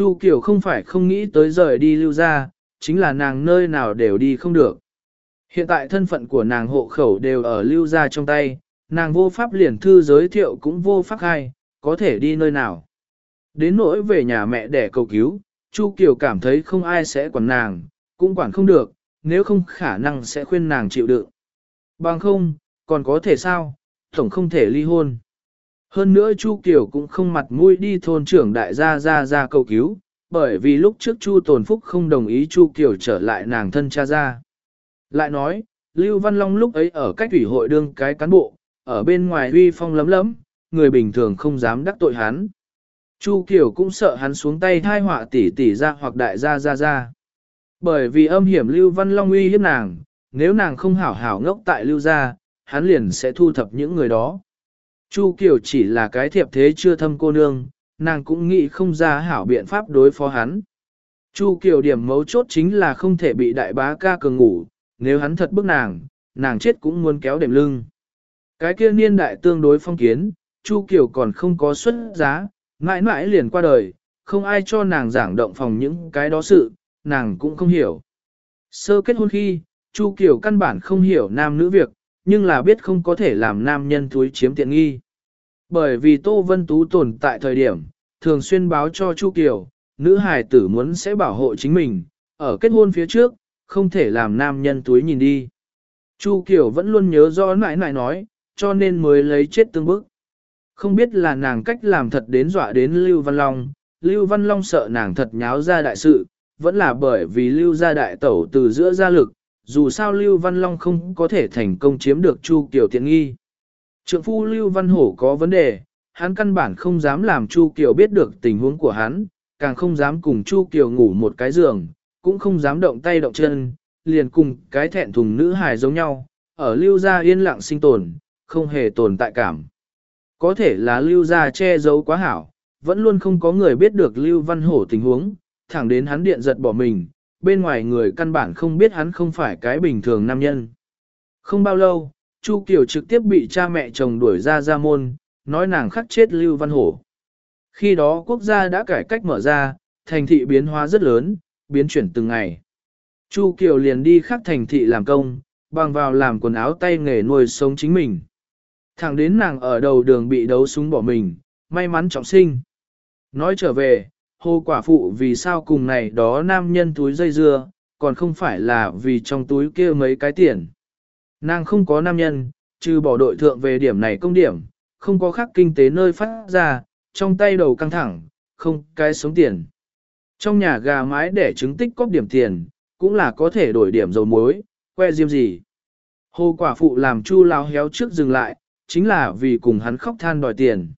Chu Kiều không phải không nghĩ tới rời đi lưu ra, chính là nàng nơi nào đều đi không được. Hiện tại thân phận của nàng hộ khẩu đều ở lưu ra trong tay, nàng vô pháp liền thư giới thiệu cũng vô pháp hay, có thể đi nơi nào. Đến nỗi về nhà mẹ để cầu cứu, Chu Kiều cảm thấy không ai sẽ quản nàng, cũng quản không được, nếu không khả năng sẽ khuyên nàng chịu đựng. Bằng không, còn có thể sao, tổng không thể ly hôn. Hơn nữa Chu Kiều cũng không mặt mũi đi thôn trưởng đại gia ra ra cầu cứu, bởi vì lúc trước Chu Tồn Phúc không đồng ý Chu Kiều trở lại nàng thân cha ra. Lại nói, Lưu Văn Long lúc ấy ở cách thủy hội đương cái cán bộ, ở bên ngoài uy phong lấm lấm, người bình thường không dám đắc tội hắn. Chu Kiều cũng sợ hắn xuống tay thai họa tỷ tỷ ra hoặc đại gia ra ra. Bởi vì âm hiểm Lưu Văn Long uy hiếp nàng, nếu nàng không hảo hảo ngốc tại Lưu gia, hắn liền sẽ thu thập những người đó. Chu Kiều chỉ là cái thiệp thế chưa thâm cô nương, nàng cũng nghĩ không ra hảo biện pháp đối phó hắn. Chu Kiều điểm mấu chốt chính là không thể bị đại bá ca cường ngủ, nếu hắn thật bức nàng, nàng chết cũng muốn kéo đệm lưng. Cái kia niên đại tương đối phong kiến, Chu Kiều còn không có xuất giá, mãi mãi liền qua đời, không ai cho nàng giảng động phòng những cái đó sự, nàng cũng không hiểu. Sơ kết hôn khi, Chu Kiều căn bản không hiểu nam nữ việc, nhưng là biết không có thể làm nam nhân túi chiếm tiện nghi. Bởi vì Tô Vân Tú tồn tại thời điểm, thường xuyên báo cho Chu Kiều, nữ hài tử muốn sẽ bảo hộ chính mình, ở kết hôn phía trước, không thể làm nam nhân túi nhìn đi. Chu Kiều vẫn luôn nhớ rõ nãi nãi nói, cho nên mới lấy chết tương bức. Không biết là nàng cách làm thật đến dọa đến Lưu Văn Long, Lưu Văn Long sợ nàng thật nháo ra đại sự, vẫn là bởi vì Lưu gia đại tẩu từ giữa gia lực, dù sao Lưu Văn Long không có thể thành công chiếm được Chu Kiều tiện nghi. Trượng phu Lưu Văn Hổ có vấn đề, hắn căn bản không dám làm Chu Kiều biết được tình huống của hắn, càng không dám cùng Chu Kiều ngủ một cái giường, cũng không dám động tay động chân, liền cùng cái thẹn thùng nữ hài giống nhau, ở Lưu gia yên lặng sinh tồn, không hề tồn tại cảm. Có thể là Lưu gia che giấu quá hảo, vẫn luôn không có người biết được Lưu Văn Hổ tình huống, thẳng đến hắn điện giật bỏ mình, bên ngoài người căn bản không biết hắn không phải cái bình thường nam nhân. Không bao lâu, Chu Kiều trực tiếp bị cha mẹ chồng đuổi ra ra môn, nói nàng khắc chết Lưu Văn Hổ. Khi đó quốc gia đã cải cách mở ra, thành thị biến hóa rất lớn, biến chuyển từng ngày. Chu Kiều liền đi khắc thành thị làm công, bằng vào làm quần áo tay nghề nuôi sống chính mình. Thẳng đến nàng ở đầu đường bị đấu súng bỏ mình, may mắn trọng sinh. Nói trở về, hồ quả phụ vì sao cùng này đó nam nhân túi dây dưa, còn không phải là vì trong túi kia mấy cái tiền. Nàng không có nam nhân, trừ bỏ đội thượng về điểm này công điểm, không có khác kinh tế nơi phát ra, trong tay đầu căng thẳng, không cái sống tiền. Trong nhà gà mái để trứng tích cóp điểm tiền, cũng là có thể đổi điểm dầu muối, que diêm gì. Hồ quả phụ làm chu lao héo trước dừng lại, chính là vì cùng hắn khóc than đòi tiền.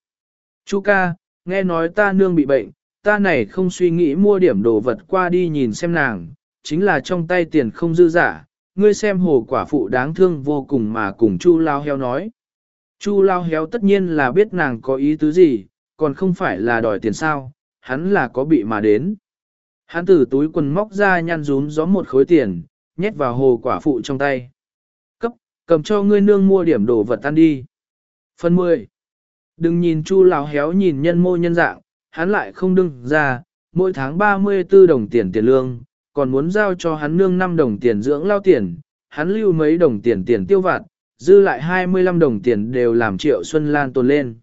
Chu ca, nghe nói ta nương bị bệnh, ta này không suy nghĩ mua điểm đồ vật qua đi nhìn xem nàng, chính là trong tay tiền không dư giả, ngươi xem hồ quả phụ đáng thương vô cùng mà cùng Chu Lao Heo nói. Chu Lao Héo tất nhiên là biết nàng có ý tứ gì, còn không phải là đòi tiền sao, hắn là có bị mà đến. Hắn từ túi quần móc ra nhăn rún gió một khối tiền, nhét vào hồ quả phụ trong tay. Cấp, cầm cho ngươi nương mua điểm đồ vật ăn đi. Phần 10. Đừng nhìn Chu Lão Héo nhìn nhân mô nhân dạng, hắn lại không đương ra, mỗi tháng 34 đồng tiền tiền lương, còn muốn giao cho hắn nương 5 đồng tiền dưỡng lao tiền, hắn lưu mấy đồng tiền tiền tiêu vặt, dư lại 25 đồng tiền đều làm triệu Xuân Lan tồn lên.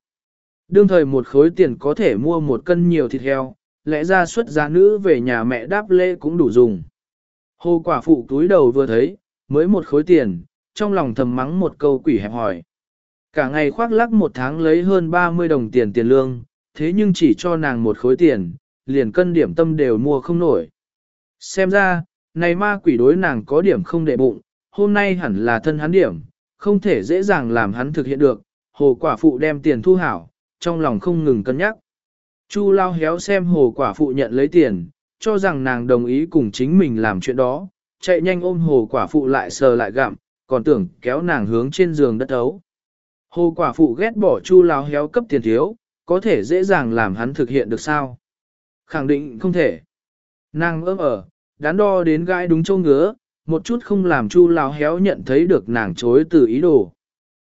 Đương thời một khối tiền có thể mua một cân nhiều thịt heo, lẽ ra xuất giá nữ về nhà mẹ đáp lễ cũng đủ dùng. Hồ quả phụ túi đầu vừa thấy, mới một khối tiền, trong lòng thầm mắng một câu quỷ hẹp hỏi. Cả ngày khoác lắc một tháng lấy hơn 30 đồng tiền tiền lương, thế nhưng chỉ cho nàng một khối tiền, liền cân điểm tâm đều mua không nổi. Xem ra, này ma quỷ đối nàng có điểm không đệ bụng, hôm nay hẳn là thân hắn điểm, không thể dễ dàng làm hắn thực hiện được, hồ quả phụ đem tiền thu hảo, trong lòng không ngừng cân nhắc. Chu lao héo xem hồ quả phụ nhận lấy tiền, cho rằng nàng đồng ý cùng chính mình làm chuyện đó, chạy nhanh ôm hồ quả phụ lại sờ lại gặm, còn tưởng kéo nàng hướng trên giường đất ấu. Hồ quả phụ ghét bỏ chu lao héo cấp tiền thiếu, có thể dễ dàng làm hắn thực hiện được sao? Khẳng định không thể. Nàng ấm ở, đắn đo đến gãi đúng châu ngứa, một chút không làm chu Lão héo nhận thấy được nàng chối từ ý đồ.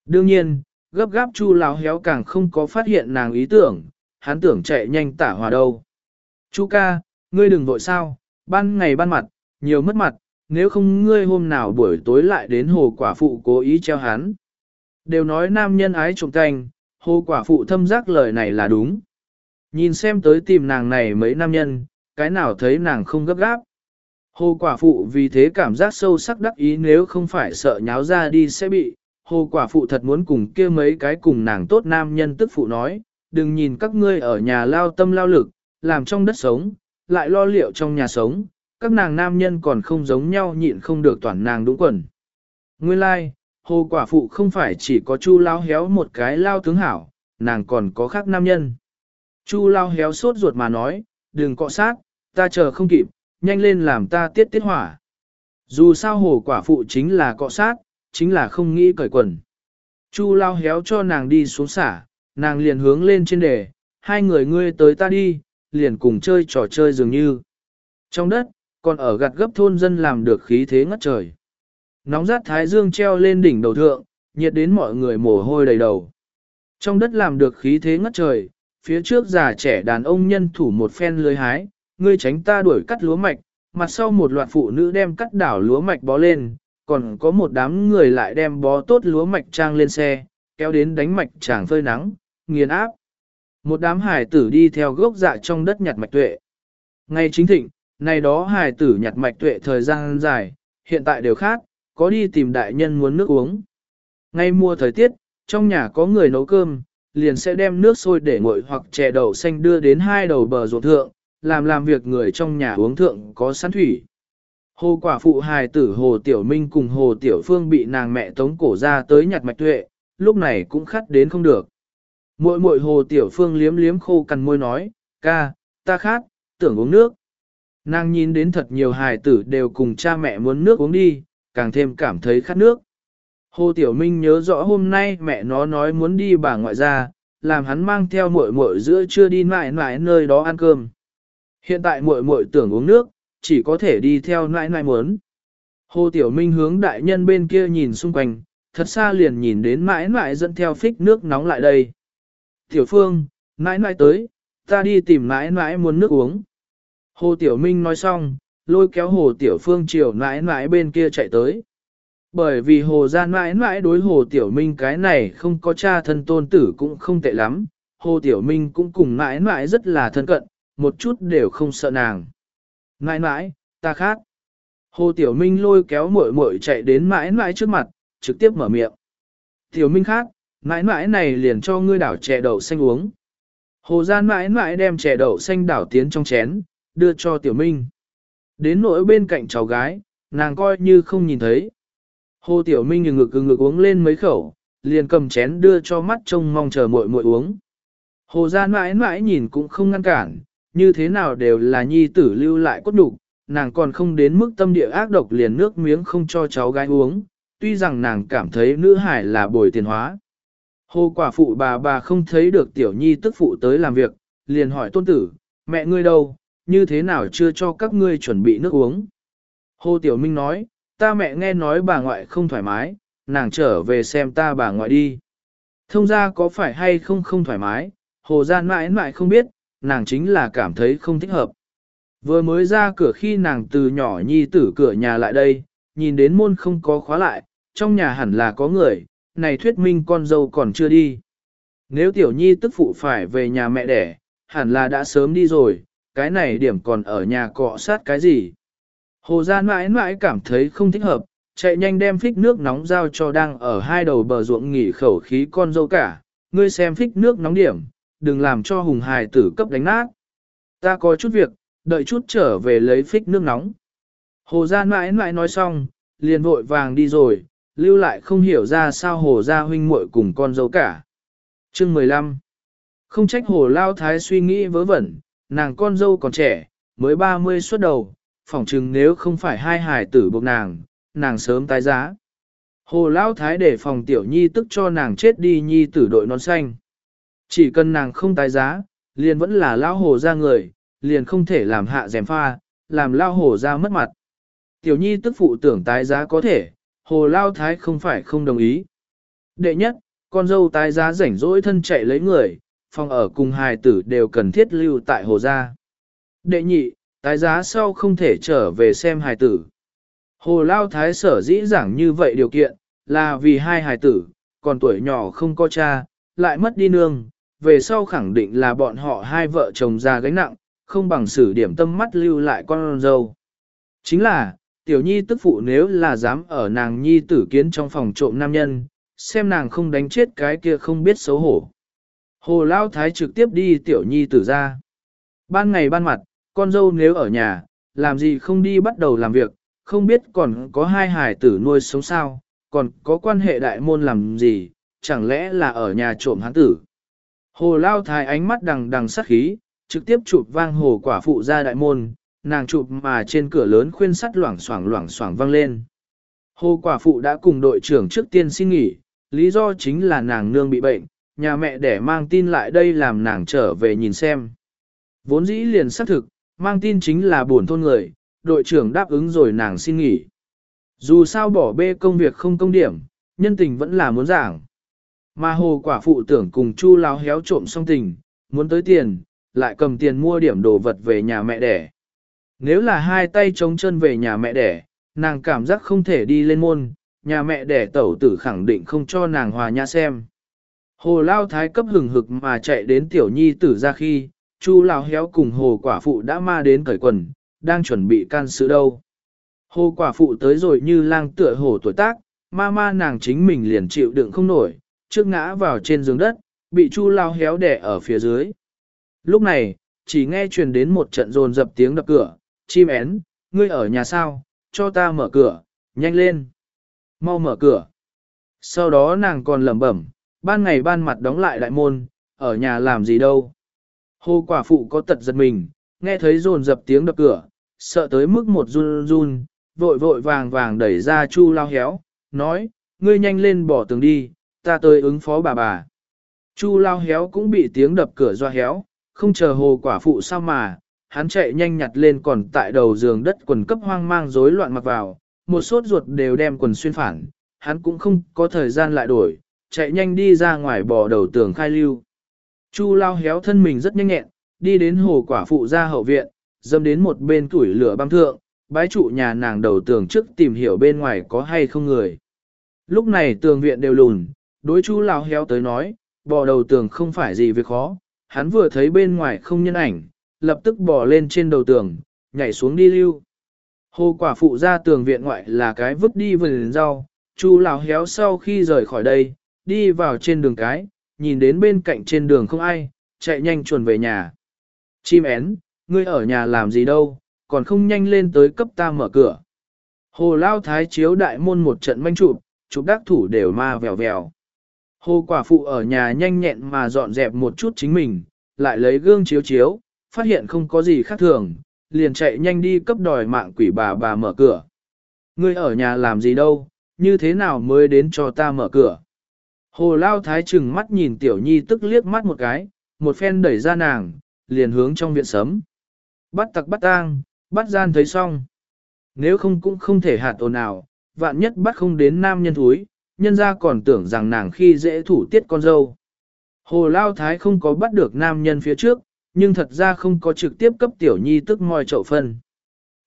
Đương nhiên, gấp gáp chu Lão héo càng không có phát hiện nàng ý tưởng, hắn tưởng chạy nhanh tả hòa đâu. Chu ca, ngươi đừng vội sao, ban ngày ban mặt, nhiều mất mặt, nếu không ngươi hôm nào buổi tối lại đến hồ quả phụ cố ý treo hắn. Đều nói nam nhân ái trộm canh, hồ quả phụ thâm giác lời này là đúng. Nhìn xem tới tìm nàng này mấy nam nhân, cái nào thấy nàng không gấp gáp. Hồ quả phụ vì thế cảm giác sâu sắc đắc ý nếu không phải sợ nháo ra đi sẽ bị, hồ quả phụ thật muốn cùng kia mấy cái cùng nàng tốt nam nhân tức phụ nói, đừng nhìn các ngươi ở nhà lao tâm lao lực, làm trong đất sống, lại lo liệu trong nhà sống, các nàng nam nhân còn không giống nhau nhịn không được toàn nàng đúng quần. Nguyên lai, like, hồ quả phụ không phải chỉ có chu lao héo một cái lao tướng hảo, nàng còn có khác nam nhân. Chu lao héo sốt ruột mà nói, đừng cọ sát, ta chờ không kịp, nhanh lên làm ta tiết tiết hỏa. Dù sao hồ quả phụ chính là cọ sát, chính là không nghĩ cởi quần. Chu lao héo cho nàng đi xuống xả, nàng liền hướng lên trên đề, hai người ngươi tới ta đi, liền cùng chơi trò chơi dường như. Trong đất, còn ở gặt gấp thôn dân làm được khí thế ngất trời. Nóng rát thái dương treo lên đỉnh đầu thượng, nhiệt đến mọi người mồ hôi đầy đầu. Trong đất làm được khí thế ngất trời, phía trước già trẻ đàn ông nhân thủ một phen lưới hái, ngươi tránh ta đuổi cắt lúa mạch, mặt sau một loạt phụ nữ đem cắt đảo lúa mạch bó lên, còn có một đám người lại đem bó tốt lúa mạch trang lên xe, kéo đến đánh mạch tràng phơi nắng, nghiền áp. Một đám hải tử đi theo gốc dạ trong đất nhặt mạch tuệ. Ngay chính thịnh, này đó hải tử nhặt mạch tuệ thời gian dài, hiện tại đều khác, có đi tìm đại nhân muốn nước uống. Ngay mùa thời tiết, trong nhà có người nấu cơm, liền sẽ đem nước sôi để nguội hoặc chè đậu xanh đưa đến hai đầu bờ ruộng thượng, làm làm việc người trong nhà uống thượng có sẵn thủy. Hồ quả phụ hài tử Hồ Tiểu Minh cùng Hồ Tiểu Phương bị nàng mẹ tống cổ ra tới nhặt mạch tuệ, lúc này cũng khát đến không được. Muội muội Hồ Tiểu Phương liếm liếm khô cằn môi nói, ca, ta khát, tưởng uống nước. Nàng nhìn đến thật nhiều hài tử đều cùng cha mẹ muốn nước uống đi, càng thêm cảm thấy khát nước. Hồ Tiểu Minh nhớ rõ hôm nay mẹ nó nói muốn đi bà ngoại ra, làm hắn mang theo muội muội giữa trưa đi mãi mãi nơi đó ăn cơm. Hiện tại muội muội tưởng uống nước, chỉ có thể đi theo nãi nãi muốn. Hồ Tiểu Minh hướng đại nhân bên kia nhìn xung quanh, thật xa liền nhìn đến mãi mãi dẫn theo phích nước nóng lại đây. Tiểu Phương, mãi mãi tới, ta đi tìm mãi mãi muốn nước uống. Hồ Tiểu Minh nói xong, lôi kéo Hồ Tiểu Phương chiều mãi mãi bên kia chạy tới. Bởi vì Hồ Gian mãi mãi đối Hồ Tiểu Minh cái này không có cha thân tôn tử cũng không tệ lắm, Hồ Tiểu Minh cũng cùng mãi mãi rất là thân cận, một chút đều không sợ nàng. Mãi mãi, ta khát. Hồ Tiểu Minh lôi kéo muội muội chạy đến mãi mãi trước mặt, trực tiếp mở miệng. Tiểu Minh khát, mãi mãi này liền cho ngươi đảo chè đậu xanh uống. Hồ gian mãi mãi đem chè đậu xanh đảo tiến trong chén, đưa cho Tiểu Minh. Đến nỗi bên cạnh cháu gái, nàng coi như không nhìn thấy. Hồ Tiểu Minh ngừng ngực ngực uống lên mấy khẩu, liền cầm chén đưa cho mắt trông mong chờ muội muội uống. Hồ Gia mãi mãi nhìn cũng không ngăn cản, như thế nào đều là nhi tử lưu lại cốt đủ, nàng còn không đến mức tâm địa ác độc liền nước miếng không cho cháu gái uống, tuy rằng nàng cảm thấy nữ hải là bồi tiền hóa. Hồ quả phụ bà bà không thấy được tiểu nhi tức phụ tới làm việc, liền hỏi tôn tử, mẹ ngươi đâu, như thế nào chưa cho các ngươi chuẩn bị nước uống. Hồ Tiểu Minh nói, ta mẹ nghe nói bà ngoại không thoải mái, nàng trở về xem ta bà ngoại đi. Thông ra có phải hay không không thoải mái, hồ gian mãi mãi không biết, nàng chính là cảm thấy không thích hợp. Vừa mới ra cửa khi nàng từ nhỏ nhi tử cửa nhà lại đây, nhìn đến môn không có khóa lại, trong nhà hẳn là có người, này thuyết minh con dâu còn chưa đi. Nếu tiểu nhi tức phụ phải về nhà mẹ đẻ, hẳn là đã sớm đi rồi, cái này điểm còn ở nhà cọ sát cái gì. Hồ Gia mãi mãi cảm thấy không thích hợp, chạy nhanh đem phích nước nóng giao cho đang ở hai đầu bờ ruộng nghỉ khẩu khí con dâu cả, ngươi xem phích nước nóng điểm, đừng làm cho hùng hài tử cấp đánh nát. Ta có chút việc, đợi chút trở về lấy phích nước nóng. Hồ Gia mãi mãi nói xong, liền vội vàng đi rồi, lưu lại không hiểu ra sao Hồ Gia huynh muội cùng con dâu cả. Chương 15 Không trách Hồ Lao Thái suy nghĩ vớ vẩn, nàng con dâu còn trẻ, mới 30 xuất đầu, phỏng chừng nếu không phải hai hài tử buộc nàng, nàng sớm tái giá. Hồ lão Thái để phòng tiểu nhi tức cho nàng chết đi nhi tử đội nón xanh. Chỉ cần nàng không tái giá, liền vẫn là lão hồ ra người, liền không thể làm hạ dèm pha, làm lão hồ ra mất mặt. Tiểu nhi tức phụ tưởng tái giá có thể, hồ lao thái không phải không đồng ý. Đệ nhất, con dâu tái giá rảnh rỗi thân chạy lấy người, phòng ở cùng hài tử đều cần thiết lưu tại hồ gia. Đệ nhị, tái giá sau không thể trở về xem hài tử. Hồ Lao Thái sở dĩ giảng như vậy điều kiện, là vì hai hài tử, còn tuổi nhỏ không có cha, lại mất đi nương, về sau khẳng định là bọn họ hai vợ chồng ra gánh nặng, không bằng xử điểm tâm mắt lưu lại con dâu. Chính là, tiểu nhi tức phụ nếu là dám ở nàng nhi tử kiến trong phòng trộm nam nhân, xem nàng không đánh chết cái kia không biết xấu hổ. Hồ Lao Thái trực tiếp đi tiểu nhi tử ra. Ban ngày ban mặt, con dâu nếu ở nhà, làm gì không đi bắt đầu làm việc, không biết còn có hai hài tử nuôi sống sao, còn có quan hệ đại môn làm gì, chẳng lẽ là ở nhà trộm hắn tử. Hồ Lao Thái ánh mắt đằng đằng sắc khí, trực tiếp chụp vang hồ quả phụ ra đại môn, nàng chụp mà trên cửa lớn khuyên sắt loảng xoảng loảng xoảng vang lên. Hồ quả phụ đã cùng đội trưởng trước tiên xin nghỉ, lý do chính là nàng nương bị bệnh, nhà mẹ để mang tin lại đây làm nàng trở về nhìn xem. Vốn dĩ liền xác thực, mang tin chính là buồn thôn người, đội trưởng đáp ứng rồi nàng xin nghỉ. Dù sao bỏ bê công việc không công điểm, nhân tình vẫn là muốn giảng. Mà hồ quả phụ tưởng cùng chu láo héo trộm xong tình, muốn tới tiền, lại cầm tiền mua điểm đồ vật về nhà mẹ đẻ. Nếu là hai tay trống chân về nhà mẹ đẻ, nàng cảm giác không thể đi lên môn, nhà mẹ đẻ tẩu tử khẳng định không cho nàng hòa nhã xem. Hồ Lao Thái cấp hừng hực mà chạy đến tiểu nhi tử ra khi, Chu Lao héo cùng hồ quả phụ đã ma đến cởi quần, đang chuẩn bị can sự đâu. Hồ quả phụ tới rồi như lang tựa hồ tuổi tác, ma ma nàng chính mình liền chịu đựng không nổi, trước ngã vào trên giường đất, bị Chu Lao héo đẻ ở phía dưới. Lúc này, chỉ nghe truyền đến một trận rồn dập tiếng đập cửa, chim én, ngươi ở nhà sao, cho ta mở cửa, nhanh lên. Mau mở cửa. Sau đó nàng còn lẩm bẩm, ban ngày ban mặt đóng lại đại môn, ở nhà làm gì đâu. Hồ quả phụ có tật giật mình, nghe thấy rồn dập tiếng đập cửa, sợ tới mức một run run, vội vội vàng vàng đẩy ra chu lao héo, nói, ngươi nhanh lên bỏ tường đi, ta tới ứng phó bà bà. Chu lao héo cũng bị tiếng đập cửa do héo, không chờ hồ quả phụ sao mà, hắn chạy nhanh nhặt lên còn tại đầu giường đất quần cấp hoang mang rối loạn mặc vào, một sốt ruột đều đem quần xuyên phản, hắn cũng không có thời gian lại đổi, chạy nhanh đi ra ngoài bò đầu tường khai lưu. Chu lao héo thân mình rất nhanh nhẹn, đi đến hồ quả phụ ra hậu viện, dâm đến một bên tuổi lửa băng thượng, bái trụ nhà nàng đầu tường trước tìm hiểu bên ngoài có hay không người. Lúc này tường viện đều lùn, đối chu lao héo tới nói, bò đầu tường không phải gì việc khó, hắn vừa thấy bên ngoài không nhân ảnh, lập tức bò lên trên đầu tường, nhảy xuống đi lưu. Hồ quả phụ ra tường viện ngoại là cái vứt đi vườn rau, chu lão héo sau khi rời khỏi đây, đi vào trên đường cái, nhìn đến bên cạnh trên đường không ai, chạy nhanh chuồn về nhà. Chim én, ngươi ở nhà làm gì đâu, còn không nhanh lên tới cấp ta mở cửa. Hồ lao thái chiếu đại môn một trận manh chụp, chụp đắc thủ đều ma vèo vèo. Hồ quả phụ ở nhà nhanh nhẹn mà dọn dẹp một chút chính mình, lại lấy gương chiếu chiếu, phát hiện không có gì khác thường, liền chạy nhanh đi cấp đòi mạng quỷ bà bà mở cửa. Ngươi ở nhà làm gì đâu, như thế nào mới đến cho ta mở cửa. Hồ Lao Thái chừng mắt nhìn Tiểu Nhi tức liếc mắt một cái, một phen đẩy ra nàng, liền hướng trong viện sấm. Bắt tặc bắt tang, bắt gian thấy xong. Nếu không cũng không thể hạt ồn nào, vạn nhất bắt không đến nam nhân thúi, nhân ra còn tưởng rằng nàng khi dễ thủ tiết con dâu. Hồ Lao Thái không có bắt được nam nhân phía trước, nhưng thật ra không có trực tiếp cấp tiểu nhi tức moi chậu phân.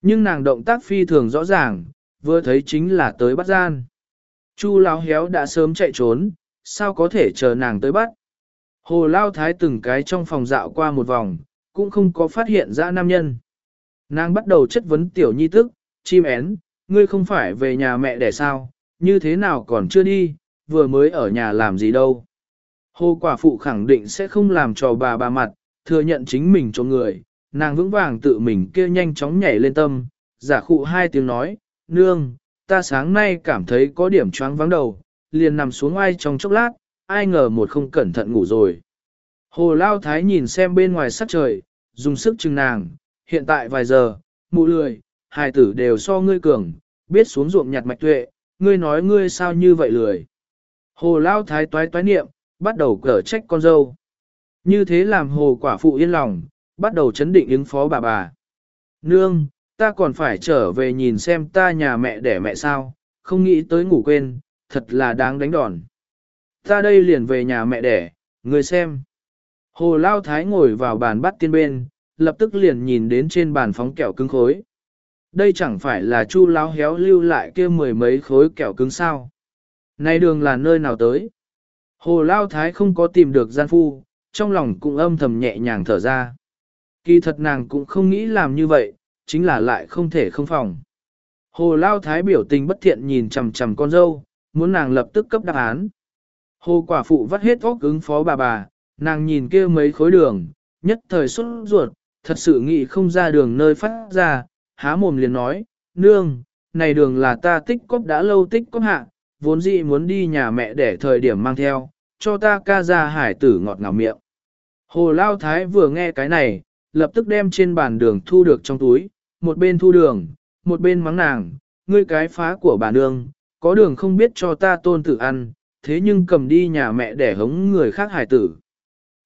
Nhưng nàng động tác phi thường rõ ràng, vừa thấy chính là tới bắt gian. Chu Lao Héo đã sớm chạy trốn, sao có thể chờ nàng tới bắt. Hồ Lao Thái từng cái trong phòng dạo qua một vòng, cũng không có phát hiện ra nam nhân. Nàng bắt đầu chất vấn tiểu nhi tức, chim én, ngươi không phải về nhà mẹ đẻ sao, như thế nào còn chưa đi, vừa mới ở nhà làm gì đâu. Hồ quả phụ khẳng định sẽ không làm trò bà bà mặt, thừa nhận chính mình cho người, nàng vững vàng tự mình kia nhanh chóng nhảy lên tâm, giả khụ hai tiếng nói, nương, ta sáng nay cảm thấy có điểm choáng vắng đầu, liền nằm xuống ai trong chốc lát, ai ngờ một không cẩn thận ngủ rồi. Hồ Lao Thái nhìn xem bên ngoài sắc trời, dùng sức chừng nàng, hiện tại vài giờ, mụ lười, hai tử đều so ngươi cường, biết xuống ruộng nhặt mạch tuệ, ngươi nói ngươi sao như vậy lười. Hồ Lao Thái toái toái niệm, bắt đầu cở trách con dâu. Như thế làm hồ quả phụ yên lòng, bắt đầu chấn định ứng phó bà bà. Nương, ta còn phải trở về nhìn xem ta nhà mẹ đẻ mẹ sao, không nghĩ tới ngủ quên, thật là đáng đánh đòn. Ta đây liền về nhà mẹ đẻ, người xem. Hồ Lao Thái ngồi vào bàn bắt tiên bên, lập tức liền nhìn đến trên bàn phóng kẹo cứng khối. Đây chẳng phải là chu lao héo lưu lại kia mười mấy khối kẹo cứng sao. Này đường là nơi nào tới? Hồ Lao Thái không có tìm được gian phu, trong lòng cũng âm thầm nhẹ nhàng thở ra. Kỳ thật nàng cũng không nghĩ làm như vậy, chính là lại không thể không phòng. Hồ Lao Thái biểu tình bất thiện nhìn chằm chằm con dâu, muốn nàng lập tức cấp đáp án. Hồ quả phụ vắt hết óc ứng phó bà bà, nàng nhìn kia mấy khối đường, nhất thời xuất ruột, thật sự nghĩ không ra đường nơi phát ra, há mồm liền nói, nương, này đường là ta tích cóp đã lâu tích cóp hạ, vốn dĩ muốn đi nhà mẹ để thời điểm mang theo, cho ta ca ra hải tử ngọt ngào miệng. Hồ Lao Thái vừa nghe cái này, lập tức đem trên bàn đường thu được trong túi, một bên thu đường, một bên mắng nàng, ngươi cái phá của bà nương, có đường không biết cho ta tôn tử ăn, thế nhưng cầm đi nhà mẹ để hống người khác hải tử.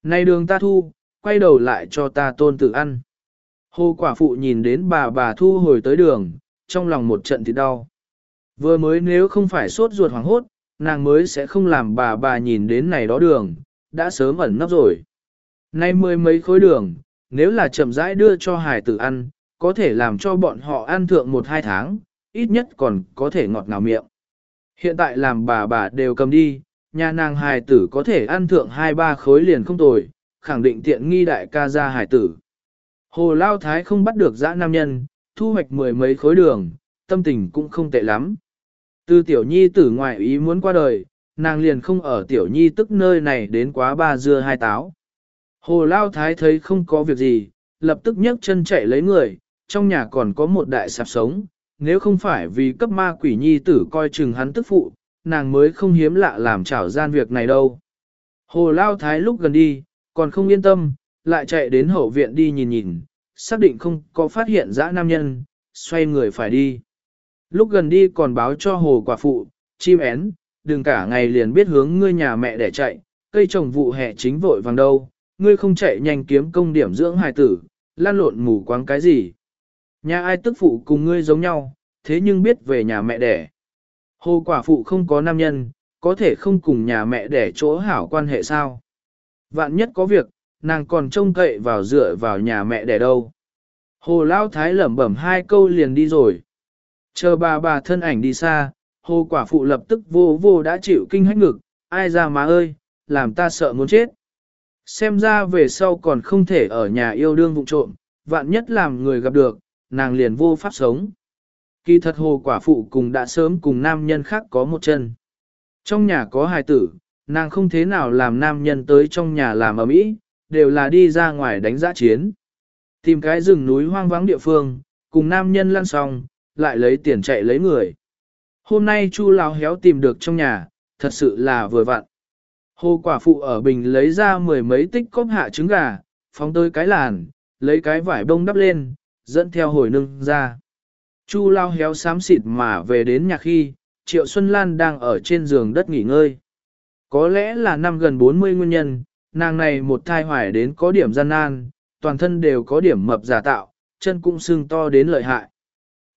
Này đường ta thu, quay đầu lại cho ta tôn tử ăn. Hồ quả phụ nhìn đến bà bà thu hồi tới đường, trong lòng một trận thì đau. Vừa mới nếu không phải sốt ruột hoảng hốt, nàng mới sẽ không làm bà bà nhìn đến này đó đường, đã sớm ẩn nấp rồi. Nay mười mấy khối đường, nếu là chậm rãi đưa cho hải tử ăn, có thể làm cho bọn họ ăn thượng một hai tháng, ít nhất còn có thể ngọt ngào miệng. Hiện tại làm bà bà đều cầm đi, nhà nàng hài tử có thể ăn thượng hai ba khối liền không tồi, khẳng định tiện nghi đại ca gia hài tử. Hồ Lao Thái không bắt được dã nam nhân, thu hoạch mười mấy khối đường, tâm tình cũng không tệ lắm. Từ tiểu nhi tử ngoại ý muốn qua đời, nàng liền không ở tiểu nhi tức nơi này đến quá ba dưa hai táo. Hồ Lao Thái thấy không có việc gì, lập tức nhấc chân chạy lấy người, trong nhà còn có một đại sạp sống, nếu không phải vì cấp ma quỷ nhi tử coi chừng hắn tức phụ, nàng mới không hiếm lạ làm trảo gian việc này đâu. Hồ Lao Thái lúc gần đi, còn không yên tâm, lại chạy đến hậu viện đi nhìn nhìn, xác định không có phát hiện dã nam nhân, xoay người phải đi. Lúc gần đi còn báo cho hồ quả phụ, chim én, đừng cả ngày liền biết hướng ngươi nhà mẹ để chạy, cây trồng vụ hè chính vội vàng đâu, ngươi không chạy nhanh kiếm công điểm dưỡng hài tử, lan lộn mù quáng cái gì. Nhà ai tức phụ cùng ngươi giống nhau, thế nhưng biết về nhà mẹ đẻ. Hồ quả phụ không có nam nhân, có thể không cùng nhà mẹ đẻ chỗ hảo quan hệ sao. Vạn nhất có việc, nàng còn trông cậy vào dựa vào nhà mẹ đẻ đâu. Hồ Lao Thái lẩm bẩm hai câu liền đi rồi. Chờ bà bà thân ảnh đi xa, hồ quả phụ lập tức vô vô đã chịu kinh hách ngực, ai ra má ơi, làm ta sợ muốn chết. Xem ra về sau còn không thể ở nhà yêu đương vụ trộm, vạn nhất làm người gặp được, nàng liền vô pháp sống. Kỳ thật hồ quả phụ cùng đã sớm cùng nam nhân khác có một chân. Trong nhà có hài tử, nàng không thế nào làm nam nhân tới trong nhà làm ở mỹ, đều là đi ra ngoài đánh giã chiến. Tìm cái rừng núi hoang vắng địa phương, cùng nam nhân lăn xong, lại lấy tiền chạy lấy người. Hôm nay Chu Lão héo tìm được trong nhà, thật sự là vừa vặn. Hồ quả phụ ở bình lấy ra mười mấy tích cốc hạ trứng gà, phóng tới cái làn, lấy cái vải bông đắp lên, dẫn theo hồi nương ra. Chu lao héo xám xịt mà về đến nhà khi, Triệu Xuân Lan đang ở trên giường đất nghỉ ngơi. Có lẽ là năm gần 40 nguyên nhân, nàng này một thai hoài đến có điểm gian nan, toàn thân đều có điểm mập giả tạo, chân cũng sưng to đến lợi hại.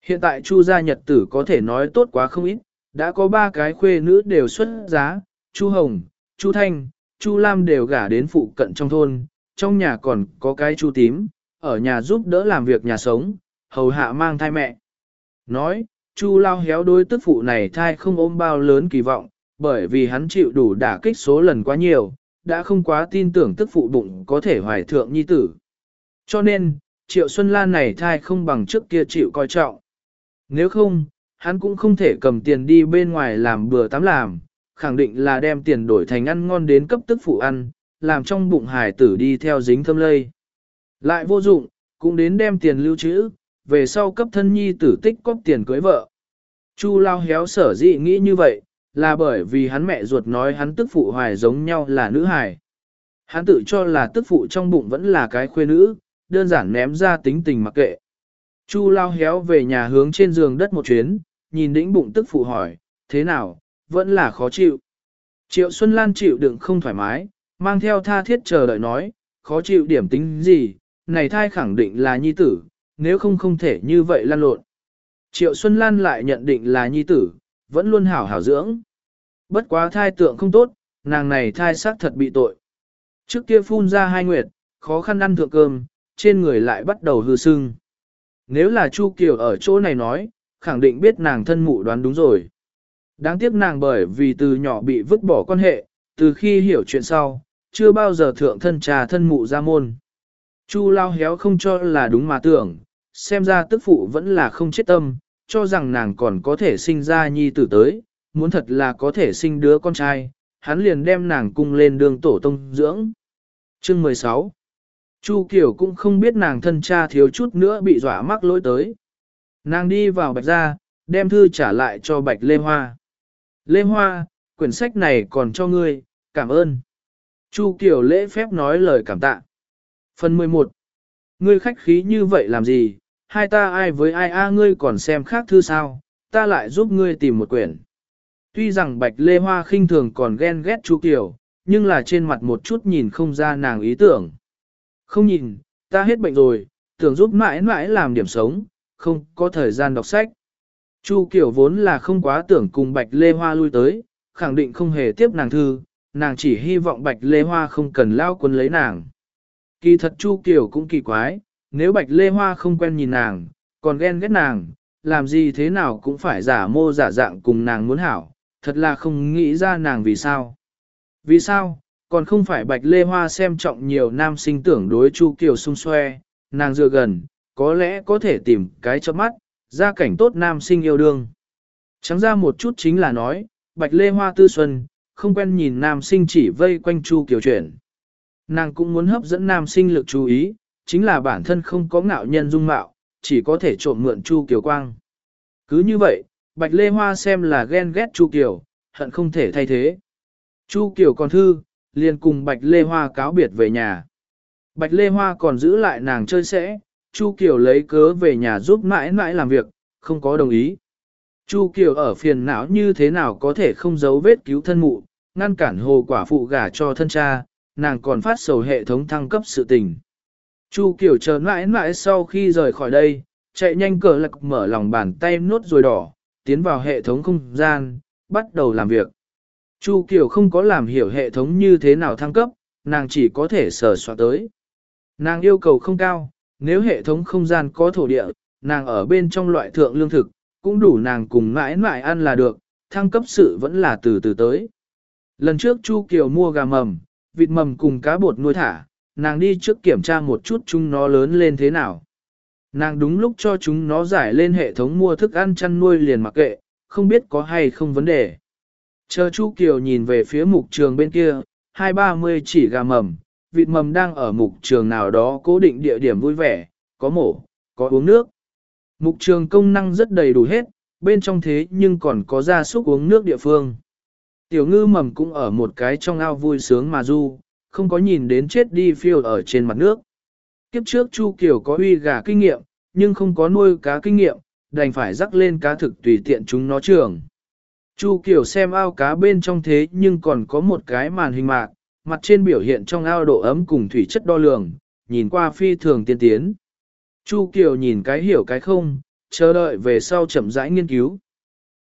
Hiện tại Chu gia nhật tử có thể nói tốt quá không ít, đã có ba cái khuê nữ đều xuất giá, Chu Hồng, Chu Thanh, Chu Lam đều gả đến phụ cận trong thôn, trong nhà còn có cái Chu Tím, ở nhà giúp đỡ làm việc nhà sống, hầu hạ mang thai mẹ. Nói, Chu lao héo đối tức phụ này thai không ôm bao lớn kỳ vọng, bởi vì hắn chịu đủ đả kích số lần quá nhiều, đã không quá tin tưởng tức phụ bụng có thể hoài thượng nhi tử. Cho nên, Triệu Xuân Lan này thai không bằng trước kia chịu coi trọng. Nếu không, hắn cũng không thể cầm tiền đi bên ngoài làm bừa tắm làm, khẳng định là đem tiền đổi thành ăn ngon đến cấp tức phụ ăn, làm trong bụng hải tử đi theo dính thâm lây. Lại vô dụng, cũng đến đem tiền lưu trữ, về sau cấp thân nhi tử tích cóp tiền cưới vợ. Chu lao héo sở dị nghĩ như vậy, là bởi vì hắn mẹ ruột nói hắn tức phụ hoài giống nhau là nữ hài. Hắn tự cho là tức phụ trong bụng vẫn là cái khuê nữ, đơn giản ném ra tính tình mặc kệ. Chu lao héo về nhà hướng trên giường đất một chuyến, nhìn đĩnh bụng tức phụ hỏi, thế nào, vẫn là khó chịu. Triệu Xuân Lan chịu đựng không thoải mái, mang theo tha thiết chờ đợi nói, khó chịu điểm tính gì, này thai khẳng định là nhi tử, nếu không không thể như vậy lan lộn. Triệu Xuân Lan lại nhận định là nhi tử, vẫn luôn hảo hảo dưỡng. Bất quá thai tượng không tốt, nàng này thai xác thật bị tội. Trước kia phun ra hai nguyệt, khó khăn ăn thượng cơm, trên người lại bắt đầu hư sưng. Nếu là Chu Kiều ở chỗ này nói, khẳng định biết nàng thân mụ đoán đúng rồi. Đáng tiếc nàng bởi vì từ nhỏ bị vứt bỏ quan hệ, từ khi hiểu chuyện sau, chưa bao giờ thượng thân trà thân mụ ra môn. Chu lao héo không cho là đúng mà tưởng, xem ra tức phụ vẫn là không chết tâm, cho rằng nàng còn có thể sinh ra nhi tử tới, muốn thật là có thể sinh đứa con trai, hắn liền đem nàng cung lên đường tổ tông dưỡng. Chương 16 Chu Kiều cũng không biết nàng thân cha thiếu chút nữa bị dọa mắc lỗi tới. Nàng đi vào bạch ra, đem thư trả lại cho bạch Lê Hoa. Lê Hoa, quyển sách này còn cho ngươi, cảm ơn. Chu Kiều lễ phép nói lời cảm tạ. Phần 11. Ngươi khách khí như vậy làm gì, hai ta ai với ai a ngươi còn xem khác thư sao, ta lại giúp ngươi tìm một quyển. Tuy rằng Bạch Lê Hoa khinh thường còn ghen ghét Chu Kiều, nhưng là trên mặt một chút nhìn không ra nàng ý tưởng. Không nhìn, ta hết bệnh rồi, tưởng giúp mãi mãi làm điểm sống, không có thời gian đọc sách. Chu Kiều vốn là không quá tưởng cùng Bạch Lê Hoa lui tới, khẳng định không hề tiếp nàng thư, nàng chỉ hy vọng Bạch Lê Hoa không cần lao quân lấy nàng. Kỳ thật Chu Kiều cũng kỳ quái, nếu Bạch Lê Hoa không quen nhìn nàng, còn ghen ghét nàng, làm gì thế nào cũng phải giả mô giả dạng cùng nàng muốn hảo, thật là không nghĩ ra nàng vì sao. Vì sao, còn không phải Bạch Lê Hoa xem trọng nhiều nam sinh tưởng đối Chu Kiều xung xoe, nàng dựa gần, có lẽ có thể tìm cái cho mắt, ra cảnh tốt nam sinh yêu đương. Trắng ra một chút chính là nói, Bạch Lê Hoa tư xuân, không quen nhìn nam sinh chỉ vây quanh Chu Kiều chuyển. Nàng cũng muốn hấp dẫn nam sinh lực chú ý, chính là bản thân không có ngạo nhân dung mạo, chỉ có thể trộm mượn Chu Kiều quang. Cứ như vậy, Bạch Lê Hoa xem là ghen ghét Chu Kiều, hận không thể thay thế. Chu Kiều còn thư, liền cùng Bạch Lê Hoa cáo biệt về nhà. Bạch Lê Hoa còn giữ lại nàng chơi sẽ, Chu Kiều lấy cớ về nhà giúp mãi mãi làm việc, không có đồng ý. Chu Kiều ở phiền não như thế nào có thể không giấu vết cứu thân mụ, ngăn cản hồ quả phụ gả cho thân cha, nàng còn phát sầu hệ thống thăng cấp sự tình. Chu Kiều chờ mãi mãi sau khi rời khỏi đây, chạy nhanh cờ lạc mở lòng bàn tay nốt rồi đỏ, tiến vào hệ thống không gian, bắt đầu làm việc. Chu Kiều không có làm hiểu hệ thống như thế nào thăng cấp, nàng chỉ có thể sở soạn tới. Nàng yêu cầu không cao, nếu hệ thống không gian có thổ địa, nàng ở bên trong loại thượng lương thực, cũng đủ nàng cùng mãi mãi ăn là được, thăng cấp sự vẫn là từ từ tới. Lần trước Chu Kiều mua gà mầm, vịt mầm cùng cá bột nuôi thả, nàng đi trước kiểm tra một chút chúng nó lớn lên thế nào. Nàng đúng lúc cho chúng nó giải lên hệ thống mua thức ăn chăn nuôi liền mặc kệ, không biết có hay không vấn đề. Chờ Chu Kiều nhìn về phía mục trường bên kia, hai ba mươi chỉ gà mầm, vịt mầm đang ở mục trường nào đó cố định địa điểm vui vẻ, có mổ, có uống nước. Mục trường công năng rất đầy đủ hết, bên trong thế nhưng còn có gia súc uống nước địa phương. Tiểu ngư mầm cũng ở một cái trong ao vui sướng mà du, không có nhìn đến chết đi phiêu ở trên mặt nước. Kiếp trước Chu Kiều có uy gà kinh nghiệm, nhưng không có nuôi cá kinh nghiệm, đành phải rắc lên cá thực tùy tiện chúng nó trưởng. Chu Kiều xem ao cá bên trong thế nhưng còn có một cái màn hình mạc, mặt trên biểu hiện trong ao độ ấm cùng thủy chất đo lường, nhìn qua phi thường tiên tiến. Chu Kiều nhìn cái hiểu cái không, chờ đợi về sau chậm rãi nghiên cứu.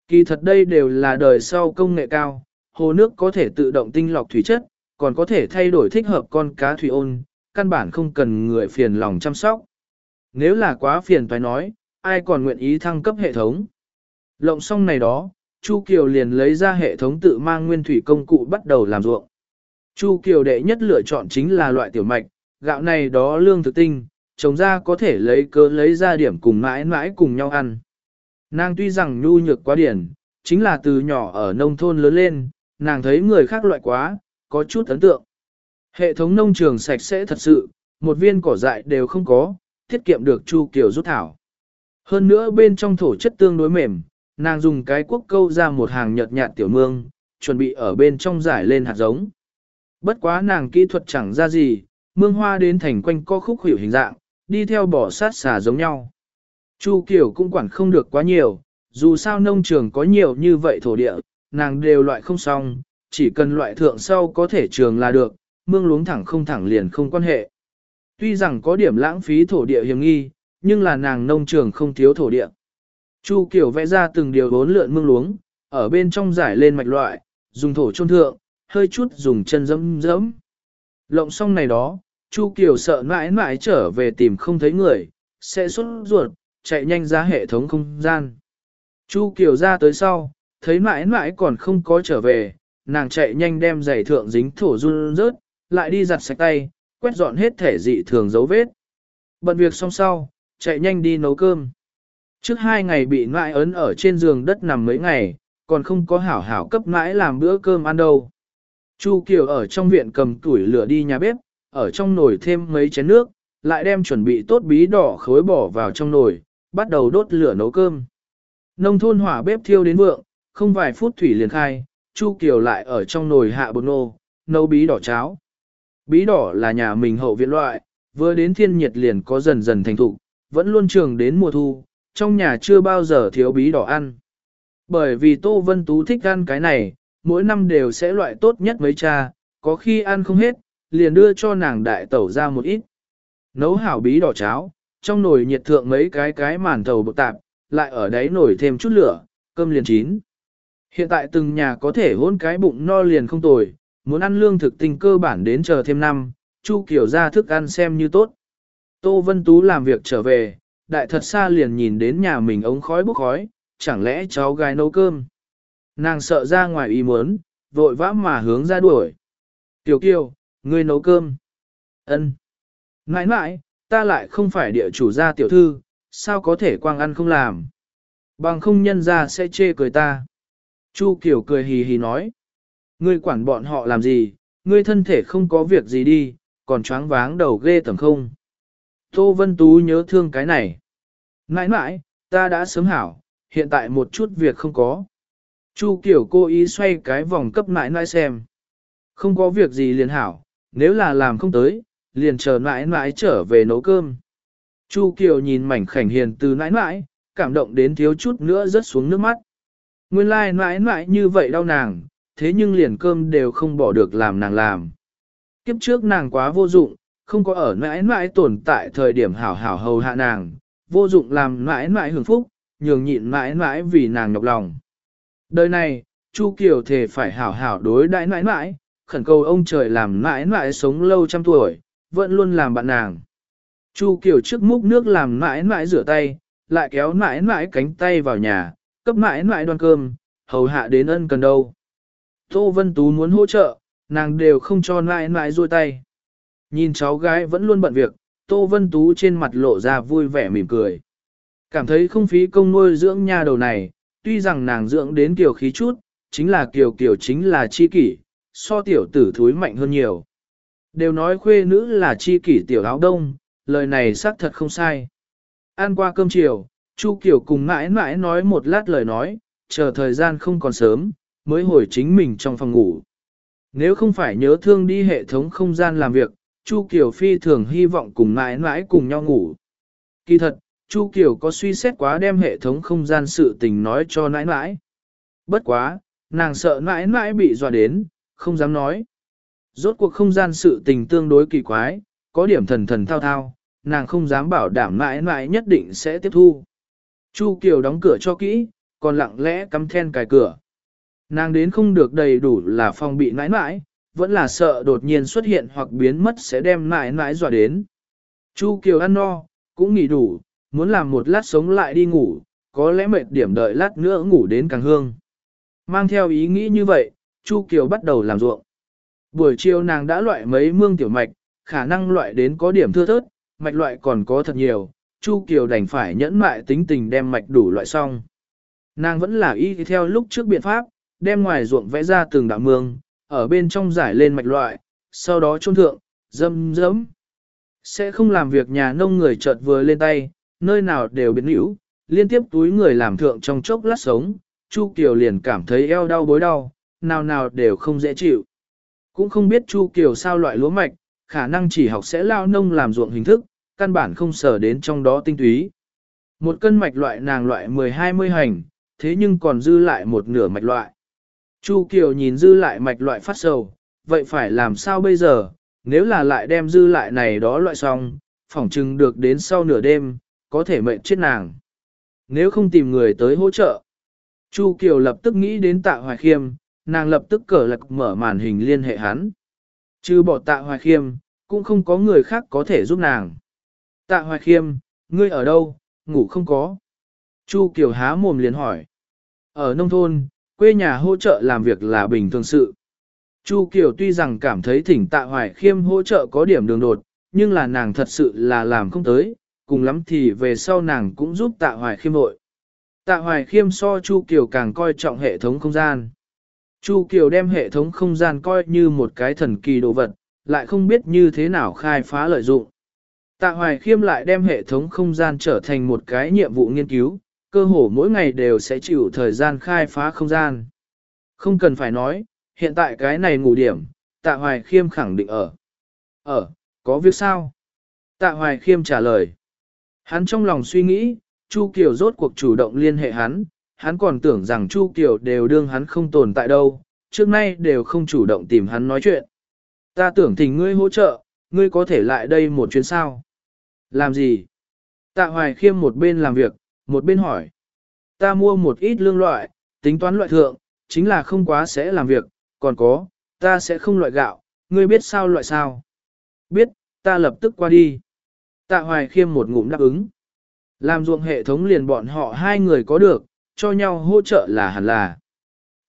Kỳ thật đây đều là đời sau công nghệ cao, hồ nước có thể tự động tinh lọc thủy chất, còn có thể thay đổi thích hợp con cá thủy ôn, căn bản không cần người phiền lòng chăm sóc. Nếu là quá phiền phải nói, ai còn nguyện ý thăng cấp hệ thống. Lộng xong này đó, Chu Kiều liền lấy ra hệ thống tự mang nguyên thủy công cụ bắt đầu làm ruộng. Chu Kiều đệ nhất lựa chọn chính là loại tiểu mạch, gạo này đó lương thực tinh, trồng ra có thể lấy cơ lấy ra điểm cùng mãi mãi cùng nhau ăn. Nàng tuy rằng nhu nhược quá điển, chính là từ nhỏ ở nông thôn lớn lên, nàng thấy người khác loại quá, có chút ấn tượng. Hệ thống nông trường sạch sẽ thật sự, một viên cỏ dại đều không có, tiết kiệm được Chu Kiều rút thảo. Hơn nữa bên trong thổ chất tương đối mềm, nàng dùng cái cuốc câu ra một hàng nhợt nhạt tiểu mương, chuẩn bị ở bên trong giải lên hạt giống. Bất quá nàng kỹ thuật chẳng ra gì, mương hoa đến thành quanh co khúc hiểu hình dạng, đi theo bỏ sát xà giống nhau. Chu Kiều cũng quản không được quá nhiều, dù sao nông trường có nhiều như vậy thổ địa, nàng đều loại không xong, chỉ cần loại thượng sau có thể trường là được, mương luống thẳng không thẳng liền không quan hệ. Tuy rằng có điểm lãng phí thổ địa hiểm nghi, nhưng là nàng nông trường không thiếu thổ địa. Chu Kiều vẽ ra từng điều bốn lượn mương luống, ở bên trong giải lên mạch loại, dùng thổ trôn thượng, hơi chút dùng chân dẫm dẫm. Lộng xong này đó, Chu Kiều sợ mãi mãi trở về tìm không thấy người, sẽ xuất ruột, chạy nhanh ra hệ thống không gian. Chu Kiều ra tới sau, thấy mãi mãi còn không có trở về, nàng chạy nhanh đem giày thượng dính thổ run rớt, lại đi giặt sạch tay, quét dọn hết thể dị thường dấu vết. Bận việc xong sau, chạy nhanh đi nấu cơm. Trước hai ngày bị mãi ấn ở trên giường đất nằm mấy ngày, còn không có hảo hảo cấp mãi làm bữa cơm ăn đâu. Chu Kiều ở trong viện cầm củi lửa đi nhà bếp, ở trong nồi thêm mấy chén nước, lại đem chuẩn bị tốt bí đỏ khối bỏ vào trong nồi, bắt đầu đốt lửa nấu cơm. Nông thôn hỏa bếp thiêu đến vượng, không vài phút thủy liền khai, Chu Kiều lại ở trong nồi hạ bột nô, nấu bí đỏ cháo. Bí đỏ là nhà mình hậu viện loại, vừa đến thiên nhiệt liền có dần dần thành thục, vẫn luôn trường đến mùa thu, trong nhà chưa bao giờ thiếu bí đỏ ăn. Bởi vì Tô Vân Tú thích ăn cái này, mỗi năm đều sẽ loại tốt nhất mấy cha, có khi ăn không hết, liền đưa cho nàng đại tẩu ra một ít. Nấu hảo bí đỏ cháo, trong nồi nhiệt thượng mấy cái cái màn thầu bột tạp, lại ở đáy nồi thêm chút lửa, cơm liền chín. Hiện tại từng nhà có thể hôn cái bụng no liền không tồi, muốn ăn lương thực tinh cơ bản đến chờ thêm năm, Chu Kiều ra thức ăn xem như tốt. Tô Vân Tú làm việc trở về, đại thật xa liền nhìn đến nhà mình ống khói bốc khói, chẳng lẽ cháu gái nấu cơm. Nàng sợ ra ngoài ý muốn, vội vã mà hướng ra đuổi. Tiểu Kiều, ngươi nấu cơm. Ân. Mãi mãi, ta lại không phải địa chủ gia tiểu thư, sao có thể quang ăn không làm. Bằng không nhân ra sẽ chê cười ta. Chu Kiều cười hì hì nói. Ngươi quản bọn họ làm gì, ngươi thân thể không có việc gì đi, còn choáng váng đầu ghê tầm không. Tô Vân Tú nhớ thương cái này. nãi nãi, ta đã sớm hảo, hiện tại một chút việc không có. Chu Kiều cô ý xoay cái vòng cấp nãi nãi xem. Không có việc gì liền hảo, nếu là làm không tới, liền chờ nãi nãi trở về nấu cơm. Chu Kiều nhìn mảnh khảnh hiền từ nãi nãi, cảm động đến thiếu chút nữa rớt xuống nước mắt. Nguyên lai mãi mãi như vậy đau nàng, thế nhưng liền cơm đều không bỏ được làm nàng làm. Kiếp trước nàng quá vô dụng, không có ở mãi mãi tồn tại thời điểm hảo hảo hầu hạ nàng, vô dụng làm mãi mãi hưởng phúc, nhường nhịn mãi mãi vì nàng nhọc lòng. Đời này, Chu Kiều thề phải hảo hảo đối đãi mãi mãi, khẩn cầu ông trời làm mãi mãi sống lâu trăm tuổi, vẫn luôn làm bạn nàng. Chu Kiều trước múc nước làm mãi mãi rửa tay, lại kéo mãi mãi cánh tay vào nhà, cấp mãi mãi đoan cơm, hầu hạ đến ân cần đâu. Tô Vân Tú muốn hỗ trợ, nàng đều không cho mãi mãi ruôi tay. Nhìn cháu gái vẫn luôn bận việc, Tô Vân Tú trên mặt lộ ra vui vẻ mỉm cười. Cảm thấy không phí công nuôi dưỡng nha đầu này, tuy rằng nàng dưỡng đến kiều khí chút, chính là kiều kiều chính là chi kỷ, so tiểu tử thúi mạnh hơn nhiều. Đều nói khuê nữ là chi kỷ tiểu áo đông, lời này xác thật không sai. Ăn qua cơm chiều, Chu Kiều cùng mãi mãi nói một lát lời nói, chờ thời gian không còn sớm, mới hồi chính mình trong phòng ngủ. Nếu không phải nhớ thương đi hệ thống không gian làm việc, Chu Kiều phi thường hy vọng cùng mãi mãi cùng nhau ngủ. Kỳ thật, Chu Kiều có suy xét quá đem hệ thống không gian sự tình nói cho nãi nãi. Bất quá, nàng sợ nãi nãi bị dọa đến, không dám nói. Rốt cuộc không gian sự tình tương đối kỳ quái, có điểm thần thần thao thao, nàng không dám bảo đảm nãi nãi nhất định sẽ tiếp thu. Chu Kiều đóng cửa cho kỹ, còn lặng lẽ cắm then cài cửa. Nàng đến không được đầy đủ là phòng bị nãi nãi, vẫn là sợ đột nhiên xuất hiện hoặc biến mất sẽ đem nãi nãi dọa đến. Chu Kiều ăn no, cũng nghỉ đủ, muốn làm một lát sống lại đi ngủ, có lẽ mệt điểm đợi lát nữa ngủ đến càng hương. Mang theo ý nghĩ như vậy, Chu Kiều bắt đầu làm ruộng. Buổi chiều nàng đã loại mấy mương tiểu mạch, khả năng loại đến có điểm thưa thớt, mạch loại còn có thật nhiều, Chu Kiều đành phải nhẫn mại tính tình đem mạch đủ loại xong. Nàng vẫn là y theo lúc trước biện pháp, đem ngoài ruộng vẽ ra từng đạo mương, ở bên trong giải lên mạch loại, sau đó trôn thượng, dâm dẫm. Sẽ không làm việc nhà nông người chợt vừa lên tay, nơi nào đều biến hữu, liên tiếp túi người làm thượng trong chốc lát sống, Chu Kiều liền cảm thấy eo đau bối đau, nào nào đều không dễ chịu. Cũng không biết Chu Kiều sao loại lúa mạch, khả năng chỉ học sẽ lao nông làm ruộng hình thức, căn bản không sở đến trong đó tinh túy. Một cân mạch loại nàng loại 10-20 hành, thế nhưng còn dư lại một nửa mạch loại. Chu Kiều nhìn dư lại mạch loại phát sầu, vậy phải làm sao bây giờ, nếu là lại đem dư lại này đó loại xong, phỏng chừng được đến sau nửa đêm, có thể mệnh chết nàng. Nếu không tìm người tới hỗ trợ, Chu Kiều lập tức nghĩ đến tạ hoài khiêm, nàng lập tức cờ lạc mở màn hình liên hệ hắn. Chứ bỏ tạ hoài khiêm, cũng không có người khác có thể giúp nàng. Tạ Hoài Khiêm, ngươi ở đâu, ngủ không có. Chu Kiều há mồm liền hỏi. Ở nông thôn, quê nhà hỗ trợ làm việc là bình thường sự. Chu Kiều tuy rằng cảm thấy thỉnh Tạ Hoài Khiêm hỗ trợ có điểm đường đột, nhưng là nàng thật sự là làm không tới, cùng lắm thì về sau nàng cũng giúp Tạ Hoài Khiêm vội. Tạ Hoài Khiêm so Chu Kiều càng coi trọng hệ thống không gian. Chu Kiều đem hệ thống không gian coi như một cái thần kỳ đồ vật, lại không biết như thế nào khai phá lợi dụng. Tạ Hoài Khiêm lại đem hệ thống không gian trở thành một cái nhiệm vụ nghiên cứu, cơ hồ mỗi ngày đều sẽ chịu thời gian khai phá không gian. Không cần phải nói, hiện tại cái này ngủ điểm, Tạ Hoài Khiêm khẳng định ở. Ở, có việc sao? Tạ Hoài Khiêm trả lời. Hắn trong lòng suy nghĩ, Chu Kiều rốt cuộc chủ động liên hệ hắn, hắn còn tưởng rằng Chu Kiều đều đương hắn không tồn tại đâu, trước nay đều không chủ động tìm hắn nói chuyện. Ta tưởng thỉnh ngươi hỗ trợ, ngươi có thể lại đây một chuyến sao? Làm gì? Tạ Hoài Khiêm một bên làm việc, một bên hỏi. Ta mua một ít lương loại, tính toán loại thượng, chính là không quá sẽ làm việc, còn có, ta sẽ không loại gạo, ngươi biết sao loại sao? Biết, ta lập tức qua đi. Tạ Hoài Khiêm một ngụm đáp ứng. Làm ruộng hệ thống liền bọn họ hai người có được, cho nhau hỗ trợ là hẳn là.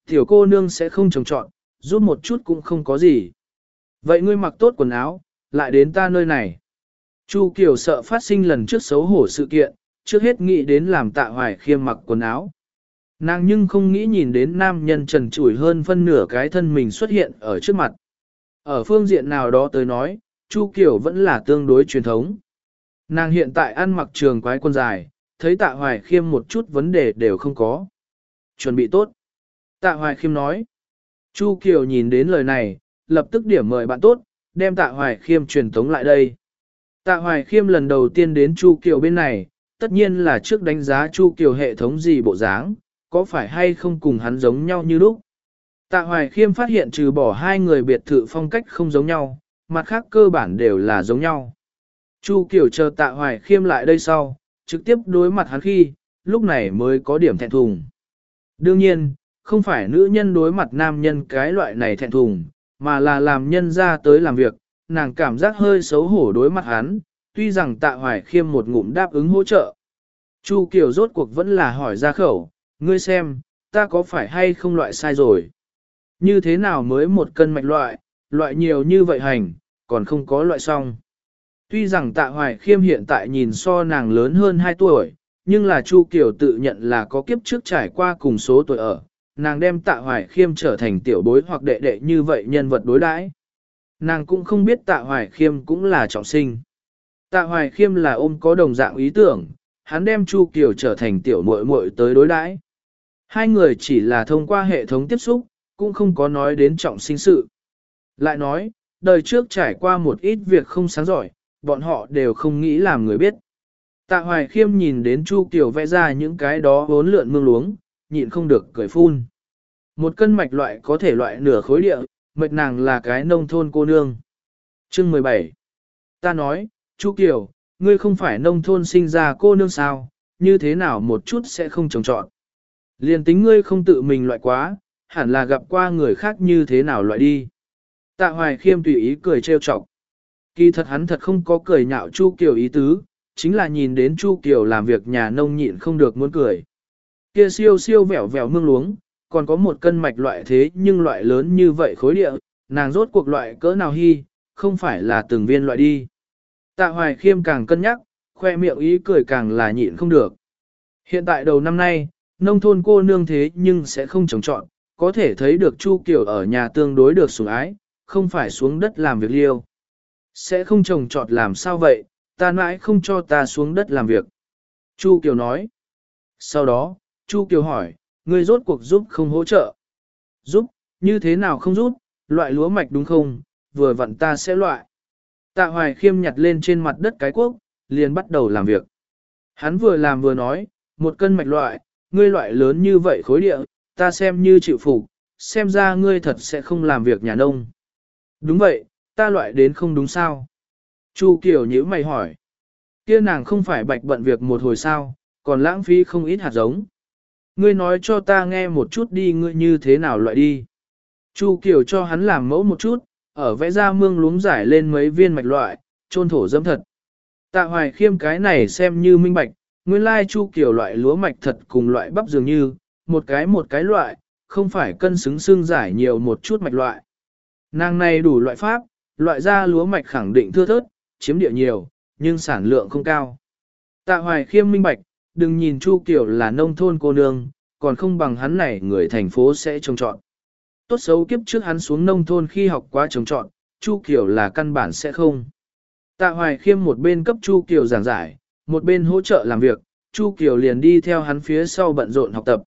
Tiểu cô nương sẽ không trồng trọn, giúp một chút cũng không có gì. Vậy ngươi mặc tốt quần áo, lại đến ta nơi này. Chu Kiều sợ phát sinh lần trước xấu hổ sự kiện, trước hết nghĩ đến làm tạ hoài khiêm mặc quần áo. Nàng nhưng không nghĩ nhìn đến nam nhân trần trụi hơn phân nửa cái thân mình xuất hiện ở trước mặt. Ở phương diện nào đó tới nói, Chu Kiều vẫn là tương đối truyền thống. Nàng hiện tại ăn mặc trường quái quân dài, thấy tạ hoài khiêm một chút vấn đề đều không có. Chuẩn bị tốt. Tạ hoài khiêm nói. Chu Kiều nhìn đến lời này, lập tức điểm mời bạn tốt, đem tạ hoài khiêm truyền tống lại đây. Tạ hoài khiêm lần đầu tiên đến Chu Kiều bên này, tất nhiên là trước đánh giá Chu Kiều hệ thống gì bộ dáng, có phải hay không cùng hắn giống nhau như lúc. Tạ hoài khiêm phát hiện trừ bỏ hai người biệt thự phong cách không giống nhau, mặt khác cơ bản đều là giống nhau. Chu Kiều chờ tạ hoài khiêm lại đây sau, trực tiếp đối mặt hắn khi, lúc này mới có điểm thẹn thùng. Đương nhiên, không phải nữ nhân đối mặt nam nhân cái loại này thẹn thùng, mà là làm nhân ra tới làm việc, nàng cảm giác hơi xấu hổ đối mặt hắn, tuy rằng tạ hoài khiêm một ngụm đáp ứng hỗ trợ. Chu Kiều rốt cuộc vẫn là hỏi ra khẩu, ngươi xem, ta có phải hay không loại sai rồi? Như thế nào mới một cân mạch loại, loại nhiều như vậy hành, còn không có loại xong. Tuy rằng tạ hoài khiêm hiện tại nhìn so nàng lớn hơn 2 tuổi, nhưng là Chu Kiều tự nhận là có kiếp trước trải qua cùng số tuổi ở, nàng đem tạ hoài khiêm trở thành tiểu bối hoặc đệ đệ như vậy nhân vật đối đãi. Nàng cũng không biết tạ hoài khiêm cũng là trọng sinh. Tạ hoài khiêm là ôm có đồng dạng ý tưởng, hắn đem Chu Kiều trở thành tiểu muội muội tới đối đãi. Hai người chỉ là thông qua hệ thống tiếp xúc, cũng không có nói đến trọng sinh sự. Lại nói, đời trước trải qua một ít việc không sáng giỏi, bọn họ đều không nghĩ làm người biết. Tạ Hoài Khiêm nhìn đến Chu Kiều vẽ ra những cái đó vốn lượn mương luống, nhịn không được cười phun. Một cân mạch loại có thể loại nửa khối địa, mệt nàng là cái nông thôn cô nương. Chương 17 Ta nói, Chu Kiều, ngươi không phải nông thôn sinh ra cô nương sao, như thế nào một chút sẽ không trồng trọn. Liên tính ngươi không tự mình loại quá, hẳn là gặp qua người khác như thế nào loại đi. Tạ Hoài Khiêm tùy ý cười trêu chọc. Kỳ thật hắn thật không có cười nhạo Chu Kiều ý tứ, chính là nhìn đến Chu Kiều làm việc nhà nông nhịn không được muốn cười. Kia siêu siêu vẻo vẻo mương luống, còn có một cân mạch loại thế nhưng loại lớn như vậy khối địa, nàng rốt cuộc loại cỡ nào hy, không phải là từng viên loại đi. Tạ Hoài Khiêm càng cân nhắc, khoe miệng ý cười càng là nhịn không được. Hiện tại đầu năm nay, nông thôn cô nương thế nhưng sẽ không trồng trọn, có thể thấy được Chu Kiều ở nhà tương đối được sủng ái, không phải xuống đất làm việc liêu. Sẽ không trồng trọt làm sao vậy, ta mãi không cho ta xuống đất làm việc. Chu Kiều nói. Sau đó, Chu Kiều hỏi, ngươi rốt cuộc giúp không hỗ trợ. Giúp, như thế nào không giúp, loại lúa mạch đúng không, vừa vặn ta sẽ loại. Tạ Hoài khiêm nhặt lên trên mặt đất cái quốc, liền bắt đầu làm việc. Hắn vừa làm vừa nói, một cân mạch loại, ngươi loại lớn như vậy khối địa, ta xem như chịu phục, xem ra ngươi thật sẽ không làm việc nhà nông. Đúng vậy, ta loại đến không đúng sao? Chu Kiều nhíu mày hỏi. Kia nàng không phải bạch bận việc một hồi sao, còn lãng phí không ít hạt giống. Ngươi nói cho ta nghe một chút đi ngươi như thế nào loại đi. Chu Kiều cho hắn làm mẫu một chút, ở vẽ ra mương lúng giải lên mấy viên mạch loại, trôn thổ dâm thật. Tạ hoài khiêm cái này xem như minh bạch, nguyên lai chu Kiều loại lúa mạch thật cùng loại bắp dường như, một cái một cái loại, không phải cân xứng xương giải nhiều một chút mạch loại. Nàng này đủ loại pháp, loại ra lúa mạch khẳng định thưa thớt, chiếm địa nhiều, nhưng sản lượng không cao. Tạ hoài khiêm minh bạch, đừng nhìn Chu Kiều là nông thôn cô nương, còn không bằng hắn này người thành phố sẽ trông trọn. Tốt xấu kiếp trước hắn xuống nông thôn khi học quá trông trọn, Chu Kiều là căn bản sẽ không. Tạ hoài khiêm một bên cấp Chu Kiều giảng giải, một bên hỗ trợ làm việc, Chu Kiều liền đi theo hắn phía sau bận rộn học tập.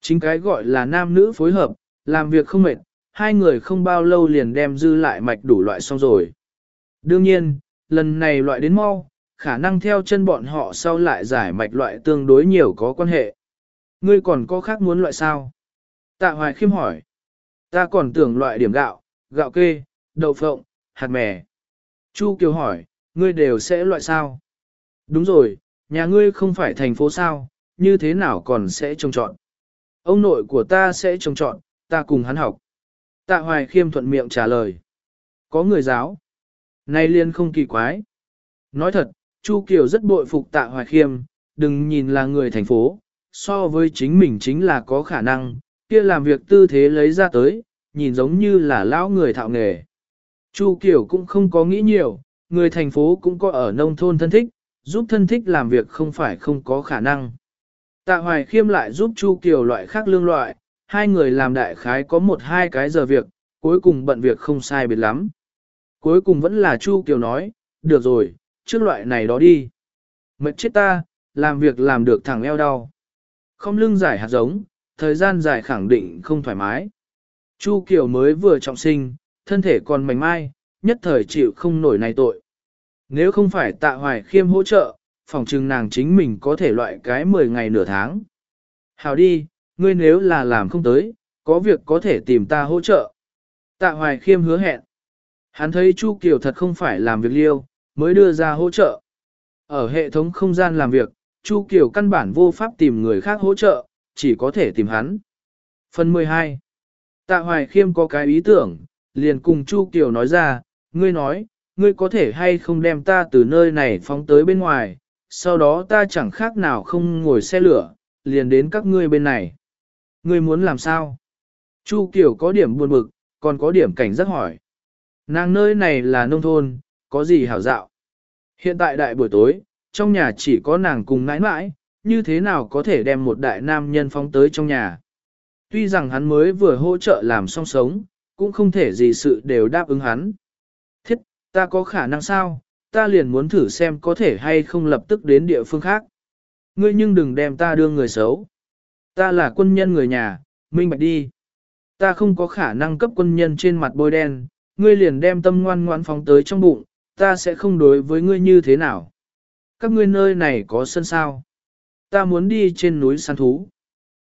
Chính cái gọi là nam nữ phối hợp, làm việc không mệt, hai người không bao lâu liền đem dư lại mạch đủ loại xong rồi. Đương nhiên, lần này loại đến mau, khả năng theo chân bọn họ sau lại giải mạch loại tương đối nhiều có quan hệ. Ngươi còn có khác muốn loại sao? Tạ Hoài khiêm hỏi. Ta còn tưởng loại điểm gạo, gạo kê, đậu phộng, hạt mè. Chu Kiều hỏi, ngươi đều sẽ loại sao? Đúng rồi, nhà ngươi không phải thành phố sao, như thế nào còn sẽ trông trọn? Ông nội của ta sẽ trông trọn, ta cùng hắn học. Tạ Hoài khiêm thuận miệng trả lời. Có người giáo. Nay liên không kỳ quái. Nói thật, Chu Kiều rất bội phục tạ hoài khiêm, đừng nhìn là người thành phố, so với chính mình chính là có khả năng, kia làm việc tư thế lấy ra tới, nhìn giống như là lão người thạo nghề. Chu Kiều cũng không có nghĩ nhiều, người thành phố cũng có ở nông thôn thân thích, giúp thân thích làm việc không phải không có khả năng. Tạ Hoài Khiêm lại giúp Chu Kiều loại khác lương loại, hai người làm đại khái có một hai cái giờ việc, cuối cùng bận việc không sai biệt lắm. Cuối cùng vẫn là Chu Kiều nói, được rồi, trước loại này đó đi. Mệt chết ta, làm việc làm được thẳng eo đau. Không lưng giải hạt giống, thời gian dài khẳng định không thoải mái. Chu Kiều mới vừa trọng sinh, thân thể còn mảnh mai, nhất thời chịu không nổi này tội. Nếu không phải tạ hoài khiêm hỗ trợ, phòng trừng nàng chính mình có thể loại cái 10 ngày nửa tháng. Hào đi, ngươi nếu là làm không tới, có việc có thể tìm ta hỗ trợ. Tạ hoài khiêm hứa hẹn. Hắn thấy Chu Kiều thật không phải làm việc liêu, mới đưa ra hỗ trợ. Ở hệ thống không gian làm việc, Chu Kiều căn bản vô pháp tìm người khác hỗ trợ, chỉ có thể tìm hắn. Phần 12 Tạ Hoài Khiêm có cái ý tưởng, liền cùng Chu Kiều nói ra, ngươi nói, ngươi có thể hay không đem ta từ nơi này phóng tới bên ngoài, sau đó ta chẳng khác nào không ngồi xe lửa, liền đến các ngươi bên này. Ngươi muốn làm sao? Chu Kiều có điểm buồn bực, còn có điểm cảnh giác hỏi. Nàng nơi này là nông thôn, có gì hảo dạo. Hiện tại đại buổi tối, trong nhà chỉ có nàng cùng nãi nãi, như thế nào có thể đem một đại nam nhân phóng tới trong nhà. Tuy rằng hắn mới vừa hỗ trợ làm song sống, cũng không thể gì sự đều đáp ứng hắn. Thiết, ta có khả năng sao, ta liền muốn thử xem có thể hay không lập tức đến địa phương khác. Ngươi nhưng đừng đem ta đưa người xấu. Ta là quân nhân người nhà, minh bạch đi. Ta không có khả năng cấp quân nhân trên mặt bôi đen, ngươi liền đem tâm ngoan ngoan phóng tới trong bụng, ta sẽ không đối với ngươi như thế nào. Các ngươi nơi này có sân sao? Ta muốn đi trên núi săn thú.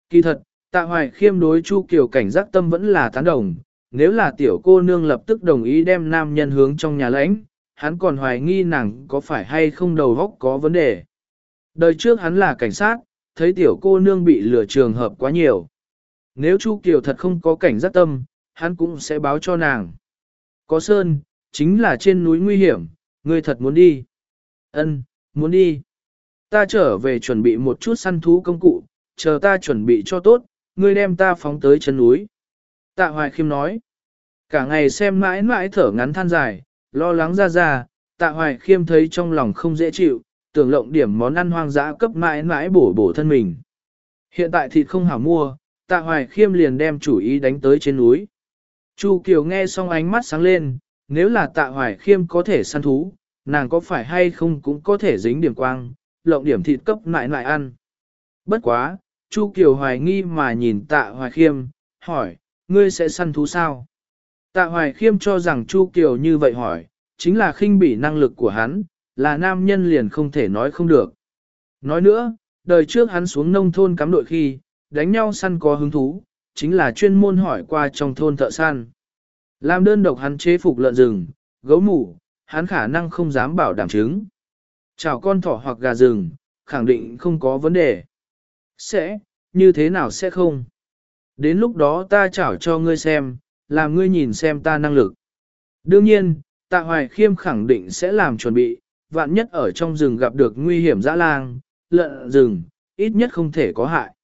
Kỳ thật, tạ hoài khiêm đối Chu Kiều cảnh giác tâm vẫn là tán đồng, nếu là tiểu cô nương lập tức đồng ý đem nam nhân hướng trong nhà lãnh, hắn còn hoài nghi nàng có phải hay không đầu góc có vấn đề. Đời trước hắn là cảnh sát, thấy tiểu cô nương bị lừa trường hợp quá nhiều. Nếu Chu Kiều thật không có cảnh giác tâm, hắn cũng sẽ báo cho nàng. Có sơn, chính là trên núi nguy hiểm, ngươi thật muốn đi. Ân, muốn đi. Ta trở về chuẩn bị một chút săn thú công cụ, chờ ta chuẩn bị cho tốt, ngươi đem ta phóng tới chân núi. Tạ Hoài Khiêm nói. Cả ngày xem mãi mãi thở ngắn than dài, lo lắng ra ra, Tạ Hoài Khiêm thấy trong lòng không dễ chịu, tưởng lộng điểm món ăn hoang dã cấp mãi mãi bổ bổ thân mình. Hiện tại thịt không hảo mua, Tạ Hoài Khiêm liền đem chủ ý đánh tới trên núi. Chu Kiều nghe xong ánh mắt sáng lên, nếu là tạ hoài khiêm có thể săn thú, nàng có phải hay không cũng có thể dính điểm quang, lộng điểm thịt cấp lại lại ăn. Bất quá, Chu Kiều hoài nghi mà nhìn tạ hoài khiêm, hỏi, ngươi sẽ săn thú sao? Tạ hoài khiêm cho rằng Chu Kiều như vậy hỏi, chính là khinh bỉ năng lực của hắn, là nam nhân liền không thể nói không được. Nói nữa, đời trước hắn xuống nông thôn cắm đội khi, đánh nhau săn có hứng thú, chính là chuyên môn hỏi qua trong thôn thợ săn. Làm đơn độc hắn chế phục lợn rừng, gấu mủ, hắn khả năng không dám bảo đảm chứng. Chào con thỏ hoặc gà rừng, khẳng định không có vấn đề. Sẽ, như thế nào sẽ không? Đến lúc đó ta chảo cho ngươi xem, làm ngươi nhìn xem ta năng lực. Đương nhiên, tạ hoài khiêm khẳng định sẽ làm chuẩn bị, vạn nhất ở trong rừng gặp được nguy hiểm dã lang, lợn rừng, ít nhất không thể có hại.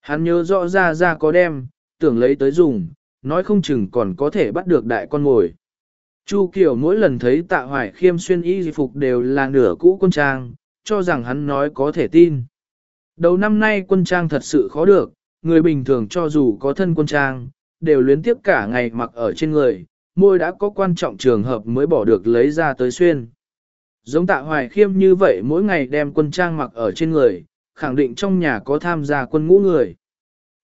Hắn nhớ rõ ra ra có đem, tưởng lấy tới dùng, nói không chừng còn có thể bắt được đại con ngồi. Chu Kiều mỗi lần thấy tạ hoài khiêm xuyên y phục đều là nửa cũ quân trang, cho rằng hắn nói có thể tin. Đầu năm nay quân trang thật sự khó được, người bình thường cho dù có thân quân trang, đều luyến tiếp cả ngày mặc ở trên người, môi đã có quan trọng trường hợp mới bỏ được lấy ra tới xuyên. Giống tạ hoài khiêm như vậy mỗi ngày đem quân trang mặc ở trên người, khẳng định trong nhà có tham gia quân ngũ người.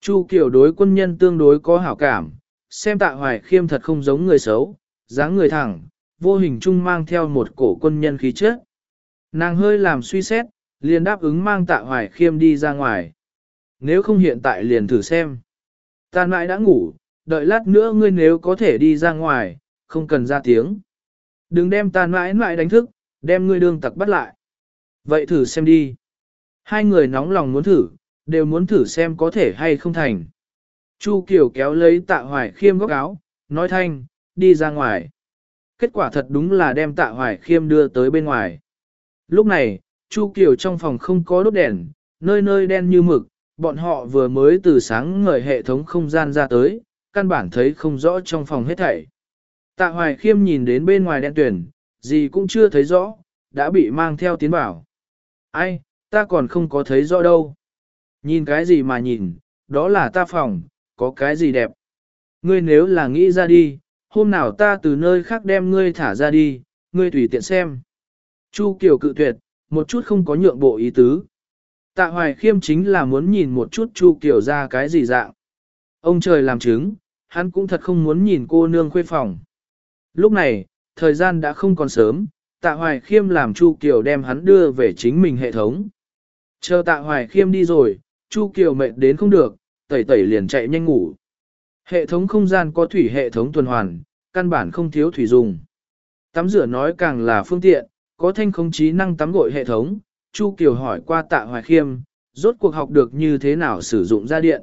Chu Kiều đối quân nhân tương đối có hảo cảm, xem tạ hoài khiêm thật không giống người xấu, dáng người thẳng, vô hình chung mang theo một cổ quân nhân khí chất. Nàng hơi làm suy xét, liền đáp ứng mang tạ hoài khiêm đi ra ngoài. Nếu không hiện tại liền thử xem. Ta mãi đã ngủ, đợi lát nữa ngươi nếu có thể đi ra ngoài, không cần ra tiếng. Đừng đem ta mãi mãi đánh thức, đem ngươi đương tặc bắt lại. Vậy thử xem đi. Hai người nóng lòng muốn thử, đều muốn thử xem có thể hay không thành. Chu Kiều kéo lấy tạ hoài khiêm góc áo, nói thanh, đi ra ngoài. Kết quả thật đúng là đem tạ hoài khiêm đưa tới bên ngoài. Lúc này, Chu Kiều trong phòng không có đốt đèn, nơi nơi đen như mực, bọn họ vừa mới từ sáng ngời hệ thống không gian ra tới, căn bản thấy không rõ trong phòng hết thảy. Tạ Hoài Khiêm nhìn đến bên ngoài đen tuyển, gì cũng chưa thấy rõ, đã bị mang theo tiến bảo. Ai, ta còn không có thấy rõ đâu. Nhìn cái gì mà nhìn, đó là ta phòng, có cái gì đẹp. Ngươi nếu là nghĩ ra đi, hôm nào ta từ nơi khác đem ngươi thả ra đi, ngươi tùy tiện xem. Chu Kiều cự tuyệt, một chút không có nhượng bộ ý tứ. Tạ Hoài Khiêm chính là muốn nhìn một chút Chu Kiều ra cái gì dạng. Ông trời làm chứng, hắn cũng thật không muốn nhìn cô nương khuê phòng. Lúc này, thời gian đã không còn sớm, Tạ Hoài Khiêm làm Chu Kiều đem hắn đưa về chính mình hệ thống. Chờ Tạ Hoài Khiêm đi rồi, Chu Kiều mệt đến không được, tẩy tẩy liền chạy nhanh ngủ. Hệ thống không gian có thủy hệ thống tuần hoàn, căn bản không thiếu thủy dùng. Tắm rửa nói càng là phương tiện, có thanh không trí năng tắm gội hệ thống, Chu Kiều hỏi qua tạ hoài khiêm, rốt cuộc học được như thế nào sử dụng ra điện.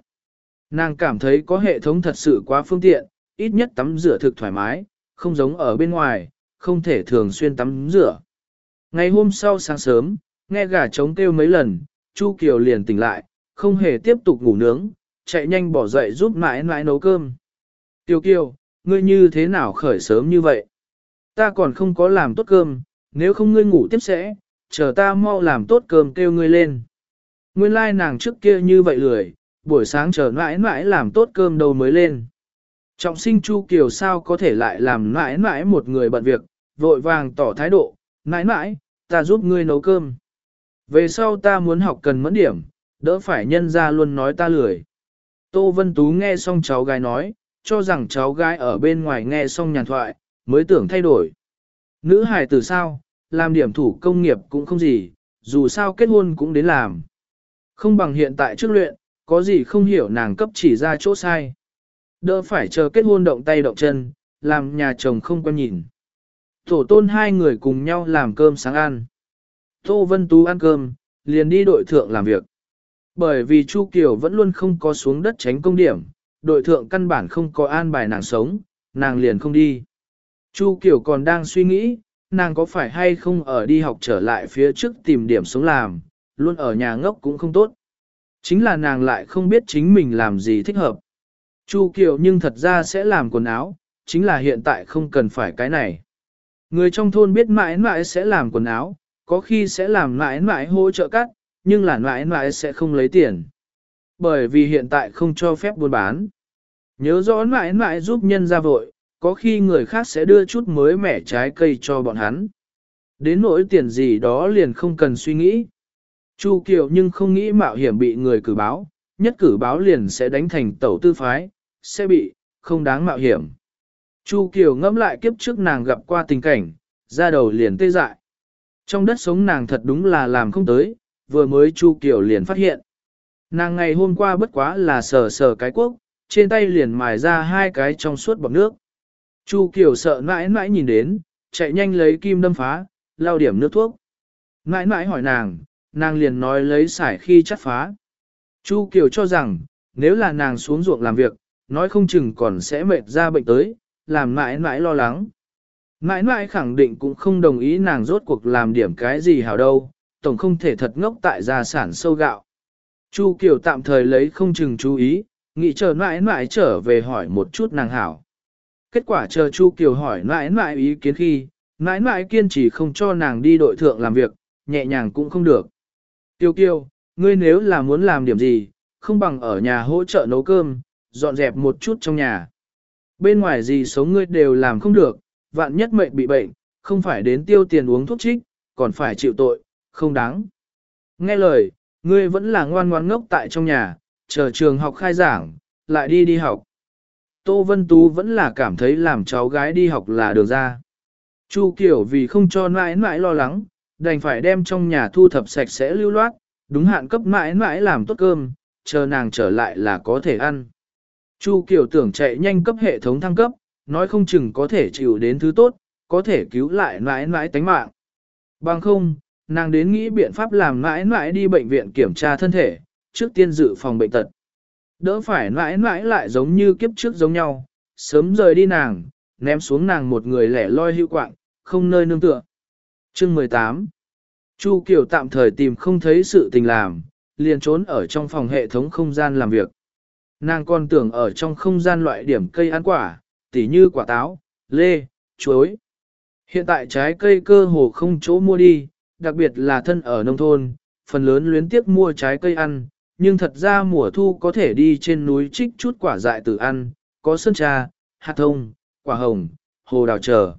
Nàng cảm thấy có hệ thống thật sự quá phương tiện, ít nhất tắm rửa thực thoải mái, không giống ở bên ngoài, không thể thường xuyên tắm rửa. Ngày hôm sau sáng sớm, nghe gà trống kêu mấy lần, Chu Kiều liền tỉnh lại, không hề tiếp tục ngủ nướng, chạy nhanh bỏ dậy giúp mãi mãi nấu cơm. tiêu Kiều, ngươi như thế nào khởi sớm như vậy? Ta còn không có làm tốt cơm, nếu không ngươi ngủ tiếp sẽ, chờ ta mau làm tốt cơm kêu ngươi lên. Nguyên lai like nàng trước kia như vậy lười, buổi sáng chờ mãi mãi làm tốt cơm đâu mới lên. Trọng sinh Chu Kiều sao có thể lại làm mãi mãi một người bận việc, vội vàng tỏ thái độ, mãi mãi, ta giúp ngươi nấu cơm. Về sau ta muốn học cần mẫn điểm, đỡ phải nhân ra luôn nói ta lười. Tô Vân Tú nghe xong cháu gái nói, cho rằng cháu gái ở bên ngoài nghe xong nhàn thoại, mới tưởng thay đổi. Nữ hài từ sao, làm điểm thủ công nghiệp cũng không gì, dù sao kết hôn cũng đến làm. Không bằng hiện tại trước luyện, có gì không hiểu nàng cấp chỉ ra chỗ sai. Đỡ phải chờ kết hôn động tay động chân, làm nhà chồng không quan nhìn. Tổ tôn hai người cùng nhau làm cơm sáng ăn. Tô Vân Tú ăn cơm, liền đi đội thượng làm việc. Bởi vì Chu Kiều vẫn luôn không có xuống đất tránh công điểm, đội thượng căn bản không có an bài nàng sống, nàng liền không đi. Chu Kiều còn đang suy nghĩ, nàng có phải hay không ở đi học trở lại phía trước tìm điểm sống làm, luôn ở nhà ngốc cũng không tốt. Chính là nàng lại không biết chính mình làm gì thích hợp. Chu Kiều nhưng thật ra sẽ làm quần áo, chính là hiện tại không cần phải cái này. Người trong thôn biết mãi mãi sẽ làm quần áo, có khi sẽ làm mãi mãi hỗ trợ cắt, nhưng là mãi mãi sẽ không lấy tiền. Bởi vì hiện tại không cho phép buôn bán. Nhớ rõ mãi mãi giúp nhân ra vội, có khi người khác sẽ đưa chút mới mẻ trái cây cho bọn hắn. Đến nỗi tiền gì đó liền không cần suy nghĩ. Chu Kiều nhưng không nghĩ mạo hiểm bị người cử báo, nhất cử báo liền sẽ đánh thành tẩu tư phái, sẽ bị, không đáng mạo hiểm. Chu Kiều ngẫm lại kiếp trước nàng gặp qua tình cảnh, ra đầu liền tê dại. Trong đất sống nàng thật đúng là làm không tới, vừa mới Chu Kiều liền phát hiện. Nàng ngày hôm qua bất quá là sờ sờ cái quốc, trên tay liền mài ra hai cái trong suốt bọc nước. Chu Kiều sợ mãi mãi nhìn đến, chạy nhanh lấy kim đâm phá, lao điểm nước thuốc. Mãi mãi hỏi nàng, nàng liền nói lấy sải khi chắt phá. Chu Kiều cho rằng, nếu là nàng xuống ruộng làm việc, nói không chừng còn sẽ mệt ra bệnh tới, làm mãi mãi lo lắng. Mãi mãi khẳng định cũng không đồng ý nàng rốt cuộc làm điểm cái gì hảo đâu, tổng không thể thật ngốc tại gia sản sâu gạo. Chu Kiều tạm thời lấy không chừng chú ý, nghĩ chờ mãi mãi trở về hỏi một chút nàng hảo. Kết quả chờ Chu Kiều hỏi mãi mãi ý kiến khi, mãi mãi kiên trì không cho nàng đi đội thượng làm việc, nhẹ nhàng cũng không được. tiêu Kiều, ngươi nếu là muốn làm điểm gì, không bằng ở nhà hỗ trợ nấu cơm, dọn dẹp một chút trong nhà. Bên ngoài gì sống ngươi đều làm không được, vạn nhất mệnh bị bệnh, không phải đến tiêu tiền uống thuốc trích, còn phải chịu tội, không đáng. Nghe lời, ngươi vẫn là ngoan ngoan ngốc tại trong nhà, chờ trường học khai giảng, lại đi đi học. Tô Vân Tú vẫn là cảm thấy làm cháu gái đi học là được ra. Chu Kiều vì không cho mãi mãi lo lắng, đành phải đem trong nhà thu thập sạch sẽ lưu loát, đúng hạn cấp mãi mãi làm tốt cơm, chờ nàng trở lại là có thể ăn. Chu Kiều tưởng chạy nhanh cấp hệ thống thăng cấp, nói không chừng có thể chịu đến thứ tốt, có thể cứu lại mãi mãi tánh mạng. Bằng không, nàng đến nghĩ biện pháp làm mãi mãi đi bệnh viện kiểm tra thân thể, trước tiên dự phòng bệnh tật. Đỡ phải mãi mãi lại giống như kiếp trước giống nhau, sớm rời đi nàng, ném xuống nàng một người lẻ loi hữu quạng, không nơi nương tựa. Chương 18 Chu Kiều tạm thời tìm không thấy sự tình làm, liền trốn ở trong phòng hệ thống không gian làm việc. Nàng còn tưởng ở trong không gian loại điểm cây ăn quả, tỉ như quả táo, lê, chuối. Hiện tại trái cây cơ hồ không chỗ mua đi, đặc biệt là thân ở nông thôn, phần lớn luyến tiếc mua trái cây ăn, nhưng thật ra mùa thu có thể đi trên núi trích chút quả dại từ ăn, có sơn trà, hạt thông, quả hồng, hồ đào trở.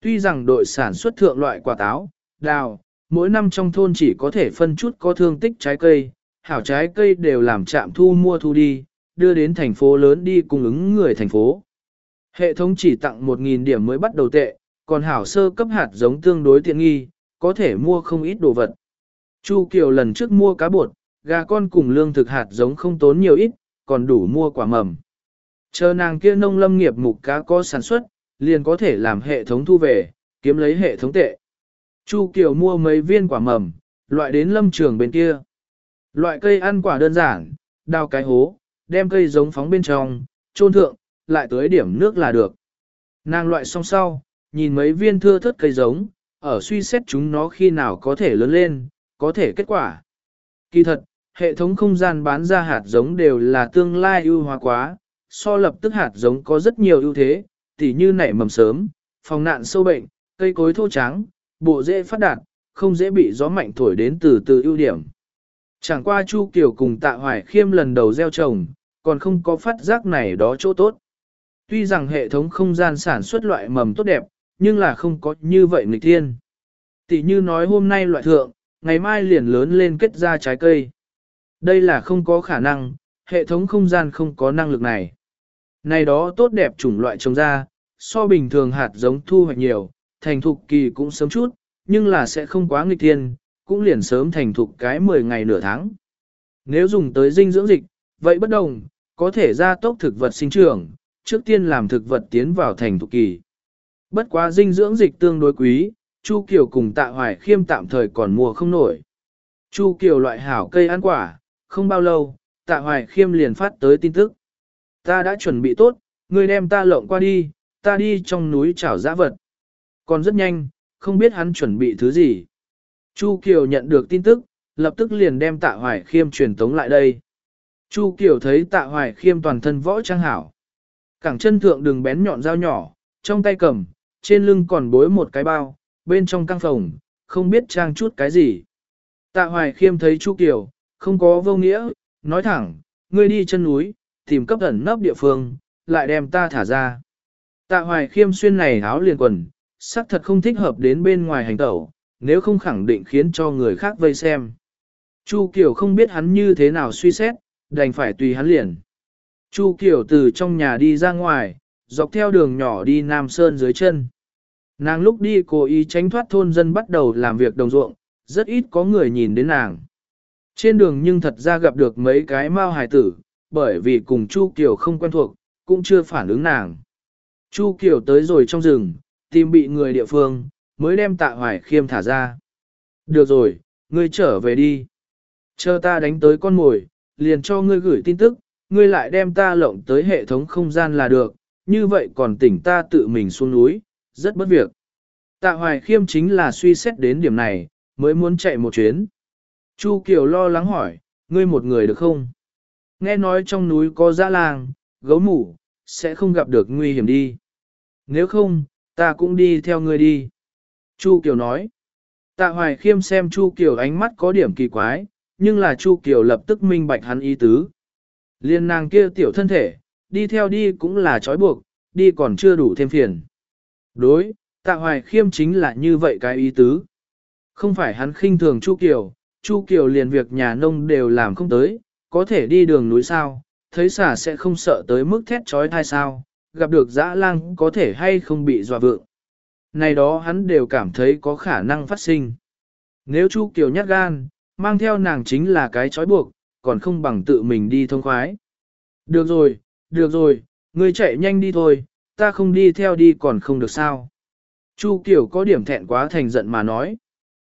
Tuy rằng đội sản xuất thượng loại quả táo, đào, mỗi năm trong thôn chỉ có thể phân chút có thương tích trái cây, hảo trái cây đều làm trạm thu mua thu đi, đưa đến thành phố lớn đi cung ứng người thành phố. Hệ thống chỉ tặng 1.000 điểm mới bắt đầu tệ, còn hảo sơ cấp hạt giống tương đối tiện nghi, có thể mua không ít đồ vật. Chu Kiều lần trước mua cá bột, gà con cùng lương thực hạt giống không tốn nhiều ít, còn đủ mua quả mầm. Chờ nàng kia nông lâm nghiệp mục cá có sản xuất, liền có thể làm hệ thống thu về, kiếm lấy hệ thống tệ. Chu Kiều mua mấy viên quả mầm, loại đến lâm trường bên kia. Loại cây ăn quả đơn giản, đào cái hố, đem cây giống phóng bên trong, trôn thượng, lại tới điểm nước là được. Nàng loại xong sau, nhìn mấy viên thưa thất cây giống, ở suy xét chúng nó khi nào có thể lớn lên, có thể kết quả. Kỳ thật, hệ thống không gian bán ra hạt giống đều là tương lai ưu hóa quá, so lập tức hạt giống có rất nhiều ưu thế, tỉ như nảy mầm sớm, phòng nạn sâu bệnh, cây cối thô trắng, bộ dễ phát đạt, không dễ bị gió mạnh thổi đến từ từ ưu điểm. Chẳng qua Chu Kiều cùng Tạ Hoài Khiêm lần đầu gieo trồng, còn không có phát giác này đó chỗ tốt. Tuy rằng hệ thống không gian sản xuất loại mầm tốt đẹp, nhưng là không có như vậy nghịch thiên. Tỷ như nói hôm nay loại thượng, ngày mai liền lớn lên kết ra trái cây. Đây là không có khả năng, hệ thống không gian không có năng lực này. Này đó tốt đẹp chủng loại trồng ra, so bình thường hạt giống thu hoạch nhiều, thành thục kỳ cũng sớm chút, nhưng là sẽ không quá nghịch thiên, cũng liền sớm thành thục cái 10 ngày nửa tháng. Nếu dùng tới dinh dưỡng dịch, vậy bất đồng, có thể gia tốc thực vật sinh trưởng, trước tiên làm thực vật tiến vào thành thục kỳ. Bất quá dinh dưỡng dịch tương đối quý, Chu Kiều cùng Tạ Hoài Khiêm tạm thời còn mua không nổi. Chu Kiều loại hảo cây ăn quả, không bao lâu, Tạ Hoài Khiêm liền phát tới tin tức. Ta đã chuẩn bị tốt, ngươi đem ta lộng qua đi, ta đi trong núi chảo giã vật. Còn rất nhanh, không biết hắn chuẩn bị thứ gì. Chu Kiều nhận được tin tức, lập tức liền đem Tạ Hoài Khiêm truyền tống lại đây. Chu Kiều thấy Tạ Hoài Khiêm toàn thân võ trang hảo. Cẳng chân thượng đường bén nhọn dao nhỏ, trong tay cầm, trên lưng còn bối một cái bao, bên trong căng phòng, không biết trang chút cái gì. Tạ Hoài Khiêm thấy Chu Kiều, không có vô nghĩa, nói thẳng, ngươi đi chân núi, tìm cấp ẩn nấp địa phương, lại đem ta thả ra. Tạ Hoài Khiêm xuyên này áo liền quần, sắc thật không thích hợp đến bên ngoài hành tẩu, nếu không khẳng định khiến cho người khác vây xem. Chu Kiều không biết hắn như thế nào suy xét, đành phải tùy hắn liền. Chu Kiều từ trong nhà đi ra ngoài, dọc theo đường nhỏ đi Nam Sơn dưới chân. Nàng lúc đi cố ý tránh thoát thôn dân bắt đầu làm việc đồng ruộng, rất ít có người nhìn đến nàng. Trên đường nhưng thật ra gặp được mấy cái mao hài tử, bởi vì cùng Chu Kiều không quen thuộc, cũng chưa phản ứng nàng. Chu Kiều tới rồi trong rừng, tìm bị người địa phương, mới đem tạ hoài khiêm thả ra. Được rồi, ngươi trở về đi. Chờ ta đánh tới con mồi, liền cho ngươi gửi tin tức, ngươi lại đem ta lộng tới hệ thống không gian là được, như vậy còn tỉnh ta tự mình xuống núi, rất bất việc. Tạ Hoài Khiêm chính là suy xét đến điểm này, mới muốn chạy một chuyến. Chu Kiều lo lắng hỏi, ngươi một người được không? Nghe nói trong núi có dã làng, gấu mủ, sẽ không gặp được nguy hiểm đi. Nếu không, ta cũng đi theo ngươi đi. Chu Kiều nói. Tạ Hoài Khiêm xem Chu Kiều ánh mắt có điểm kỳ quái, nhưng là Chu Kiều lập tức minh bạch hắn ý tứ. Liên nàng kia tiểu thân thể, đi theo đi cũng là trói buộc, đi còn chưa đủ thêm phiền. Đối, Tạ Hoài Khiêm chính là như vậy cái ý tứ. Không phải hắn khinh thường Chu Kiều, Chu Kiều liền việc nhà nông đều làm không tới, có thể đi đường núi sao, thấy xả sẽ không sợ tới mức thét trói thai sao, gặp được dã lang có thể hay không bị dọa vượng. Này đó hắn đều cảm thấy có khả năng phát sinh. Nếu Chu Kiều nhát gan, mang theo nàng chính là cái trói buộc, còn không bằng tự mình đi thông khoái. Được rồi, được rồi, ngươi chạy nhanh đi thôi, ta không đi theo đi còn không được sao. Chu Kiều có điểm thẹn quá thành giận mà nói.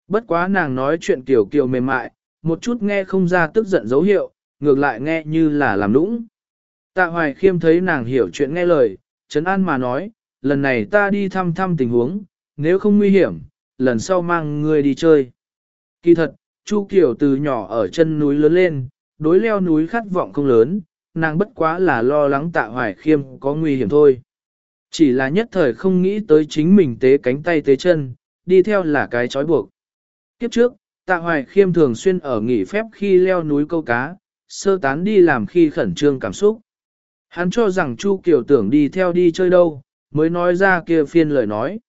Bất quá nàng nói chuyện Kiều Kiều mềm mại, một chút nghe không ra tức giận dấu hiệu, ngược lại nghe như là làm nũng. Tạ Hoài Khiêm thấy nàng hiểu chuyện nghe lời, Trấn An mà nói, lần này ta đi thăm thăm tình huống, nếu không nguy hiểm, lần sau mang ngươi đi chơi. Kỳ thật, Chu Kiều từ nhỏ ở chân núi lớn lên, đối leo núi khát vọng không lớn, nàng bất quá là lo lắng tạ hoài khiêm có nguy hiểm thôi. Chỉ là nhất thời không nghĩ tới chính mình tế cánh tay tế chân, đi theo là cái trói buộc. Kiếp trước, tạ hoài khiêm thường xuyên ở nghỉ phép khi leo núi câu cá, sơ tán đi làm khi khẩn trương cảm xúc. Hắn cho rằng Chu Kiều tưởng đi theo đi chơi đâu, mới nói ra kia phiên lời nói.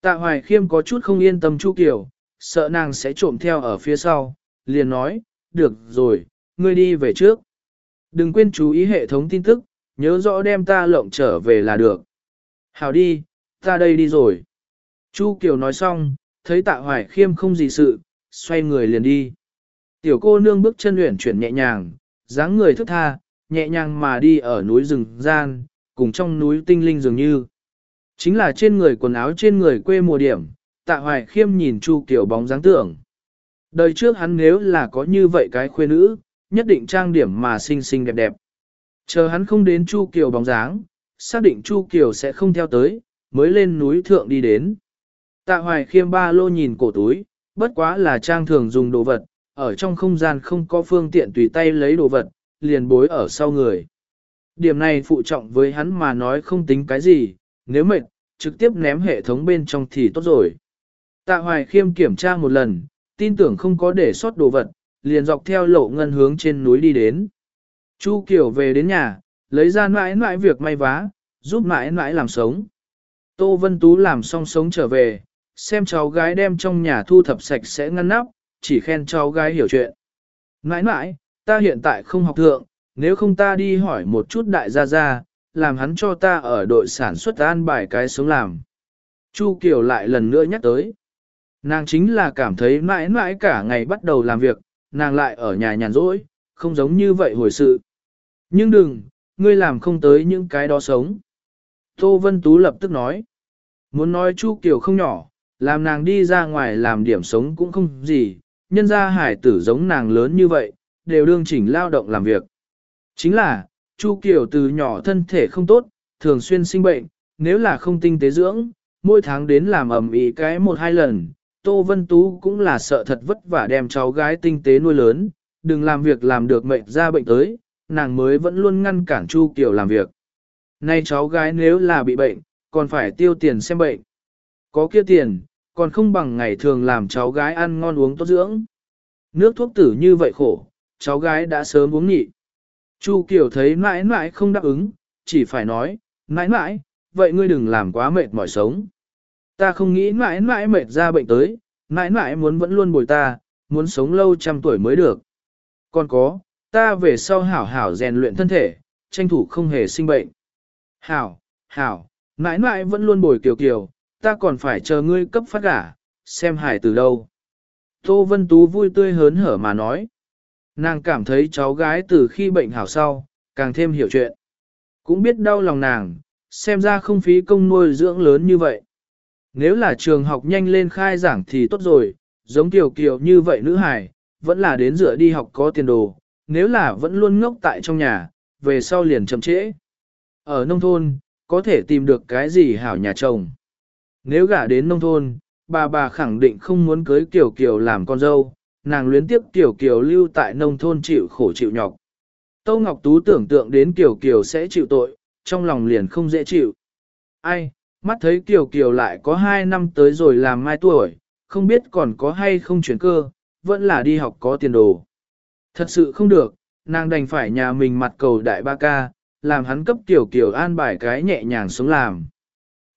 Tạ Hoài Khiêm có chút không yên tâm Chu Kiều, sợ nàng sẽ trộm theo ở phía sau, liền nói, được rồi, ngươi đi về trước. Đừng quên chú ý hệ thống tin tức, nhớ rõ đem ta lộng trở về là được. Hảo đi, ta đây đi rồi. Chu Kiều nói xong, thấy tạ hoài khiêm không gì sự, xoay người liền đi. Tiểu cô nương bước chân luyện chuyển nhẹ nhàng, dáng người thức tha, nhẹ nhàng mà đi ở núi rừng gian, cùng trong núi tinh linh dường như. Chính là trên người quần áo trên người quê mùa điểm, tạ hoài khiêm nhìn Chu Kiều bóng dáng tưởng. Đời trước hắn nếu là có như vậy cái khuê nữ, nhất định trang điểm mà xinh xinh đẹp đẹp. Chờ hắn không đến Chu Kiều bóng dáng, xác định Chu Kiều sẽ không theo tới, mới lên núi thượng đi đến. Tạ hoài khiêm ba lô nhìn cổ túi, bất quá là trang thường dùng đồ vật, ở trong không gian không có phương tiện tùy tay lấy đồ vật, liền bối ở sau người. Điểm này phụ trọng với hắn mà nói không tính cái gì, nếu mệt, trực tiếp ném hệ thống bên trong thì tốt rồi. Tạ hoài khiêm kiểm tra một lần, tin tưởng không có để sót đồ vật, liền dọc theo lộ ngân hướng trên núi đi đến. Chu Kiều về đến nhà, lấy ra mãi mãi việc may vá, giúp mãi mãi làm sống. Tô Vân Tú làm xong sống trở về, xem cháu gái đem trong nhà thu thập sạch sẽ ngăn nắp, chỉ khen cháu gái hiểu chuyện. Mãi mãi, ta hiện tại không học thượng, nếu không ta đi hỏi một chút đại gia gia, làm hắn cho ta ở đội sản xuất an bài cái sống làm. Chu Kiều lại lần nữa nhắc tới. Nàng chính là cảm thấy mãi mãi cả ngày bắt đầu làm việc, nàng lại ở nhà nhàn rỗi, không giống như vậy hồi sự. Nhưng đừng, ngươi làm không tới những cái đó sống. Tô Vân Tú lập tức nói. Muốn nói Chu Kiều không nhỏ, làm nàng đi ra ngoài làm điểm sống cũng không gì, nhân ra hải tử giống nàng lớn như vậy, đều đương chỉnh lao động làm việc. Chính là, Chu Kiều từ nhỏ thân thể không tốt, thường xuyên sinh bệnh, nếu là không tinh tế dưỡng, mỗi tháng đến làm ẩm ý cái một hai lần, Tô Vân Tú cũng là sợ thật vất vả đem cháu gái tinh tế nuôi lớn, đừng làm việc làm được mệnh ra bệnh tới, nàng mới vẫn luôn ngăn cản Chu Kiều làm việc. Nay cháu gái nếu là bị bệnh, còn phải tiêu tiền xem bệnh. Có kia tiền, còn không bằng ngày thường làm cháu gái ăn ngon uống tốt dưỡng. Nước thuốc tử như vậy khổ, cháu gái đã sớm uống nhị. Chu Kiều thấy mãi mãi không đáp ứng, chỉ phải nói, mãi mãi, vậy ngươi đừng làm quá mệt mỏi sống. Ta không nghĩ mãi mãi mệt ra bệnh tới, mãi mãi muốn vẫn luôn bồi ta, muốn sống lâu trăm tuổi mới được. Còn có, ta về sau hảo hảo rèn luyện thân thể, tranh thủ không hề sinh bệnh. Hảo, hảo, mãi mãi vẫn luôn bồi kiều kiều, ta còn phải chờ ngươi cấp phát gả, xem hải từ đâu. Tô Vân Tú vui tươi hớn hở mà nói. Nàng cảm thấy cháu gái từ khi bệnh hảo sau, càng thêm hiểu chuyện. Cũng biết đau lòng nàng, xem ra không phí công nuôi dưỡng lớn như vậy. Nếu là trường học nhanh lên khai giảng thì tốt rồi, giống tiểu kiều như vậy nữ hài, vẫn là đến dựa đi học có tiền đồ, nếu là vẫn luôn ngốc tại trong nhà, về sau liền chậm trễ. Ở nông thôn, có thể tìm được cái gì hảo nhà chồng. Nếu gả đến nông thôn, bà bà khẳng định không muốn cưới Kiều Kiều làm con dâu, nàng luyến tiếp Kiều Kiều lưu tại nông thôn chịu khổ chịu nhọc. Tâu Ngọc Tú tưởng tượng đến Kiều Kiều sẽ chịu tội, trong lòng liền không dễ chịu. Ai, mắt thấy Kiều Kiều lại có 2 năm tới rồi làm mai tuổi, không biết còn có hay không chuyển cơ, vẫn là đi học có tiền đồ. Thật sự không được, nàng đành phải nhà mình mặt cầu đại ba ca, làm hắn cấp Kiều Kiều an bài cái nhẹ nhàng sống làm.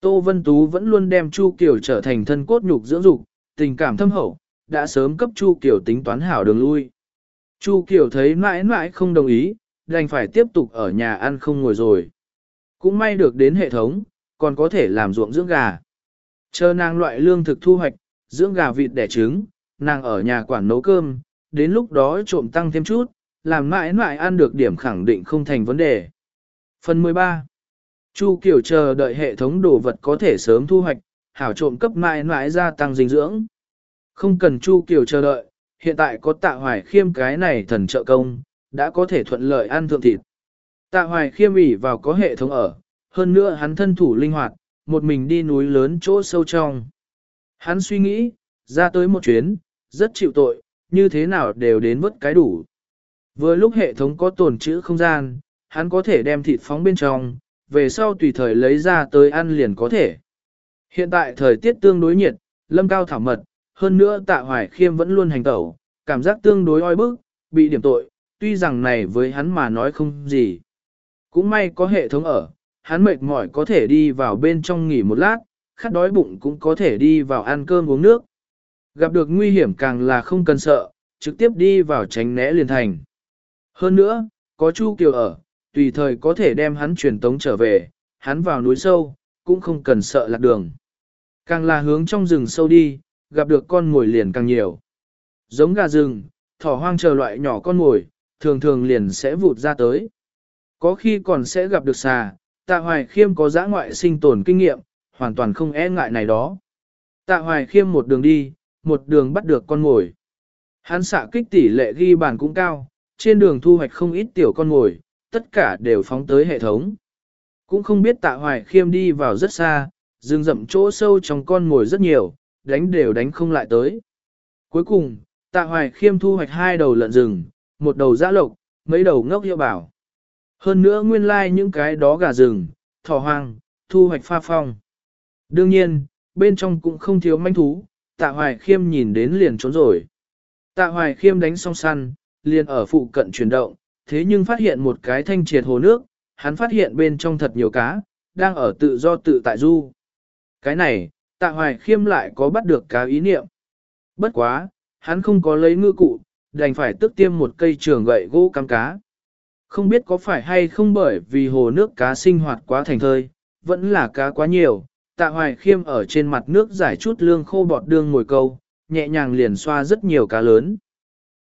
Tô Vân Tú vẫn luôn đem Chu Kiều trở thành thân cốt nhục dưỡng dục, tình cảm thâm hậu, đã sớm cấp Chu Kiều tính toán hảo đường lui. Chu Kiều thấy mãi mãi không đồng ý, đành phải tiếp tục ở nhà ăn không ngồi rồi. Cũng may được đến hệ thống, còn có thể làm ruộng dưỡng gà. Chờ nàng loại lương thực thu hoạch, dưỡng gà vịt đẻ trứng, nàng ở nhà quản nấu cơm, đến lúc đó trộm tăng thêm chút, làm mãi mãi ăn được điểm khẳng định không thành vấn đề. Phần 13 Chu Kiều chờ đợi hệ thống đồ vật có thể sớm thu hoạch, hảo trộm cấp mãi mãi gia tăng dinh dưỡng. Không cần Chu Kiều chờ đợi, hiện tại có tạ hoài khiêm cái này thần trợ công, đã có thể thuận lợi ăn thượng thịt. Tạ hoài khiêm ủy vào có hệ thống ở, hơn nữa hắn thân thủ linh hoạt, một mình đi núi lớn chỗ sâu trong. Hắn suy nghĩ, ra tới một chuyến, rất chịu tội, như thế nào đều đến vớt cái đủ. Vừa lúc hệ thống có tồn trữ không gian, hắn có thể đem thịt phóng bên trong, về sau tùy thời lấy ra tới ăn liền có thể. Hiện tại thời tiết tương đối nhiệt, lâm cao thảo mật, hơn nữa tạ hoài khiêm vẫn luôn hành tẩu, cảm giác tương đối oi bức, bị điểm tội, tuy rằng này với hắn mà nói không gì. Cũng may có hệ thống ở, hắn mệt mỏi có thể đi vào bên trong nghỉ một lát, khát đói bụng cũng có thể đi vào ăn cơm uống nước. Gặp được nguy hiểm càng là không cần sợ, trực tiếp đi vào tránh né liền thành. Hơn nữa, có Chu Kiều ở, tùy thời có thể đem hắn truyền tống trở về, hắn vào núi sâu, cũng không cần sợ lạc đường. Càng là hướng trong rừng sâu đi, gặp được con mồi liền càng nhiều. Giống gà rừng, thỏ hoang chờ loại nhỏ con mồi, thường thường liền sẽ vụt ra tới. Có khi còn sẽ gặp được xà, tạ hoài khiêm có giã ngoại sinh tồn kinh nghiệm, hoàn toàn không e ngại này đó. Tạ hoài khiêm một đường đi, một đường bắt được con mồi. Hắn xạ kích tỷ lệ ghi bàn cũng cao, trên đường thu hoạch không ít tiểu con mồi, tất cả đều phóng tới hệ thống. Cũng không biết tạ hoài khiêm đi vào rất xa, rừng rậm chỗ sâu trong con mồi rất nhiều, đánh đều đánh không lại tới. Cuối cùng, tạ hoài khiêm thu hoạch hai đầu lợn rừng, một đầu giã lộc, mấy đầu ngốc hiệu bảo. Hơn nữa nguyên lai like những cái đó gà rừng, thỏ hoang, thu hoạch pha phong. Đương nhiên, bên trong cũng không thiếu manh thú, tạ hoài khiêm nhìn đến liền trốn rồi. Tạ hoài khiêm đánh xong săn, liền ở phụ cận chuyển động, thế nhưng phát hiện một cái thanh triệt hồ nước, hắn phát hiện bên trong thật nhiều cá, đang ở tự do tự tại du. Cái này, tạ hoài khiêm lại có bắt được cá ý niệm. Bất quá, hắn không có lấy ngư cụ, đành phải tức tiêm một cây trường gậy gỗ cắm cá. Không biết có phải hay không bởi vì hồ nước cá sinh hoạt quá thành thơi, vẫn là cá quá nhiều, tạ hoài khiêm ở trên mặt nước giải chút lương khô bọt đương ngồi câu, nhẹ nhàng liền xoa rất nhiều cá lớn.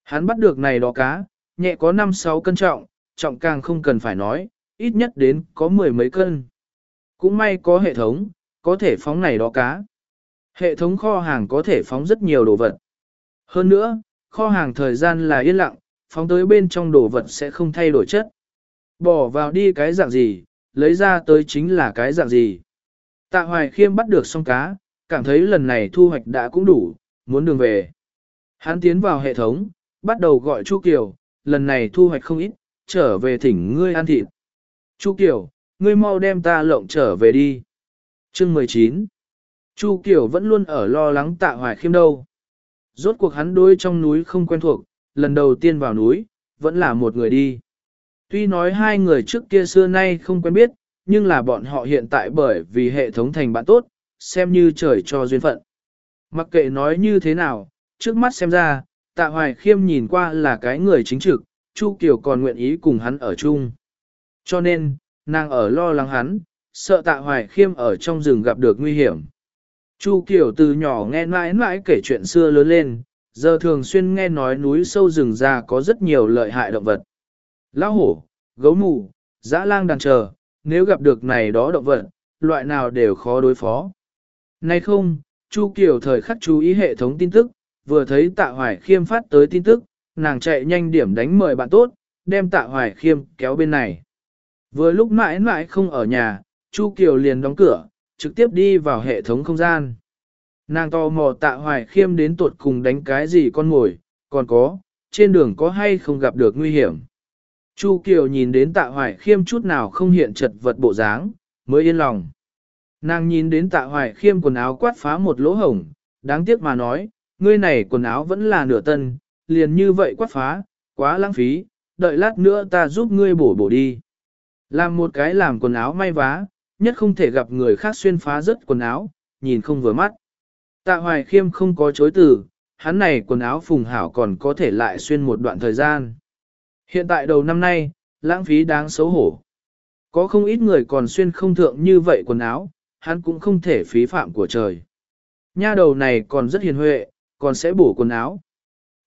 Hắn bắt được này đó cá, nhẹ có 5-6 cân trọng, trọng càng không cần phải nói, ít nhất đến có mười mấy cân. Cũng may có hệ thống, có thể phóng này đó cá. Hệ thống kho hàng có thể phóng rất nhiều đồ vật. Hơn nữa, kho hàng thời gian là yên lặng, phóng tới bên trong đồ vật sẽ không thay đổi chất. Bỏ vào đi cái dạng gì, lấy ra tới chính là cái dạng gì. Tạ Hoài Khiêm bắt được xong cá, cảm thấy lần này thu hoạch đã cũng đủ, muốn đường về. Hắn tiến vào hệ thống, bắt đầu gọi Chu Kiều, lần này thu hoạch không ít, trở về thỉnh ngươi ăn thịt. Chu Kiều, ngươi mau đem ta lộng trở về đi. Chương 19 Chu Kiều vẫn luôn ở lo lắng tạ hoài khiêm đâu. Rốt cuộc hắn đối trong núi không quen thuộc, lần đầu tiên vào núi, vẫn là một người đi. Tuy nói hai người trước kia xưa nay không quen biết, nhưng là bọn họ hiện tại bởi vì hệ thống thành bạn tốt, xem như trời cho duyên phận. Mặc kệ nói như thế nào, trước mắt xem ra, tạ hoài khiêm nhìn qua là cái người chính trực, Chu Kiều còn nguyện ý cùng hắn ở chung. Cho nên, nàng ở lo lắng hắn, sợ tạ hoài khiêm ở trong rừng gặp được nguy hiểm. Chu Kiều từ nhỏ nghe mãi mãi kể chuyện xưa lớn lên, giờ thường xuyên nghe nói núi sâu rừng già có rất nhiều lợi hại động vật. Lão hổ, gấu mù, dã lang đàn chờ, nếu gặp được này đó động vật, loại nào đều khó đối phó. Nay không, Chu Kiều thời khắc chú ý hệ thống tin tức, vừa thấy tạ hoài khiêm phát tới tin tức, nàng chạy nhanh điểm đánh mời bạn tốt, đem tạ hoài khiêm kéo bên này. Vừa lúc mãi mãi không ở nhà, Chu Kiều liền đóng cửa, trực tiếp đi vào hệ thống không gian. Nàng to mò tạ hoài khiêm đến tuột cùng đánh cái gì con mồi, còn có, trên đường có hay không gặp được nguy hiểm. Chu Kiều nhìn đến tạ hoài khiêm chút nào không hiện chật vật bộ dáng, mới yên lòng. Nàng nhìn đến tạ hoài khiêm quần áo quát phá một lỗ hổng, đáng tiếc mà nói, ngươi này quần áo vẫn là nửa tân, liền như vậy quát phá, quá lãng phí, đợi lát nữa ta giúp ngươi bổ bổ đi. Làm một cái làm quần áo may vá, nhất không thể gặp người khác xuyên phá rất quần áo, nhìn không vừa mắt. Tạ hoài khiêm không có chối từ, hắn này quần áo phùng hảo còn có thể lại xuyên một đoạn thời gian. Hiện tại đầu năm nay, lãng phí đáng xấu hổ. Có không ít người còn xuyên không thượng như vậy quần áo, hắn cũng không thể phí phạm của trời. Nha đầu này còn rất hiền huệ, còn sẽ bổ quần áo.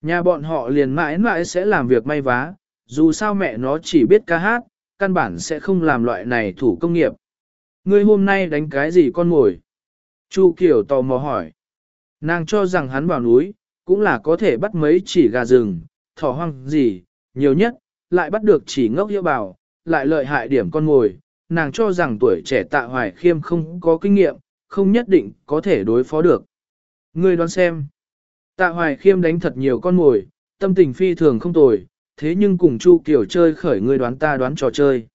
Nhà bọn họ liền mãi mãi sẽ làm việc may vá, dù sao mẹ nó chỉ biết ca hát, căn bản sẽ không làm loại này thủ công nghiệp. Ngươi hôm nay đánh cái gì con ngồi? Chu Kiều tò mò hỏi. Nàng cho rằng hắn vào núi, cũng là có thể bắt mấy chỉ gà rừng, thỏ hoang gì, nhiều nhất, lại bắt được chỉ ngốc hiệu bảo, lại lợi hại điểm con ngồi. Nàng cho rằng tuổi trẻ tạ hoài khiêm không có kinh nghiệm, không nhất định có thể đối phó được. Ngươi đoán xem. Tạ hoài khiêm đánh thật nhiều con ngồi, tâm tình phi thường không tồi, thế nhưng cùng Chu Kiều chơi khởi ngươi đoán ta đoán trò chơi.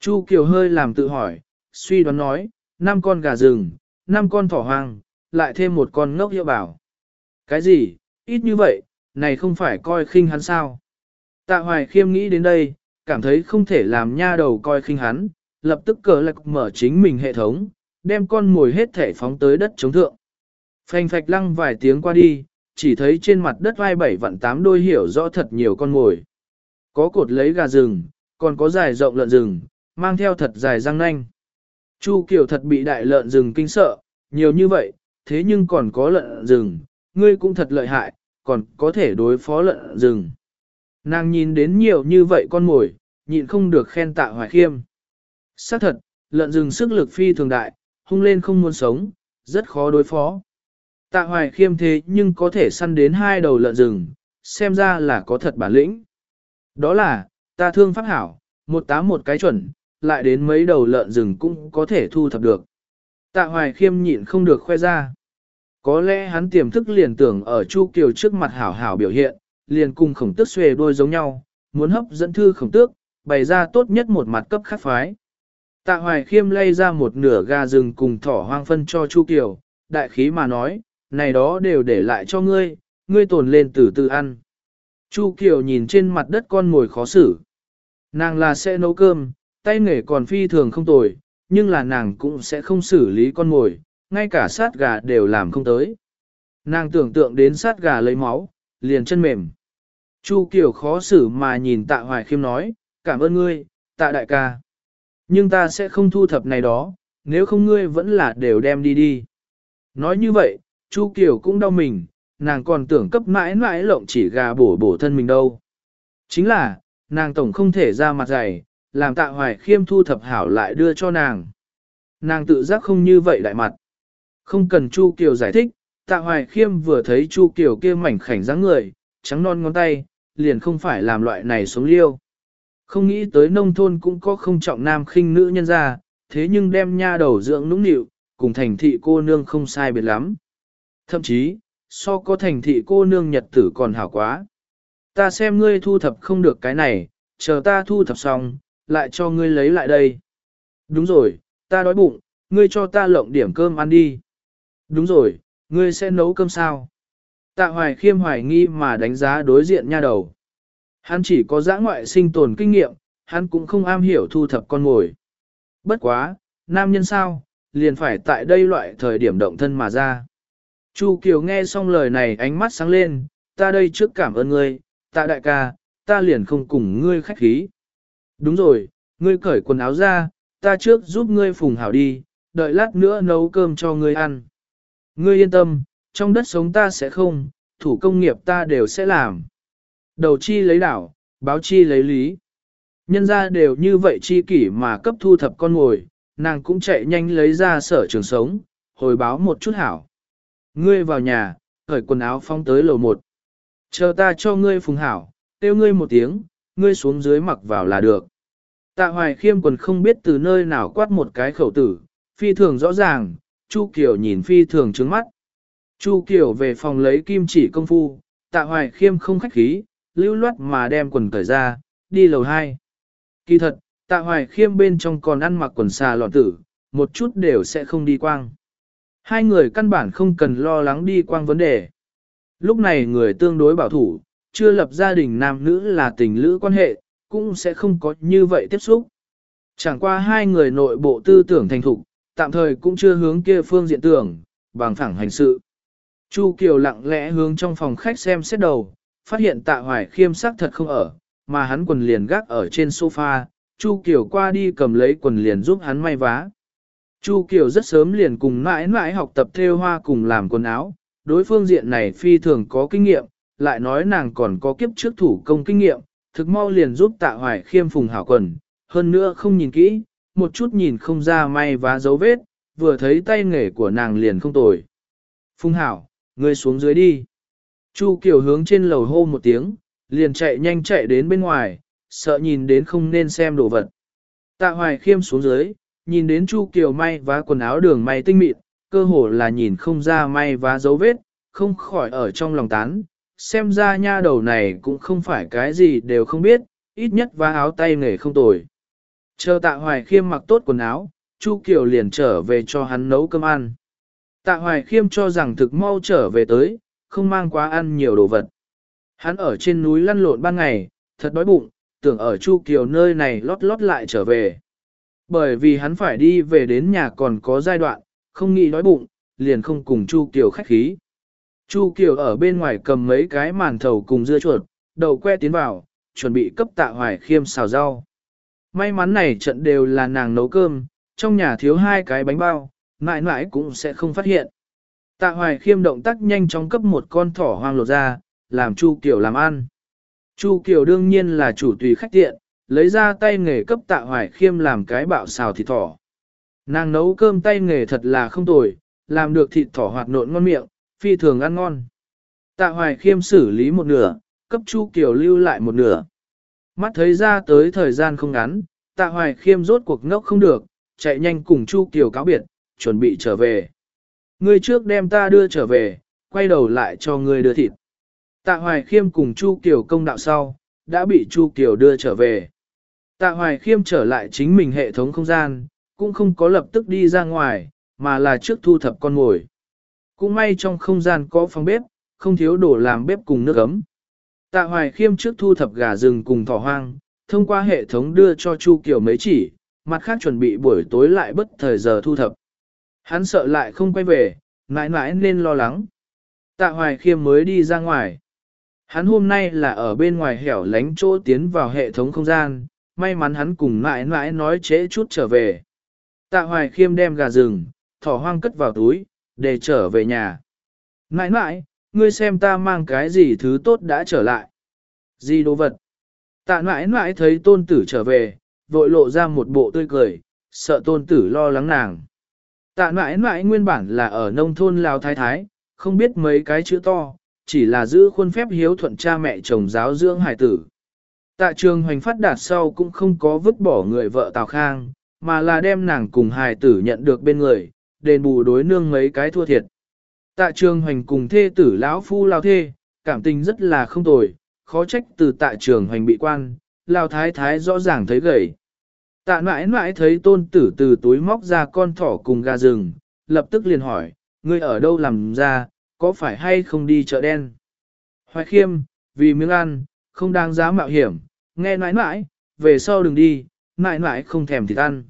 Chu Kiều hơi làm tự hỏi, suy đoán nói, năm con gà rừng, năm con thỏ hoang, lại thêm một con ngốc hiệu bảo. Cái gì, ít như vậy, này không phải coi khinh hắn sao? Tạ hoài khiêm nghĩ đến đây, cảm thấy không thể làm nha đầu coi khinh hắn, lập tức cờ lạc mở chính mình hệ thống, đem con mồi hết thể phóng tới đất chống thượng. Phanh phạch lăng vài tiếng qua đi, chỉ thấy trên mặt đất vai bảy vạn tám đôi hiểu rõ thật nhiều con mồi. Có cột lấy gà rừng, còn có dài rộng lợn rừng, mang theo thật dài răng nanh. Chu Kiều thật bị đại lợn rừng kinh sợ, nhiều như vậy, thế nhưng còn có lợn rừng, ngươi cũng thật lợi hại, còn có thể đối phó lợn rừng. Nàng nhìn đến nhiều như vậy con mồi, nhịn không được khen tạ hoài khiêm. xác thật, lợn rừng sức lực phi thường đại, hung lên không muốn sống, rất khó đối phó. Tạ hoài khiêm thế nhưng có thể săn đến hai đầu lợn rừng, xem ra là có thật bản lĩnh. Đó là, ta thương pháp hảo, một tám một cái chuẩn, lại đến mấy đầu lợn rừng cũng có thể thu thập được. Tạ hoài khiêm nhịn không được khoe ra. Có lẽ hắn tiềm thức liền tưởng ở Chu Kiều trước mặt hảo hảo biểu hiện, liền cùng khổng tước xuề đôi giống nhau, muốn hấp dẫn thư khổng tước, bày ra tốt nhất một mặt cấp khắc phái. Tạ hoài khiêm lay ra một nửa gà rừng cùng thỏ hoang phân cho Chu Kiều, đại khí mà nói, này đó đều để lại cho ngươi, ngươi tồn lên từ từ ăn. Chu Kiều nhìn trên mặt đất con mồi khó xử. Nàng là sẽ nấu cơm, tay nghề còn phi thường không tồi, nhưng là nàng cũng sẽ không xử lý con mồi, ngay cả sát gà đều làm không tới. Nàng tưởng tượng đến sát gà lấy máu, liền chân mềm. Chu Kiều khó xử mà nhìn tạ hoài khiêm nói, cảm ơn ngươi, tạ đại ca. Nhưng ta sẽ không thu thập này đó, nếu không ngươi vẫn là đều đem đi đi. Nói như vậy, Chu Kiều cũng đau mình, nàng còn tưởng cấp mãi mãi lộng chỉ gà bổ bổ thân mình đâu. Chính là, nàng tổng không thể ra mặt dày, làm tạ hoài khiêm thu thập hảo lại đưa cho nàng. Nàng tự giác không như vậy đại mặt. Không cần Chu Kiều giải thích, tạ hoài khiêm vừa thấy Chu Kiều kia mảnh khảnh dáng người, trắng non ngón tay, liền không phải làm loại này sống liêu. Không nghĩ tới nông thôn cũng có không trọng nam khinh nữ nhân ra, thế nhưng đem nha đầu dưỡng nũng nịu, cùng thành thị cô nương không sai biệt lắm. Thậm chí, so có thành thị cô nương nhật tử còn hảo quá. Ta xem ngươi thu thập không được cái này, chờ ta thu thập xong, lại cho ngươi lấy lại đây. Đúng rồi, ta đói bụng, ngươi cho ta lộng điểm cơm ăn đi. Đúng rồi, ngươi sẽ nấu cơm sao? Tạ hoài khiêm hoài nghi mà đánh giá đối diện nha đầu. Hắn chỉ có giã ngoại sinh tồn kinh nghiệm, hắn cũng không am hiểu thu thập con mồi. Bất quá, nam nhân sao, liền phải tại đây loại thời điểm động thân mà ra. Chu Kiều nghe xong lời này ánh mắt sáng lên, ta đây trước cảm ơn ngươi, tạ đại ca, ta liền không cùng ngươi khách khí. Đúng rồi, ngươi cởi quần áo ra, ta trước giúp ngươi phùng hảo đi, đợi lát nữa nấu cơm cho ngươi ăn. Ngươi yên tâm, trong đất sống ta sẽ không, thủ công nghiệp ta đều sẽ làm. Đầu chi lấy đảo, báo chi lấy lý. Nhân ra đều như vậy chi kỷ mà cấp thu thập con ngồi, nàng cũng chạy nhanh lấy ra sở trường sống, hồi báo một chút hảo. Ngươi vào nhà, khởi quần áo phong tới lầu một. Chờ ta cho ngươi phùng hảo, tiêu ngươi một tiếng, ngươi xuống dưới mặc vào là được. Tạ hoài khiêm quần không biết từ nơi nào quát một cái khẩu tử, Phi thường rõ ràng, Chu Kiều nhìn phi thường trứng mắt. Chu Kiều về phòng lấy kim chỉ công phu, tạ hoài khiêm không khách khí, lưu loát mà đem quần cởi ra, đi lầu 2. Kỳ thật, tạ hoài khiêm bên trong còn ăn mặc quần xà lọn tử, một chút đều sẽ không đi quang. Hai người căn bản không cần lo lắng đi quang vấn đề. Lúc này người tương đối bảo thủ, chưa lập gia đình nam nữ là tình lữ quan hệ, cũng sẽ không có như vậy tiếp xúc. Chẳng qua hai người nội bộ tư tưởng thành thục, tạm thời cũng chưa hướng kia phương diện tưởng, bằng phẳng hành sự. Chu Kiều lặng lẽ hướng trong phòng khách xem xét đầu, phát hiện tạ hoài khiêm sắc thật không ở, mà hắn quần liền gác ở trên sofa, Chu Kiều qua đi cầm lấy quần liền giúp hắn may vá. Chu Kiều rất sớm liền cùng mãi mãi học tập theo hoa cùng làm quần áo, đối phương diện này phi thường có kinh nghiệm, lại nói nàng còn có kiếp trước thủ công kinh nghiệm, thực mau liền giúp tạ hoài khiêm phùng hảo quần, hơn nữa không nhìn kỹ, một chút nhìn không ra may vá dấu vết, vừa thấy tay nghề của nàng liền không tồi. Phùng hảo, ngươi xuống dưới đi. Chu Kiều hướng trên lầu hô một tiếng, liền chạy nhanh chạy đến bên ngoài, sợ nhìn đến không nên xem đồ vật. Tạ hoài khiêm xuống dưới, nhìn đến Chu Kiều may vá quần áo đường may tinh mịn, cơ hồ là nhìn không ra may vá dấu vết, không khỏi ở trong lòng tán, xem ra nha đầu này cũng không phải cái gì đều không biết, ít nhất vá áo tay nghề không tồi. Chờ tạ hoài khiêm mặc tốt quần áo, Chu Kiều liền trở về cho hắn nấu cơm ăn. Tạ hoài khiêm cho rằng thực mau trở về tới, không mang quá ăn nhiều đồ vật. Hắn ở trên núi lăn lộn ban ngày, thật đói bụng, tưởng ở Chu Kiều nơi này lót lót lại trở về. Bởi vì hắn phải đi về đến nhà còn có giai đoạn, không nghĩ đói bụng, liền không cùng Chu Kiều khách khí. Chu Kiều ở bên ngoài cầm mấy cái màn thầu cùng dưa chuột, đầu que tiến vào, chuẩn bị cấp tạ hoài khiêm xào rau. May mắn này trận đều là nàng nấu cơm, trong nhà thiếu hai cái bánh bao, mãi mãi cũng sẽ không phát hiện. Tạ hoài khiêm động tác nhanh chóng cấp một con thỏ hoang lột ra, làm Chu Kiều làm ăn. Chu Kiều đương nhiên là chủ tùy khách tiện, lấy ra tay nghề cấp tạ hoài khiêm làm cái bạo xào thịt thỏ. Nàng nấu cơm tay nghề thật là không tồi, làm được thịt thỏ hoạt nộn ngon miệng, phi thường ăn ngon. Tạ hoài khiêm xử lý một nửa, cấp Chu Kiều lưu lại một nửa. Mắt thấy ra tới thời gian không ngắn, tạ hoài khiêm rốt cuộc ngốc không được, chạy nhanh cùng Chu Kiều cáo biệt, chuẩn bị trở về. Ngươi trước đem ta đưa trở về, quay đầu lại cho ngươi đưa thịt. Tạ hoài khiêm cùng Chu Kiều công đạo sau, đã bị Chu Kiều đưa trở về. Tạ hoài khiêm trở lại chính mình hệ thống không gian, cũng không có lập tức đi ra ngoài, mà là trước thu thập con mồi. Cũng may trong không gian có phòng bếp, không thiếu đồ làm bếp cùng nước ấm. Tạ hoài khiêm trước thu thập gà rừng cùng thỏ hoang, thông qua hệ thống đưa cho Chu Kiều mấy chỉ, mặt khác chuẩn bị buổi tối lại bất thời giờ thu thập. Hắn sợ lại không quay về, mãi mãi nên lo lắng. Tạ hoài khiêm mới đi ra ngoài. Hắn hôm nay là ở bên ngoài hẻo lánh chỗ tiến vào hệ thống không gian, may mắn hắn cùng mãi mãi nói trễ chút trở về. Tạ hoài khiêm đem gà rừng, thỏ hoang cất vào túi, để trở về nhà. Mãi mãi, ngươi xem ta mang cái gì thứ tốt đã trở lại. Gì đồ vật? Tạ mãi mãi thấy tôn tử trở về, vội lộ ra một bộ tươi cười, sợ tôn tử lo lắng nàng. Tạ mãi mãi nguyên bản là ở nông thôn Lào Thái Thái, không biết mấy cái chữ to, chỉ là giữ khuôn phép hiếu thuận cha mẹ chồng giáo dưỡng hải tử. Tạ trường hoành phát đạt sau cũng không có vứt bỏ người vợ Tào Khang, mà là đem nàng cùng hài tử nhận được bên người, đền bù đối nương mấy cái thua thiệt. Tạ trường hoành cùng thê tử lão phu lao thê, cảm tình rất là không tồi, khó trách từ tạ trường hoành bị quan, lao thái thái rõ ràng thấy gầy. Tạ mãi mãi thấy tôn tử từ túi móc ra con thỏ cùng gà rừng, lập tức liền hỏi, ngươi ở đâu làm ra, có phải hay không đi chợ đen? Hoài khiêm, vì miếng ăn, không đáng giá mạo hiểm, nghe mãi mãi, về sau đừng đi, mãi mãi không thèm thịt ăn.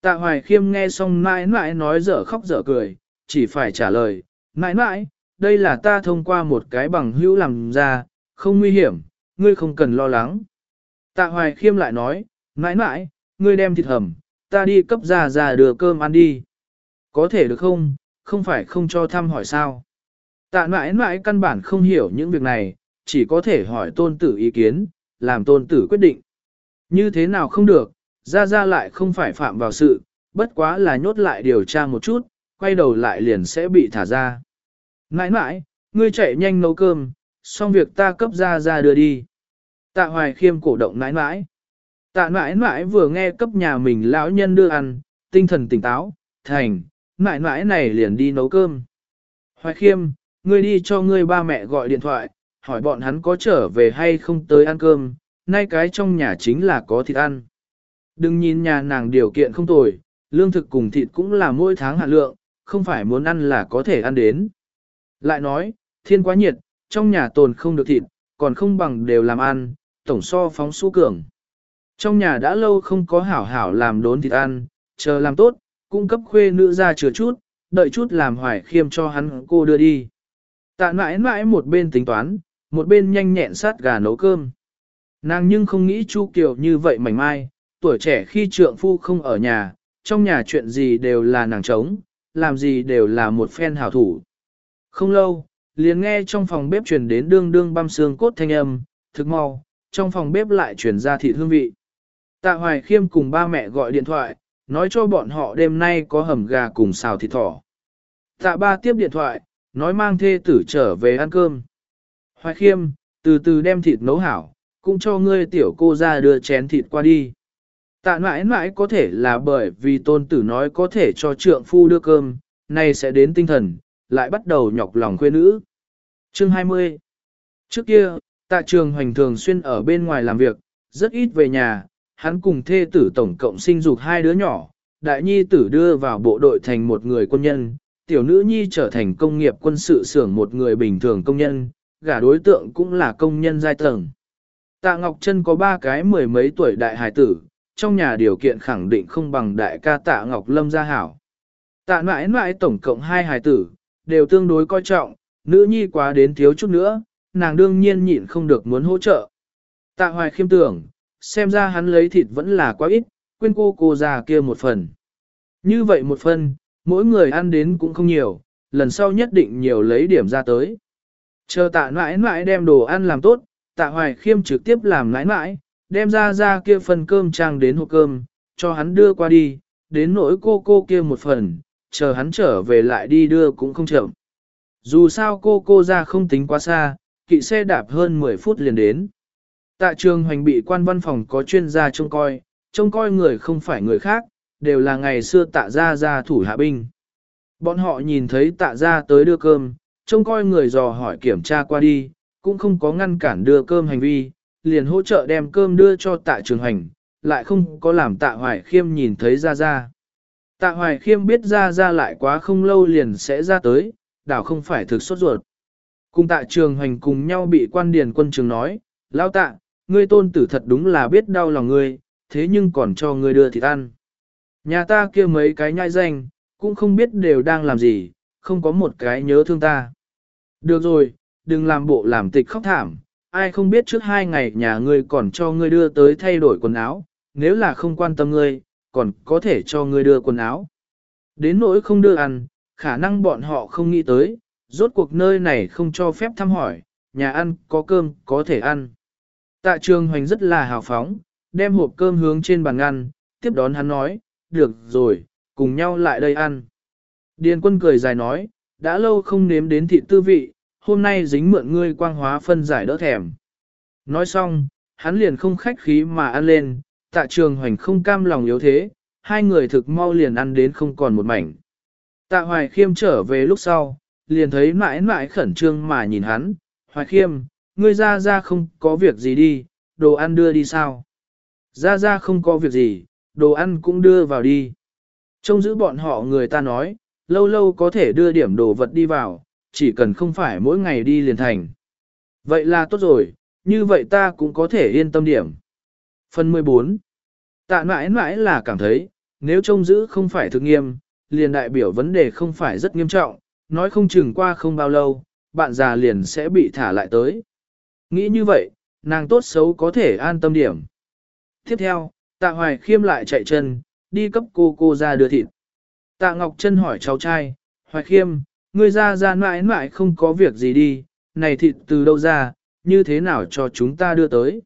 Tạ hoài khiêm nghe xong mãi mãi nói dở khóc dở cười, chỉ phải trả lời, mãi mãi, đây là ta thông qua một cái bằng hữu làm ra, không nguy hiểm, ngươi không cần lo lắng. Tạ hoài khiêm lại nói, mãi mãi, ngươi đem thịt hầm, ta đi cấp ra ra đưa cơm ăn đi. Có thể được không, không phải không cho thăm hỏi sao. Tạ mãi mãi căn bản không hiểu những việc này, chỉ có thể hỏi tôn tử ý kiến, làm tôn tử quyết định. Như thế nào không được, ra ra lại không phải phạm vào sự, bất quá là nhốt lại điều tra một chút, quay đầu lại liền sẽ bị thả ra. Nãi nãi, ngươi chạy nhanh nấu cơm, xong việc ta cấp ra ra đưa đi. Tạ hoài khiêm cổ động nãi nãi. Tạ nãi nãi vừa nghe cấp nhà mình lão nhân đưa ăn, tinh thần tỉnh táo, thành, nãi nãi này liền đi nấu cơm. Hoài khiêm, ngươi đi cho ngươi ba mẹ gọi điện thoại, hỏi bọn hắn có trở về hay không tới ăn cơm, nay cái trong nhà chính là có thịt ăn. Đừng nhìn nhà nàng điều kiện không tồi, lương thực cùng thịt cũng là mỗi tháng hạn lượng, không phải muốn ăn là có thể ăn đến. Lại nói, thiên quá nhiệt, trong nhà tồn không được thịt, còn không bằng đều làm ăn, tổng so phóng su cường. Trong nhà đã lâu không có hảo hảo làm đốn thịt ăn, chờ làm tốt, cung cấp khuê nữ ra chừa chút, đợi chút làm hoài khiêm cho hắn cô đưa đi. Tạ mãi mãi một bên tính toán, một bên nhanh nhẹn sát gà nấu cơm. Nàng nhưng không nghĩ Chu Kiều như vậy mảnh mai, tuổi trẻ khi trượng phu không ở nhà, trong nhà chuyện gì đều là nàng chống, làm gì đều là một phen hảo thủ. Không lâu, liền nghe trong phòng bếp truyền đến đương đương băm xương cốt thanh âm, thực mau, trong phòng bếp lại truyền ra thịt hương vị. Tạ Hoài Khiêm cùng ba mẹ gọi điện thoại, nói cho bọn họ đêm nay có hầm gà cùng xào thịt thỏ. Tạ ba tiếp điện thoại, nói mang thê tử trở về ăn cơm. Hoài Khiêm, từ từ đem thịt nấu hảo, cũng cho ngươi tiểu cô ra đưa chén thịt qua đi. Tạ mãi mãi có thể là bởi vì tôn tử nói có thể cho trượng phu đưa cơm, nay sẽ đến tinh thần, lại bắt đầu nhọc lòng quê nữ. Chương 20 Trước kia, tạ trường hoành thường xuyên ở bên ngoài làm việc, rất ít về nhà, hắn cùng thê tử tổng cộng sinh dục hai đứa nhỏ, đại nhi tử đưa vào bộ đội thành một người quân nhân, tiểu nữ nhi trở thành công nghiệp quân sự xưởng một người bình thường công nhân, gả đối tượng cũng là công nhân giai tầng. Tạ Ngọc Trân có ba cái mười mấy tuổi đại hài tử, trong nhà điều kiện khẳng định không bằng đại ca Tạ Ngọc Lâm gia hảo. Tạ mãi mãi tổng cộng hai hài tử, đều tương đối coi trọng, nữ nhi quá đến thiếu chút nữa, nàng đương nhiên nhịn không được muốn hỗ trợ. Tạ hoài khiêm tưởng, xem ra hắn lấy thịt vẫn là quá ít, quên cô cô già kia một phần. Như vậy một phần, mỗi người ăn đến cũng không nhiều, lần sau nhất định nhiều lấy điểm ra tới. Chờ tạ mãi mãi đem đồ ăn làm tốt, tạ hoài khiêm trực tiếp làm mãi mãi, đem ra ra kia phần cơm trang đến hộp cơm, cho hắn đưa qua đi, đến nỗi cô cô kia một phần, chờ hắn trở về lại đi đưa cũng không chậm. Dù sao cô cô ra không tính quá xa, kỵ xe đạp hơn 10 phút liền đến. Tạ trường hoành bị quan văn phòng có chuyên gia trông coi, trông coi người không phải người khác, đều là ngày xưa tạ ra ra thủ hạ binh. Bọn họ nhìn thấy tạ ra tới đưa cơm, trông coi người dò hỏi kiểm tra qua đi, cũng không có ngăn cản đưa cơm hành vi, liền hỗ trợ đem cơm đưa cho tạ trường hành, lại không có làm tạ hoài khiêm nhìn thấy ra ra. Tạ hoài khiêm biết ra ra lại quá không lâu liền sẽ ra tới, đảo không phải thực sốt ruột. Cùng tạ trường hành cùng nhau bị quan điền quân trường nói, lao tạ, ngươi tôn tử thật đúng là biết đau lòng ngươi, thế nhưng còn cho ngươi đưa thịt ăn. Nhà ta kia mấy cái nhai danh, cũng không biết đều đang làm gì, không có một cái nhớ thương ta. Được rồi, đừng làm bộ làm tịch khóc thảm, ai không biết trước hai ngày nhà ngươi còn cho ngươi đưa tới thay đổi quần áo, nếu là không quan tâm ngươi, còn có thể cho ngươi đưa quần áo. Đến nỗi không đưa ăn, khả năng bọn họ không nghĩ tới, rốt cuộc nơi này không cho phép thăm hỏi, nhà ăn có cơm có thể ăn. Tạ trường hoành rất là hào phóng, đem hộp cơm hướng trên bàn ngăn, tiếp đón hắn nói, được rồi, cùng nhau lại đây ăn. Điền quân cười dài nói, đã lâu không nếm đến thịt tư vị, hôm nay dính mượn ngươi quang hóa phân giải đỡ thèm. Nói xong, hắn liền không khách khí mà ăn lên, tạ trường hoành không cam lòng yếu thế, hai người thực mau liền ăn đến không còn một mảnh. Tạ hoài khiêm trở về lúc sau, liền thấy mãi mãi khẩn trương mà nhìn hắn, hoài khiêm, ngươi ra ra không có việc gì đi, đồ ăn đưa đi sao? Ra ra không có việc gì, đồ ăn cũng đưa vào đi. Trông giữ bọn họ người ta nói, lâu lâu có thể đưa điểm đồ vật đi vào, chỉ cần không phải mỗi ngày đi liền thành. Vậy là tốt rồi, như vậy ta cũng có thể yên tâm điểm. Phần 14 Tạ mãi mãi là cảm thấy, nếu trông giữ không phải thực nghiêm, liền đại biểu vấn đề không phải rất nghiêm trọng, nói không chừng qua không bao lâu, bạn già liền sẽ bị thả lại tới. Nghĩ như vậy, nàng tốt xấu có thể an tâm điểm. Tiếp theo, tạ hoài khiêm lại chạy chân, đi cấp cô cô ra đưa thịt. Tạ Ngọc Trân hỏi cháu trai, hoài khiêm, ngươi ra ra mãi mãi không có việc gì đi, này thịt từ đâu ra, như thế nào cho chúng ta đưa tới.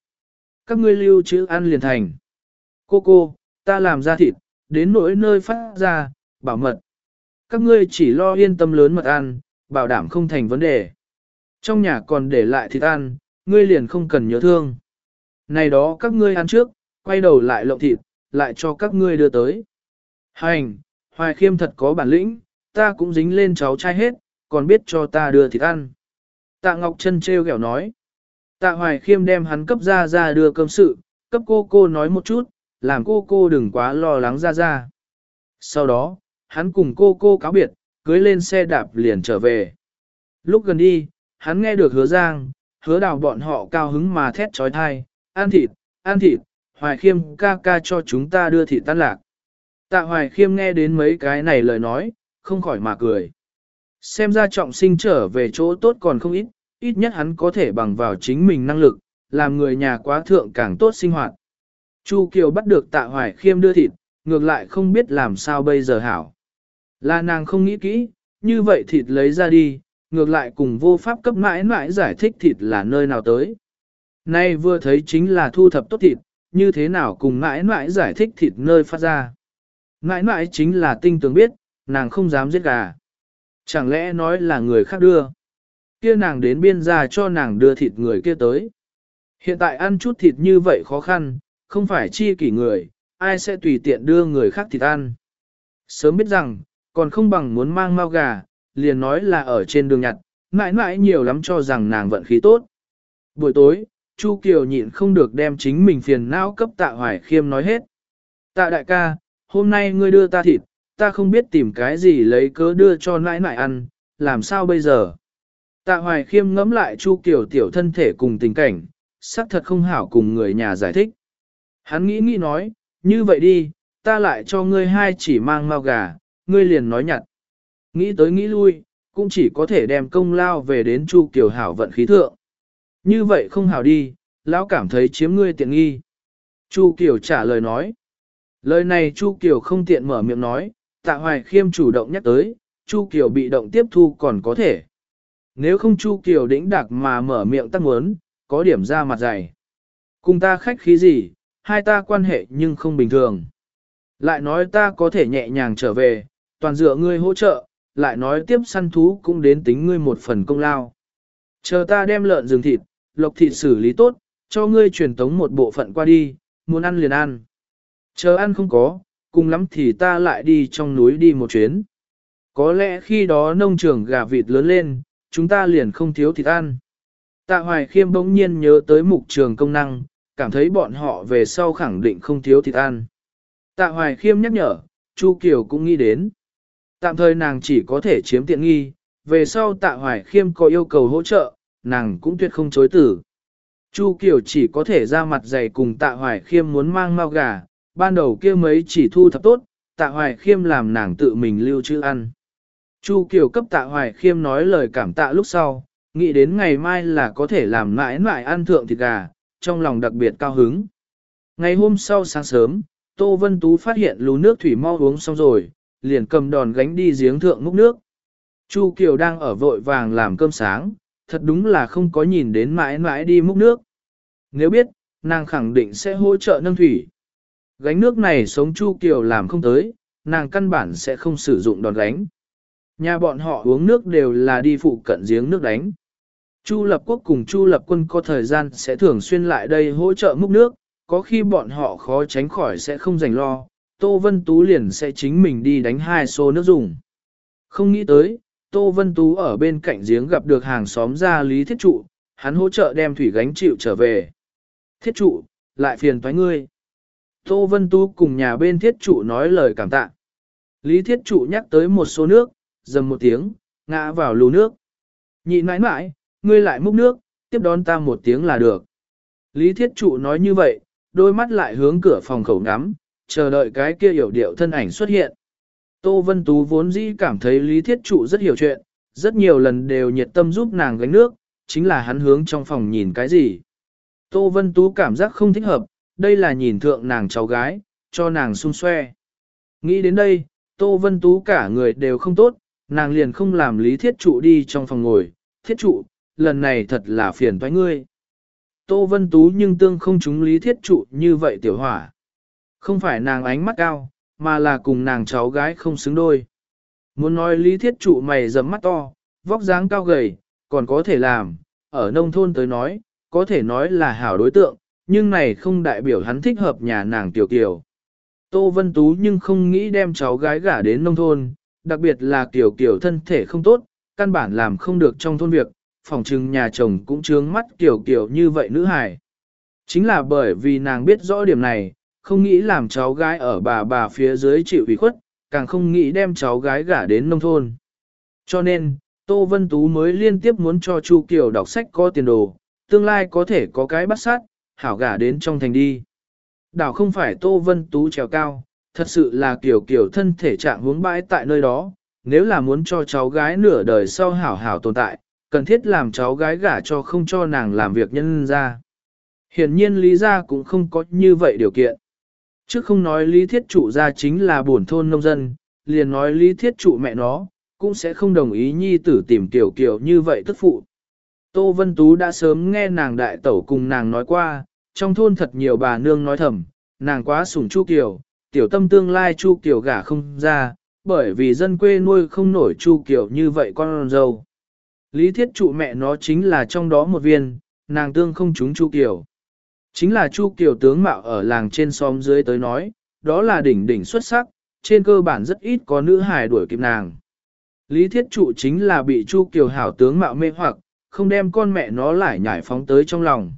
Các ngươi lưu chữ ăn liền thành. Cô cô, ta làm ra thịt, đến nỗi nơi phát ra, bảo mật. Các ngươi chỉ lo yên tâm lớn mật ăn, bảo đảm không thành vấn đề. Trong nhà còn để lại thịt ăn, ngươi liền không cần nhớ thương. Này đó các ngươi ăn trước, quay đầu lại lộng thịt, lại cho các ngươi đưa tới. Hành, Hoài khiêm thật có bản lĩnh, ta cũng dính lên cháu trai hết, còn biết cho ta đưa thịt ăn. Tạ Ngọc Trân treo gẻo nói. Tạ Hoài khiêm đem hắn cấp ra ra đưa cơm sự, cấp cô cô nói một chút, làm cô cô đừng quá lo lắng ra ra. Sau đó, hắn cùng cô cô cáo biệt, cưới lên xe đạp liền trở về. Lúc gần đi, hắn nghe được hứa giang, hứa đào bọn họ cao hứng mà thét trói thai, ăn thịt, ăn thịt, hoài khiêm ca ca cho chúng ta đưa thịt tan lạc. Tạ hoài khiêm nghe đến mấy cái này lời nói, không khỏi mà cười. Xem ra trọng sinh trở về chỗ tốt còn không ít, ít nhất hắn có thể bằng vào chính mình năng lực, làm người nhà quá thượng càng tốt sinh hoạt. Chu Kiều bắt được tạ hoài khiêm đưa thịt, ngược lại không biết làm sao bây giờ hảo. Là nàng không nghĩ kỹ, như vậy thịt lấy ra đi, ngược lại cùng vô pháp cấp mãi mãi giải thích thịt là nơi nào tới. Nay vừa thấy chính là thu thập tốt thịt, như thế nào cùng mãi mãi giải thích thịt nơi phát ra. Mãi mãi chính là tinh tường biết, nàng không dám giết gà. Chẳng lẽ nói là người khác đưa. Kia nàng đến biên gia cho nàng đưa thịt người kia tới. Hiện tại ăn chút thịt như vậy khó khăn, không phải chi kỷ người, ai sẽ tùy tiện đưa người khác thịt ăn. Sớm biết rằng, còn không bằng muốn mang mau gà, liền nói là ở trên đường nhặt, mãi mãi nhiều lắm cho rằng nàng vận khí tốt. Buổi tối, Chu Kiều nhịn không được đem chính mình phiền não cấp tạ hoài khiêm nói hết. Tạ đại ca, hôm nay ngươi đưa ta thịt, ta không biết tìm cái gì lấy cớ đưa cho nãi nãi ăn, làm sao bây giờ? Tạ hoài khiêm ngẫm lại Chu Kiều tiểu thân thể cùng tình cảnh, xác thật không hảo cùng người nhà giải thích. Hắn nghĩ nghĩ nói, như vậy đi, ta lại cho ngươi hai chỉ mang mau gà, ngươi liền nói nhặt. Nghĩ tới nghĩ lui, cũng chỉ có thể đem công lao về đến Chu Kiều hảo vận khí thượng. Như vậy không hảo đi, lão cảm thấy chiếm ngươi tiện nghi. Chu Kiều trả lời nói. Lời này Chu Kiều không tiện mở miệng nói, tạ hoài khiêm chủ động nhắc tới, Chu Kiều bị động tiếp thu còn có thể. Nếu không Chu Kiều đĩnh đặc mà mở miệng tắc muốn, có điểm ra mặt dày. Cùng ta khách khí gì, hai ta quan hệ nhưng không bình thường. Lại nói ta có thể nhẹ nhàng trở về, toàn dựa ngươi hỗ trợ, lại nói tiếp săn thú cũng đến tính ngươi một phần công lao. Chờ ta đem lợn rừng thịt, lộc thịt xử lý tốt, cho ngươi truyền tống một bộ phận qua đi, muốn ăn liền ăn. Chờ ăn không có, cùng lắm thì ta lại đi trong núi đi một chuyến. Có lẽ khi đó nông trường gà vịt lớn lên, chúng ta liền không thiếu thịt ăn. Tạ Hoài Khiêm bỗng nhiên nhớ tới mục trường công năng, cảm thấy bọn họ về sau khẳng định không thiếu thịt ăn. Tạ Hoài Khiêm nhắc nhở, Chu Kiều cũng nghĩ đến. Tạm thời nàng chỉ có thể chiếm tiện nghi, về sau Tạ Hoài Khiêm có yêu cầu hỗ trợ, nàng cũng tuyệt không chối tử. Chu Kiều chỉ có thể ra mặt dày cùng Tạ Hoài Khiêm muốn mang mau gà, ban đầu kia mấy chỉ thu thập tốt, Tạ Hoài Khiêm làm nàng tự mình lưu trữ ăn. Chu Kiều cấp Tạ Hoài Khiêm nói lời cảm tạ lúc sau, nghĩ đến ngày mai là có thể làm mãi mãi ăn thượng thịt gà, trong lòng đặc biệt cao hứng. Ngày hôm sau sáng sớm, Tô Vân Tú phát hiện lú nước thủy mau uống xong rồi, liền cầm đòn gánh đi giếng thượng múc nước. Chu Kiều đang ở vội vàng làm cơm sáng, thật đúng là không có nhìn đến mãi mãi đi múc nước. Nếu biết, nàng khẳng định sẽ hỗ trợ nâng thủy. Gánh nước này sống Chu Kiều làm không tới, nàng căn bản sẽ không sử dụng đòn gánh. Nhà bọn họ uống nước đều là đi phụ cận giếng nước đánh. Chu Lập Quốc cùng Chu Lập Quân có thời gian sẽ thường xuyên lại đây hỗ trợ múc nước, có khi bọn họ khó tránh khỏi sẽ không dành lo, Tô Vân Tú liền sẽ chính mình đi đánh hai xô nước dùng. Không nghĩ tới, Tô Vân Tú ở bên cạnh giếng gặp được hàng xóm gia Lý Thiết Trụ, hắn hỗ trợ đem thủy gánh chịu trở về. Thiết Trụ, lại phiền thoái ngươi. Tô Vân Tú cùng nhà bên Thiết Trụ nói lời cảm tạ. Lý Thiết Trụ nhắc tới một số nước, dầm một tiếng, ngã vào lù nước. Nhị nãi nãi, ngươi lại múc nước, tiếp đón ta một tiếng là được. Lý Thiết Trụ nói như vậy, đôi mắt lại hướng cửa phòng khẩu ngắm, chờ đợi cái kia hiểu điệu thân ảnh xuất hiện. Tô Vân Tú vốn dĩ cảm thấy Lý Thiết Trụ rất hiểu chuyện, rất nhiều lần đều nhiệt tâm giúp nàng gánh nước, chính là hắn hướng trong phòng nhìn cái gì. Tô Vân Tú cảm giác không thích hợp, đây là nhìn thượng nàng cháu gái, cho nàng xung xoe. Nghĩ đến đây, Tô Vân Tú cả người đều không tốt, nàng liền không làm Lý Thiết Trụ đi trong phòng ngồi. Thiết Trụ, lần này thật là phiền toái ngươi. Tô Vân Tú nhưng tương không chúng Lý Thiết Trụ như vậy tiểu hỏa. Không phải nàng ánh mắt cao, mà là cùng nàng cháu gái không xứng đôi. Muốn nói lý thiết trụ mày dầm mắt to, vóc dáng cao gầy, còn có thể làm, ở nông thôn tới nói, có thể nói là hảo đối tượng, nhưng này không đại biểu hắn thích hợp nhà nàng tiểu kiều. Tô Vân Tú nhưng không nghĩ đem cháu gái gả đến nông thôn, đặc biệt là tiểu kiểu thân thể không tốt, căn bản làm không được trong thôn việc, phòng trừng nhà chồng cũng trướng mắt tiểu kiểu như vậy nữ hài. Chính là bởi vì nàng biết rõ điểm này, không nghĩ làm cháu gái ở bà bà phía dưới chịu ủy khuất, càng không nghĩ đem cháu gái gả đến nông thôn. Cho nên, Tô Vân Tú mới liên tiếp muốn cho Chu Kiều đọc sách có tiền đồ, tương lai có thể có cái bắt sát, hảo gả đến trong thành đi. Đảo không phải Tô Vân Tú trèo cao, thật sự là kiểu kiểu thân thể trạng hướng bãi tại nơi đó, nếu là muốn cho cháu gái nửa đời sau hảo hảo tồn tại, cần thiết làm cháu gái gả cho không cho nàng làm việc nhân ra. Hiển nhiên Lý Gia cũng không có như vậy điều kiện. Trước không nói Lý Thiết Trụ gia chính là buồn thôn nông dân, liền nói Lý Thiết Trụ mẹ nó, cũng sẽ không đồng ý nhi tử tìm tiểu kiểu như vậy tức phụ. Tô Vân Tú đã sớm nghe nàng đại tẩu cùng nàng nói qua, trong thôn thật nhiều bà nương nói thầm, nàng quá sủng Chu Kiều, tiểu tâm tương lai Chu Kiều gả không ra, bởi vì dân quê nuôi không nổi Chu Kiều như vậy con dâu. Lý thiết trụ mẹ nó chính là trong đó một viên, nàng tương không trúng Chu Kiều. Chính là Chu Kiều tướng mạo ở làng trên xóm dưới tới nói, đó là đỉnh đỉnh xuất sắc, trên cơ bản rất ít có nữ hài đuổi kịp nàng. Lý thiết trụ chính là bị Chu Kiều hảo tướng mạo mê hoặc, không đem con mẹ nó lại nhảy phóng tới trong lòng.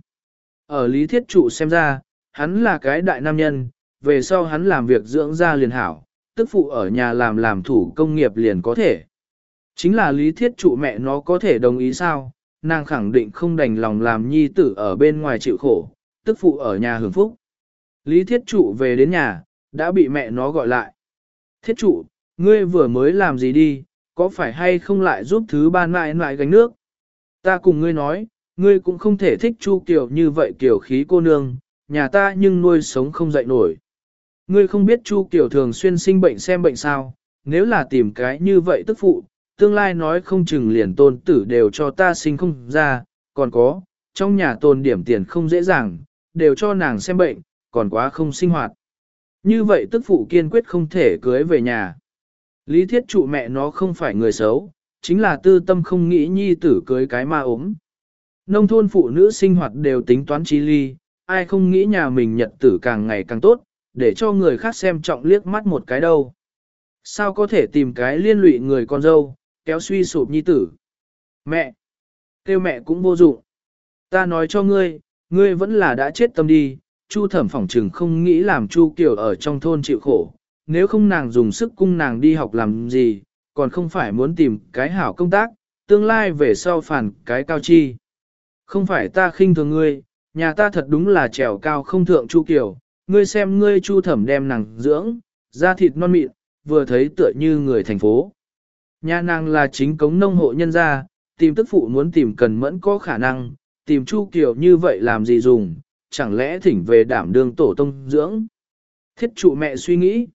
Ở lý thiết trụ xem ra, hắn là cái đại nam nhân, về sau hắn làm việc dưỡng ra liền hảo, tức phụ ở nhà làm làm thủ công nghiệp liền có thể. Chính là lý thiết trụ mẹ nó có thể đồng ý sao, nàng khẳng định không đành lòng làm nhi tử ở bên ngoài chịu khổ, tức phụ ở nhà hưởng phúc. Lý thiết trụ về đến nhà, đã bị mẹ nó gọi lại. Thiết trụ, ngươi vừa mới làm gì đi, có phải hay không lại giúp thứ ban mãi mãi gánh nước? Ta cùng ngươi nói, ngươi cũng không thể thích Chu Kiều như vậy kiểu khí cô nương, nhà ta nhưng nuôi sống không dậy nổi. Ngươi không biết Chu Kiều thường xuyên sinh bệnh xem bệnh sao, nếu là tìm cái như vậy tức phụ, tương lai nói không chừng liền tôn tử đều cho ta sinh không ra, còn có, trong nhà tôn điểm tiền không dễ dàng, đều cho nàng xem bệnh, còn quá không sinh hoạt. Như vậy tức phụ kiên quyết không thể cưới về nhà. Lý thiết trụ mẹ nó không phải người xấu, chính là tư tâm không nghĩ nhi tử cưới cái ma ốm. Nông thôn phụ nữ sinh hoạt đều tính toán chi ly, ai không nghĩ nhà mình nhật tử càng ngày càng tốt, để cho người khác xem trọng liếc mắt một cái đâu. Sao có thể tìm cái liên lụy người con dâu, kéo suy sụp nhi tử. Mẹ! Kêu mẹ cũng vô dụng. Ta nói cho ngươi, ngươi vẫn là đã chết tâm đi, Chu thẩm phỏng trừng không nghĩ làm Chu Kiều ở trong thôn chịu khổ, nếu không nàng dùng sức cung nàng đi học làm gì, còn không phải muốn tìm cái hảo công tác, tương lai về sau phản cái cao chi. Không phải ta khinh thường ngươi, nhà ta thật đúng là trèo cao không thượng Chu Kiều, ngươi xem ngươi Chu thẩm đem nàng dưỡng, da thịt non mịn, vừa thấy tựa như người thành phố. Nhà nàng là chính cống nông hộ nhân gia, tìm tức phụ muốn tìm cần mẫn có khả năng, tìm Chu Kiều như vậy làm gì dùng, chẳng lẽ thỉnh về đảm đương tổ tông dưỡng. Thiết trụ mẹ suy nghĩ,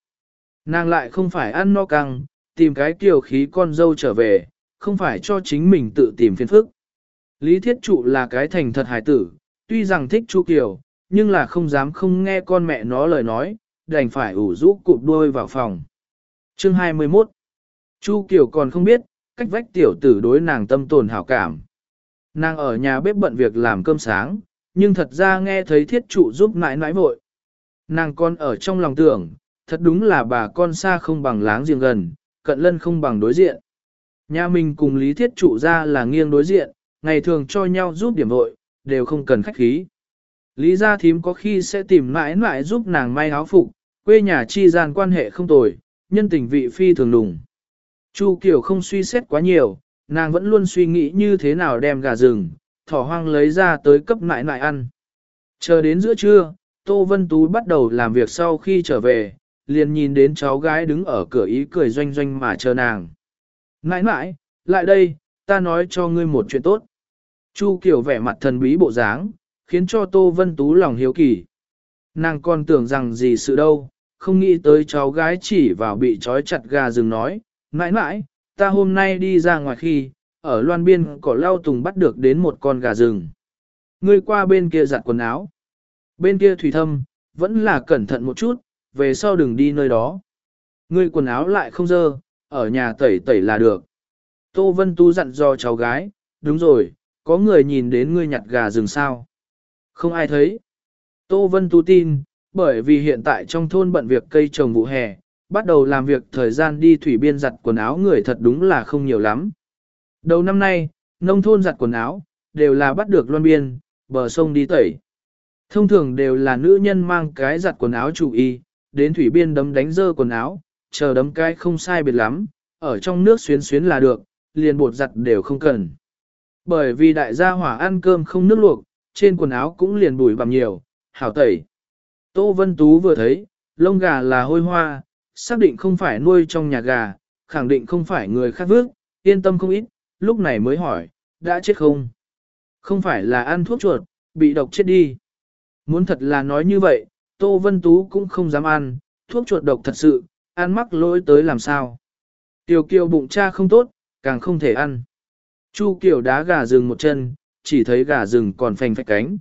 nàng lại không phải ăn no căng, tìm cái kiều khí con dâu trở về, không phải cho chính mình tự tìm phiền phức. Lý thiết trụ là cái thành thật hài tử, tuy rằng thích Chu Kiều, nhưng là không dám không nghe con mẹ nó lời nói, đành phải ủ rũ cụp đuôi vào phòng. Chương 21 Chu Kiều còn không biết, cách vách tiểu tử đối nàng tâm tồn hảo cảm. Nàng ở nhà bếp bận việc làm cơm sáng, nhưng thật ra nghe thấy thiết trụ giúp nãi nãi vội. Nàng con ở trong lòng tưởng, thật đúng là bà con xa không bằng láng giềng gần, cận lân không bằng đối diện. Nhà mình cùng lý thiết trụ ra là nghiêng đối diện, ngày thường cho nhau giúp điểm vội, đều không cần khách khí. Lý gia thím có khi sẽ tìm mãi mãi giúp nàng may áo phục, quê nhà chi gian quan hệ không tồi, nhân tình vị phi thường đùng. Chu Kiều không suy xét quá nhiều, nàng vẫn luôn suy nghĩ như thế nào đem gà rừng, thỏ hoang lấy ra tới cấp mãi mãi ăn. Chờ đến giữa trưa, Tô Vân Tú bắt đầu làm việc sau khi trở về, liền nhìn đến cháu gái đứng ở cửa ý cười doanh doanh mà chờ nàng. Nãi nãi, lại đây, ta nói cho ngươi một chuyện tốt. Chu Kiều vẻ mặt thần bí bộ dáng, khiến cho Tô Vân Tú lòng hiếu kỳ. Nàng còn tưởng rằng gì sự đâu, không nghĩ tới cháu gái chỉ vào bị trói chặt gà rừng nói, mãi mãi, ta hôm nay đi ra ngoài khi, ở loan biên cỏ lau tùng bắt được đến một con gà rừng. Ngươi qua bên kia giặt quần áo. Bên kia thủy thâm, vẫn là cẩn thận một chút, về sau đừng đi nơi đó. Ngươi quần áo lại không dơ, ở nhà tẩy tẩy là được. Tô Vân Tu dặn dò cháu gái, đúng rồi, có người nhìn đến ngươi nhặt gà rừng sao. Không ai thấy. Tô Vân Tu tin, Bởi vì hiện tại trong thôn bận việc cây trồng vụ hè, bắt đầu làm việc thời gian đi thủy biên giặt quần áo người thật đúng là không nhiều lắm. Đầu năm nay, nông thôn giặt quần áo, đều là bắt được loan biên, bờ sông đi tẩy. Thông thường đều là nữ nhân mang cái giặt quần áo chủ y, đến thủy biên đấm đánh dơ quần áo, chờ đấm cái không sai biệt lắm, ở trong nước xuyến xuyến là được, liền bột giặt đều không cần. Bởi vì đại gia hỏa ăn cơm không nước luộc, trên quần áo cũng liền bùi bằm nhiều, hảo tẩy. Tô Vân Tú vừa thấy, lông gà là hôi hoa, xác định không phải nuôi trong nhà gà, khẳng định không phải người khác vước, yên tâm không ít, lúc này mới hỏi, đã chết không? Không phải là ăn thuốc chuột, bị độc chết đi. Muốn thật là nói như vậy, Tô Vân Tú cũng không dám ăn, thuốc chuột độc thật sự, ăn mắc lỗi tới làm sao. Tiểu kiều bụng cha không tốt, càng không thể ăn. Chu Kiều đá gà rừng một chân, chỉ thấy gà rừng còn phành phạch cánh.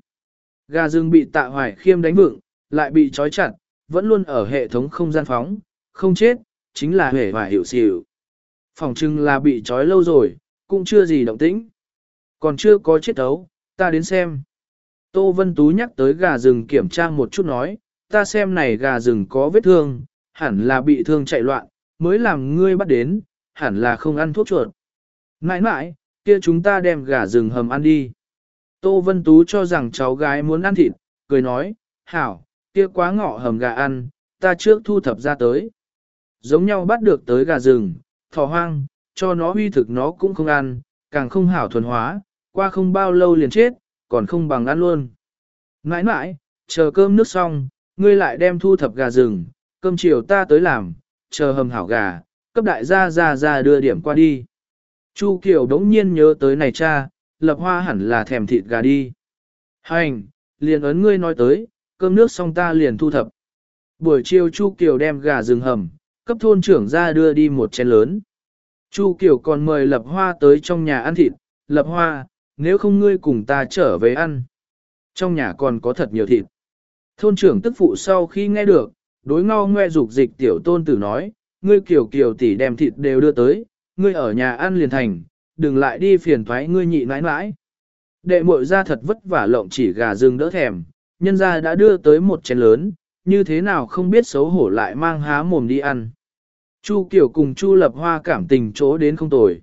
Gà rừng bị tạ hoài khiêm đánh vựng, lại bị trói chặt, vẫn luôn ở hệ thống không gian phóng, không chết, chính là hề hoài hiệu xỉu. Phòng trưng là bị trói lâu rồi, cũng chưa gì động tĩnh. Còn chưa có chết đấu, ta đến xem. Tô Vân Tú nhắc tới gà rừng kiểm tra một chút nói, ta xem này gà rừng có vết thương, hẳn là bị thương chạy loạn, mới làm ngươi bắt đến, hẳn là không ăn thuốc chuột. Nãi nãi, kia chúng ta đem gà rừng hầm ăn đi. Tô Vân Tú cho rằng cháu gái muốn ăn thịt, cười nói, hảo, kia quá ngọ hầm gà ăn, ta trước thu thập ra tới. Giống nhau bắt được tới gà rừng, thỏ hoang, cho nó huy thực nó cũng không ăn, càng không hảo thuần hóa, qua không bao lâu liền chết, còn không bằng ăn luôn. Nãi nãi, chờ cơm nước xong, ngươi lại đem thu thập gà rừng, cơm chiều ta tới làm, chờ hầm hảo gà, cấp đại gia ra ra đưa điểm qua đi. Chu Kiều đống nhiên nhớ tới này cha, lập hoa hẳn là thèm thịt gà đi. Hành, liền ấn ngươi nói tới, cơm nước xong ta liền thu thập. Buổi chiều Chu Kiều đem gà rừng hầm, cấp thôn trưởng ra đưa đi một chén lớn. Chu Kiều còn mời Lập Hoa tới trong nhà ăn thịt, Lập Hoa, nếu không ngươi cùng ta trở về ăn. Trong nhà còn có thật nhiều thịt. Thôn trưởng tức phụ sau khi nghe được, đối ngao ngoe dục dịch tiểu tôn tử nói, ngươi Kiều Kiều tỷ đem thịt đều đưa tới, ngươi ở nhà ăn liền thành, đừng lại đi phiền thoái ngươi nhị nãi nãi. Đệ muội ra thật vất vả lộng chỉ gà rừng đỡ thèm, nhân ra đã đưa tới một chén lớn, như thế nào không biết xấu hổ lại mang há mồm đi ăn. Chu Kiều cùng Chu Lập Hoa cảm tình chỗ đến không tồi.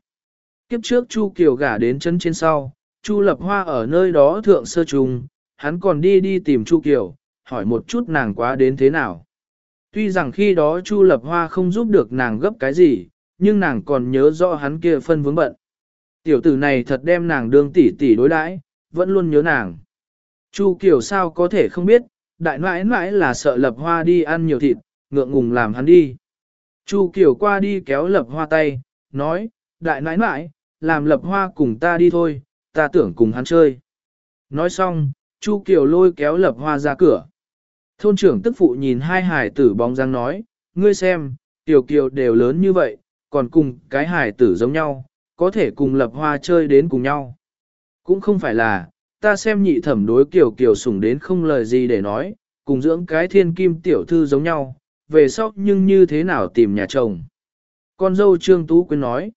Kiếp trước Chu Kiều gả đến chân trên sau, Chu Lập Hoa ở nơi đó thượng sơ trùng, hắn còn đi đi tìm Chu Kiều, hỏi một chút nàng quá đến thế nào. Tuy rằng khi đó Chu Lập Hoa không giúp được nàng gấp cái gì, nhưng nàng còn nhớ rõ hắn kia phân vướng bận. Tiểu tử này thật đem nàng đương tỷ tỷ đối đãi, vẫn luôn nhớ nàng. Chu Kiều sao có thể không biết, đại nãi nãi là sợ lập hoa đi ăn nhiều thịt, ngượng ngùng làm hắn đi. Chu Kiều qua đi kéo lập hoa tay, nói, đại nãi nãi, làm lập hoa cùng ta đi thôi, ta tưởng cùng hắn chơi. Nói xong, Chu Kiều lôi kéo lập hoa ra cửa. Thôn trưởng tức phụ nhìn hai hải tử bóng dáng nói, ngươi xem, Tiểu Kiều đều lớn như vậy, còn cùng cái hải tử giống nhau, có thể cùng lập hoa chơi đến cùng nhau. Cũng không phải là, ta xem nhị thẩm đối kiểu kiểu sủng đến không lời gì để nói, cùng dưỡng cái thiên kim tiểu thư giống nhau, về sau nhưng như thế nào tìm nhà chồng. Con dâu Trương Tú Quyên nói,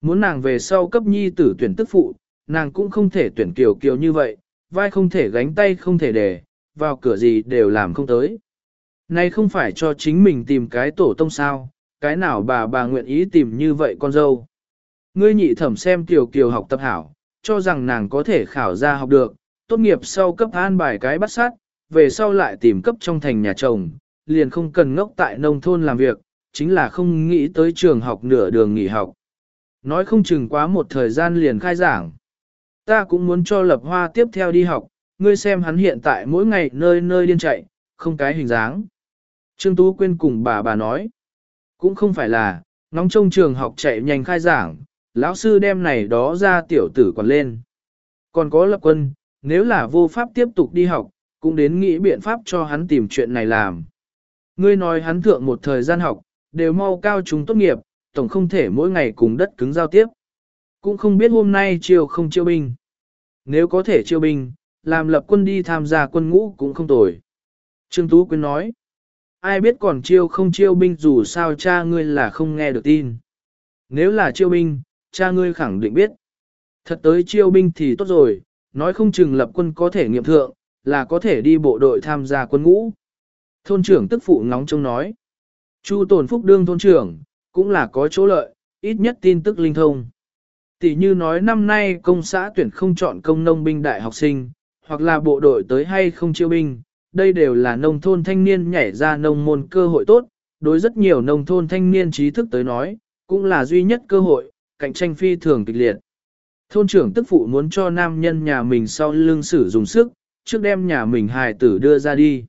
muốn nàng về sau cấp nhi tử tuyển tức phụ, nàng cũng không thể tuyển kiểu kiểu như vậy, vai không thể gánh tay không thể để, vào cửa gì đều làm không tới. nay không phải cho chính mình tìm cái tổ tông sao, cái nào bà bà nguyện ý tìm như vậy con dâu. Ngươi nhị thẩm xem Kiều Kiều học tập hảo, cho rằng nàng có thể khảo ra học được, tốt nghiệp sau cấp an bài cái bắt sát, về sau lại tìm cấp trong thành nhà chồng, liền không cần ngốc tại nông thôn làm việc, chính là không nghĩ tới trường học nửa đường nghỉ học. Nói không chừng quá một thời gian liền khai giảng. Ta cũng muốn cho lập hoa tiếp theo đi học, ngươi xem hắn hiện tại mỗi ngày nơi nơi điên chạy, không cái hình dáng. Trương Tú Quyên cùng bà bà nói, cũng không phải là, nóng trong trường học chạy nhanh khai giảng, lão sư đem này đó ra tiểu tử còn lên. Còn có lập quân, nếu là vô pháp tiếp tục đi học, cũng đến nghĩ biện pháp cho hắn tìm chuyện này làm. Ngươi nói hắn thượng một thời gian học, đều mau cao chúng tốt nghiệp, tổng không thể mỗi ngày cùng đất cứng giao tiếp. Cũng không biết hôm nay chiều không chiêu binh. Nếu có thể chiêu binh, làm lập quân đi tham gia quân ngũ cũng không tồi. Trương Tú Quyên nói, ai biết còn chiêu không chiêu binh dù sao cha ngươi là không nghe được tin. Nếu là chiêu binh, cha ngươi khẳng định biết. Thật tới chiêu binh thì tốt rồi, nói không chừng lập quân có thể nghiệm thượng, là có thể đi bộ đội tham gia quân ngũ. Thôn trưởng tức phụ ngóng trông nói. Chu tồn phúc đương thôn trưởng, cũng là có chỗ lợi, ít nhất tin tức linh thông. Tỷ như nói năm nay công xã tuyển không chọn công nông binh đại học sinh, hoặc là bộ đội tới hay không chiêu binh, đây đều là nông thôn thanh niên nhảy ra nông môn cơ hội tốt, đối rất nhiều nông thôn thanh niên trí thức tới nói, cũng là duy nhất cơ hội, cạnh tranh phi thường kịch liệt. Thôn trưởng tức phụ muốn cho nam nhân nhà mình sau lưng sử dùng sức, trước đem nhà mình hài tử đưa ra đi.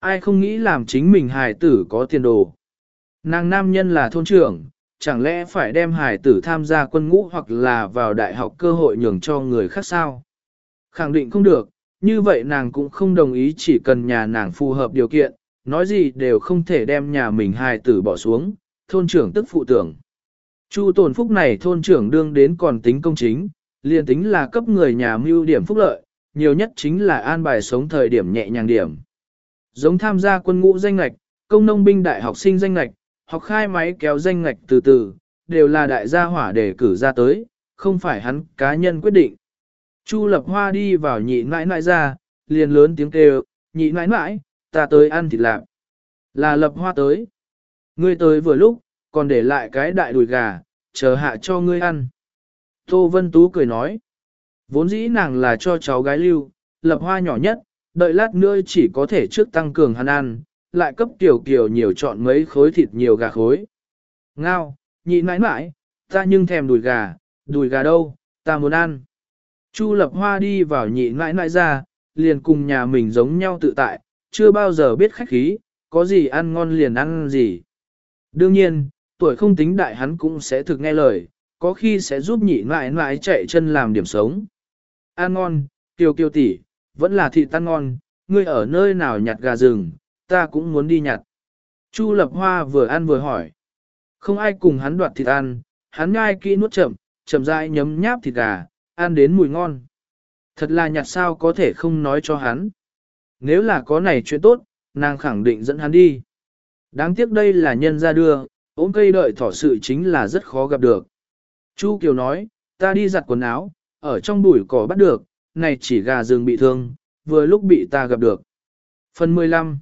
Ai không nghĩ làm chính mình hài tử có tiền đồ. Nàng nam nhân là thôn trưởng, chẳng lẽ phải đem hài tử tham gia quân ngũ hoặc là vào đại học cơ hội nhường cho người khác sao? Khẳng định không được, như vậy nàng cũng không đồng ý chỉ cần nhà nàng phù hợp điều kiện, nói gì đều không thể đem nhà mình hài tử bỏ xuống, thôn trưởng tức phụ tưởng. Chu tổn phúc này thôn trưởng đương đến còn tính công chính, liền tính là cấp người nhà mưu điểm phúc lợi, nhiều nhất chính là an bài sống thời điểm nhẹ nhàng điểm. Giống tham gia quân ngũ danh lạch, công nông binh đại học sinh danh lạch, học khai máy kéo danh lạch từ từ, đều là đại gia hỏa để cử ra tới, không phải hắn cá nhân quyết định. Chu lập hoa đi vào nhị nãi nãi ra, liền lớn tiếng kêu, nhị nãi nãi, ta tới ăn thịt lạc. Là lập hoa tới. Ngươi tới vừa lúc, còn để lại cái đại đùi gà, chờ hạ cho ngươi ăn. Tô Vân Tú cười nói. Vốn dĩ nàng là cho cháu gái lưu, lập hoa nhỏ nhất, đợi lát nữa chỉ có thể trước tăng cường hắn ăn, lại cấp tiểu kiều nhiều chọn mấy khối thịt nhiều gà khối. Ngao, nhị nãi nãi, ta nhưng thèm đùi gà, đùi gà đâu, ta muốn ăn. Chu lập hoa đi vào nhị nãi nãi ra, liền cùng nhà mình giống nhau tự tại, chưa bao giờ biết khách khí, có gì ăn ngon liền ăn gì. Đương nhiên, tuổi không tính đại hắn cũng sẽ thực nghe lời, có khi sẽ giúp nhị nãi nãi chạy chân làm điểm sống. Ăn ngon, kiều kiều tỷ, vẫn là thịt tan ngon, ngươi ở nơi nào nhặt gà rừng, ta cũng muốn đi nhặt. Chu lập hoa vừa ăn vừa hỏi. Không ai cùng hắn đoạt thịt ăn, hắn nhai kỹ nuốt chậm, chậm rãi nhấm nháp thịt gà, ăn đến mùi ngon. Thật là nhặt sao có thể không nói cho hắn. Nếu là có này chuyện tốt, nàng khẳng định dẫn hắn đi. Đáng tiếc đây là nhân ra đưa, ốm cây đợi thỏ sự chính là rất khó gặp được. Chu Kiều nói, ta đi giặt quần áo, ở trong bụi cỏ bắt được, này chỉ gà rừng bị thương, vừa lúc bị ta gặp được. Phần 15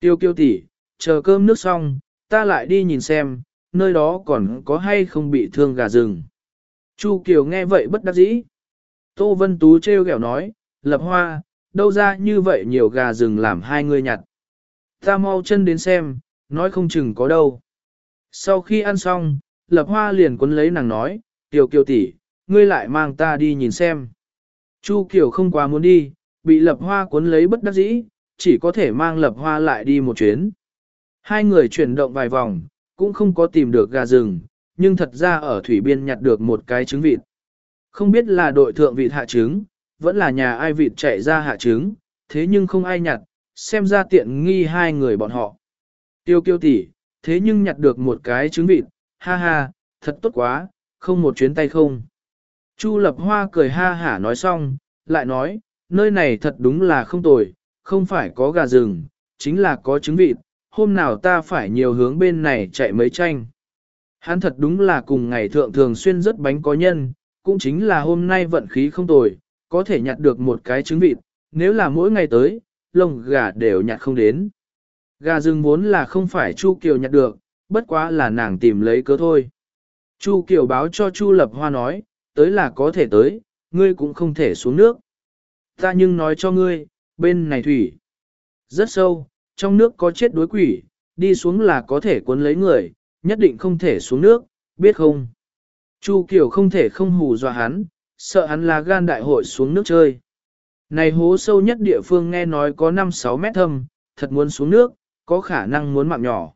Tiêu kiêu tỷ, chờ cơm nước xong, ta lại đi nhìn xem, nơi đó còn có hay không bị thương gà rừng. Chu Kiều nghe vậy bất đắc dĩ. Tô Vân Tú treo ghẹo nói, lập hoa, đâu ra như vậy nhiều gà rừng làm hai người nhặt. Ta mau chân đến xem, nói không chừng có đâu. Sau khi ăn xong, lập hoa liền quấn lấy nàng nói, Kiều Kiều tỷ, ngươi lại mang ta đi nhìn xem. Chu Kiều không quá muốn đi, bị lập hoa cuốn lấy bất đắc dĩ, chỉ có thể mang lập hoa lại đi một chuyến. Hai người chuyển động vài vòng, cũng không có tìm được gà rừng, nhưng thật ra ở thủy biên nhặt được một cái trứng vịt. Không biết là đội thượng vịt hạ trứng, vẫn là nhà ai vịt chạy ra hạ trứng, thế nhưng không ai nhặt, xem ra tiện nghi hai người bọn họ. Tiêu kiêu tỷ, thế nhưng nhặt được một cái trứng vịt, ha ha, thật tốt quá, không một chuyến tay không. Chu lập hoa cười ha hả nói xong, lại nói, nơi này thật đúng là không tồi, không phải có gà rừng, chính là có trứng vịt, hôm nào ta phải nhiều hướng bên này chạy mấy tranh. Hắn thật đúng là cùng ngày thượng thường xuyên rất bánh có nhân, cũng chính là hôm nay vận khí không tồi, có thể nhặt được một cái trứng vịt, nếu là mỗi ngày tới, lông gà đều nhặt không đến. Gà rừng vốn là không phải Chu Kiều nhặt được, bất quá là nàng tìm lấy cớ thôi. Chu Kiều báo cho Chu Lập Hoa nói, tới là có thể tới, ngươi cũng không thể xuống nước. Ta nhưng nói cho ngươi, bên này thủy. Rất sâu, trong nước có chết đối quỷ, đi xuống là có thể cuốn lấy người, nhất định không thể xuống nước, biết không? Chu Kiều không thể không hù dọa hắn, sợ hắn là gan đại hội xuống nước chơi. Này hố sâu nhất địa phương nghe nói có 5-6 mét thâm, thật muốn xuống nước, có khả năng muốn mạng nhỏ.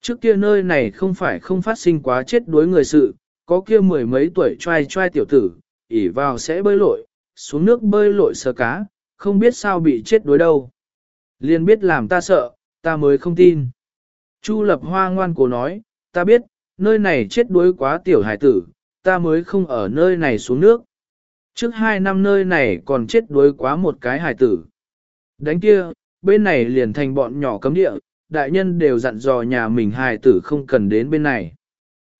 Trước kia nơi này không phải không phát sinh quá chết đối người sự, có kia mười mấy tuổi trai trai tiểu tử, ỉ vào sẽ bơi lội, xuống nước bơi lội sờ cá, không biết sao bị chết đối đâu. Liên biết làm ta sợ, ta mới không tin. Chu lập hoa ngoan cố nói, ta biết, nơi này chết đuối quá tiểu hải tử, ta mới không ở nơi này xuống nước. Trước hai năm nơi này còn chết đuối quá một cái hải tử. Đánh kia, bên này liền thành bọn nhỏ cấm địa, đại nhân đều dặn dò nhà mình hải tử không cần đến bên này.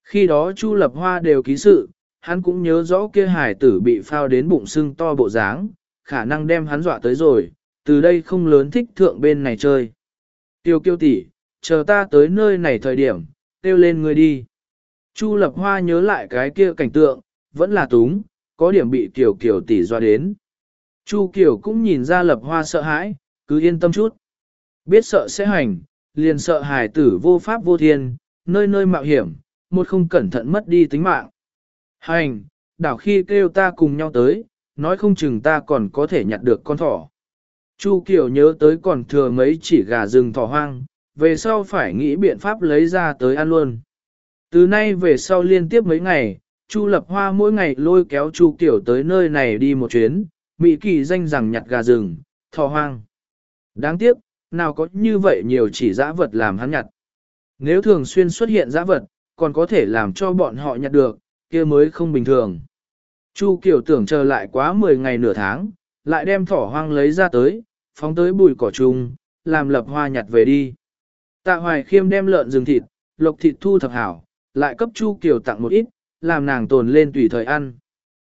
Khi đó Chu Lập Hoa đều ký sự, hắn cũng nhớ rõ kia hải tử bị phao đến bụng sưng to bộ dáng, khả năng đem hắn dọa tới rồi, từ đây không lớn thích thượng bên này chơi. Tiêu kiêu tỷ, chờ ta tới nơi này thời điểm, kêu lên người đi. Chu lập hoa nhớ lại cái kia cảnh tượng, vẫn là túng, có điểm bị tiểu kiểu tỷ doa đến. Chu Kiều cũng nhìn ra lập hoa sợ hãi, cứ yên tâm chút. Biết sợ sẽ hành, liền sợ hài tử vô pháp vô thiên, nơi nơi mạo hiểm, một không cẩn thận mất đi tính mạng. Hành, đảo khi kêu ta cùng nhau tới, nói không chừng ta còn có thể nhặt được con thỏ. Chu Kiều nhớ tới còn thừa mấy chỉ gà rừng thỏ hoang, về sau phải nghĩ biện pháp lấy ra tới ăn luôn. Từ nay về sau liên tiếp mấy ngày, Chu Lập Hoa mỗi ngày lôi kéo Chu tiểu tới nơi này đi một chuyến, Mỹ kỳ danh rằng nhặt gà rừng, thỏ hoang. Đáng tiếc, nào có như vậy nhiều chỉ dã vật làm hắn nhặt. Nếu thường xuyên xuất hiện dã vật, còn có thể làm cho bọn họ nhặt được, kia mới không bình thường. Chu Kiều tưởng chờ lại quá 10 ngày nửa tháng, lại đem thỏ hoang lấy ra tới, phóng tới bụi cỏ trùng, làm lập hoa nhặt về đi. Tạ Hoài Khiêm đem lợn rừng thịt, lộc thịt thu thập hảo, lại cấp Chu Kiều tặng một ít, làm nàng tồn lên tùy thời ăn.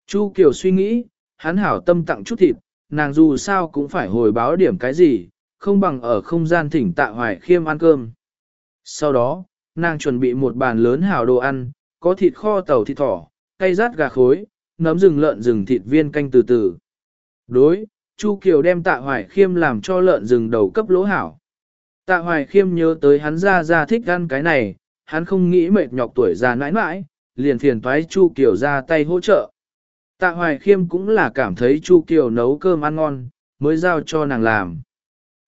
Chu Kiều suy nghĩ, hắn hảo tâm tặng chút thịt, nàng dù sao cũng phải hồi báo điểm cái gì, không bằng ở không gian thỉnh Tạ Hoài Khiêm ăn cơm. Sau đó, nàng chuẩn bị một bàn lớn hảo đồ ăn, có thịt kho tàu thịt thỏ, cay rát gà khối, nấm rừng lợn rừng thịt viên canh từ từ. Đối, Chu Kiều đem tạ hoài khiêm làm cho lợn rừng đầu cấp lỗ hảo. Tạ hoài khiêm nhớ tới hắn ra ra thích ăn cái này, hắn không nghĩ mệt nhọc tuổi già nãi nãi, liền phiền toái Chu Kiều ra tay hỗ trợ. Tạ hoài khiêm cũng là cảm thấy Chu Kiều nấu cơm ăn ngon, mới giao cho nàng làm.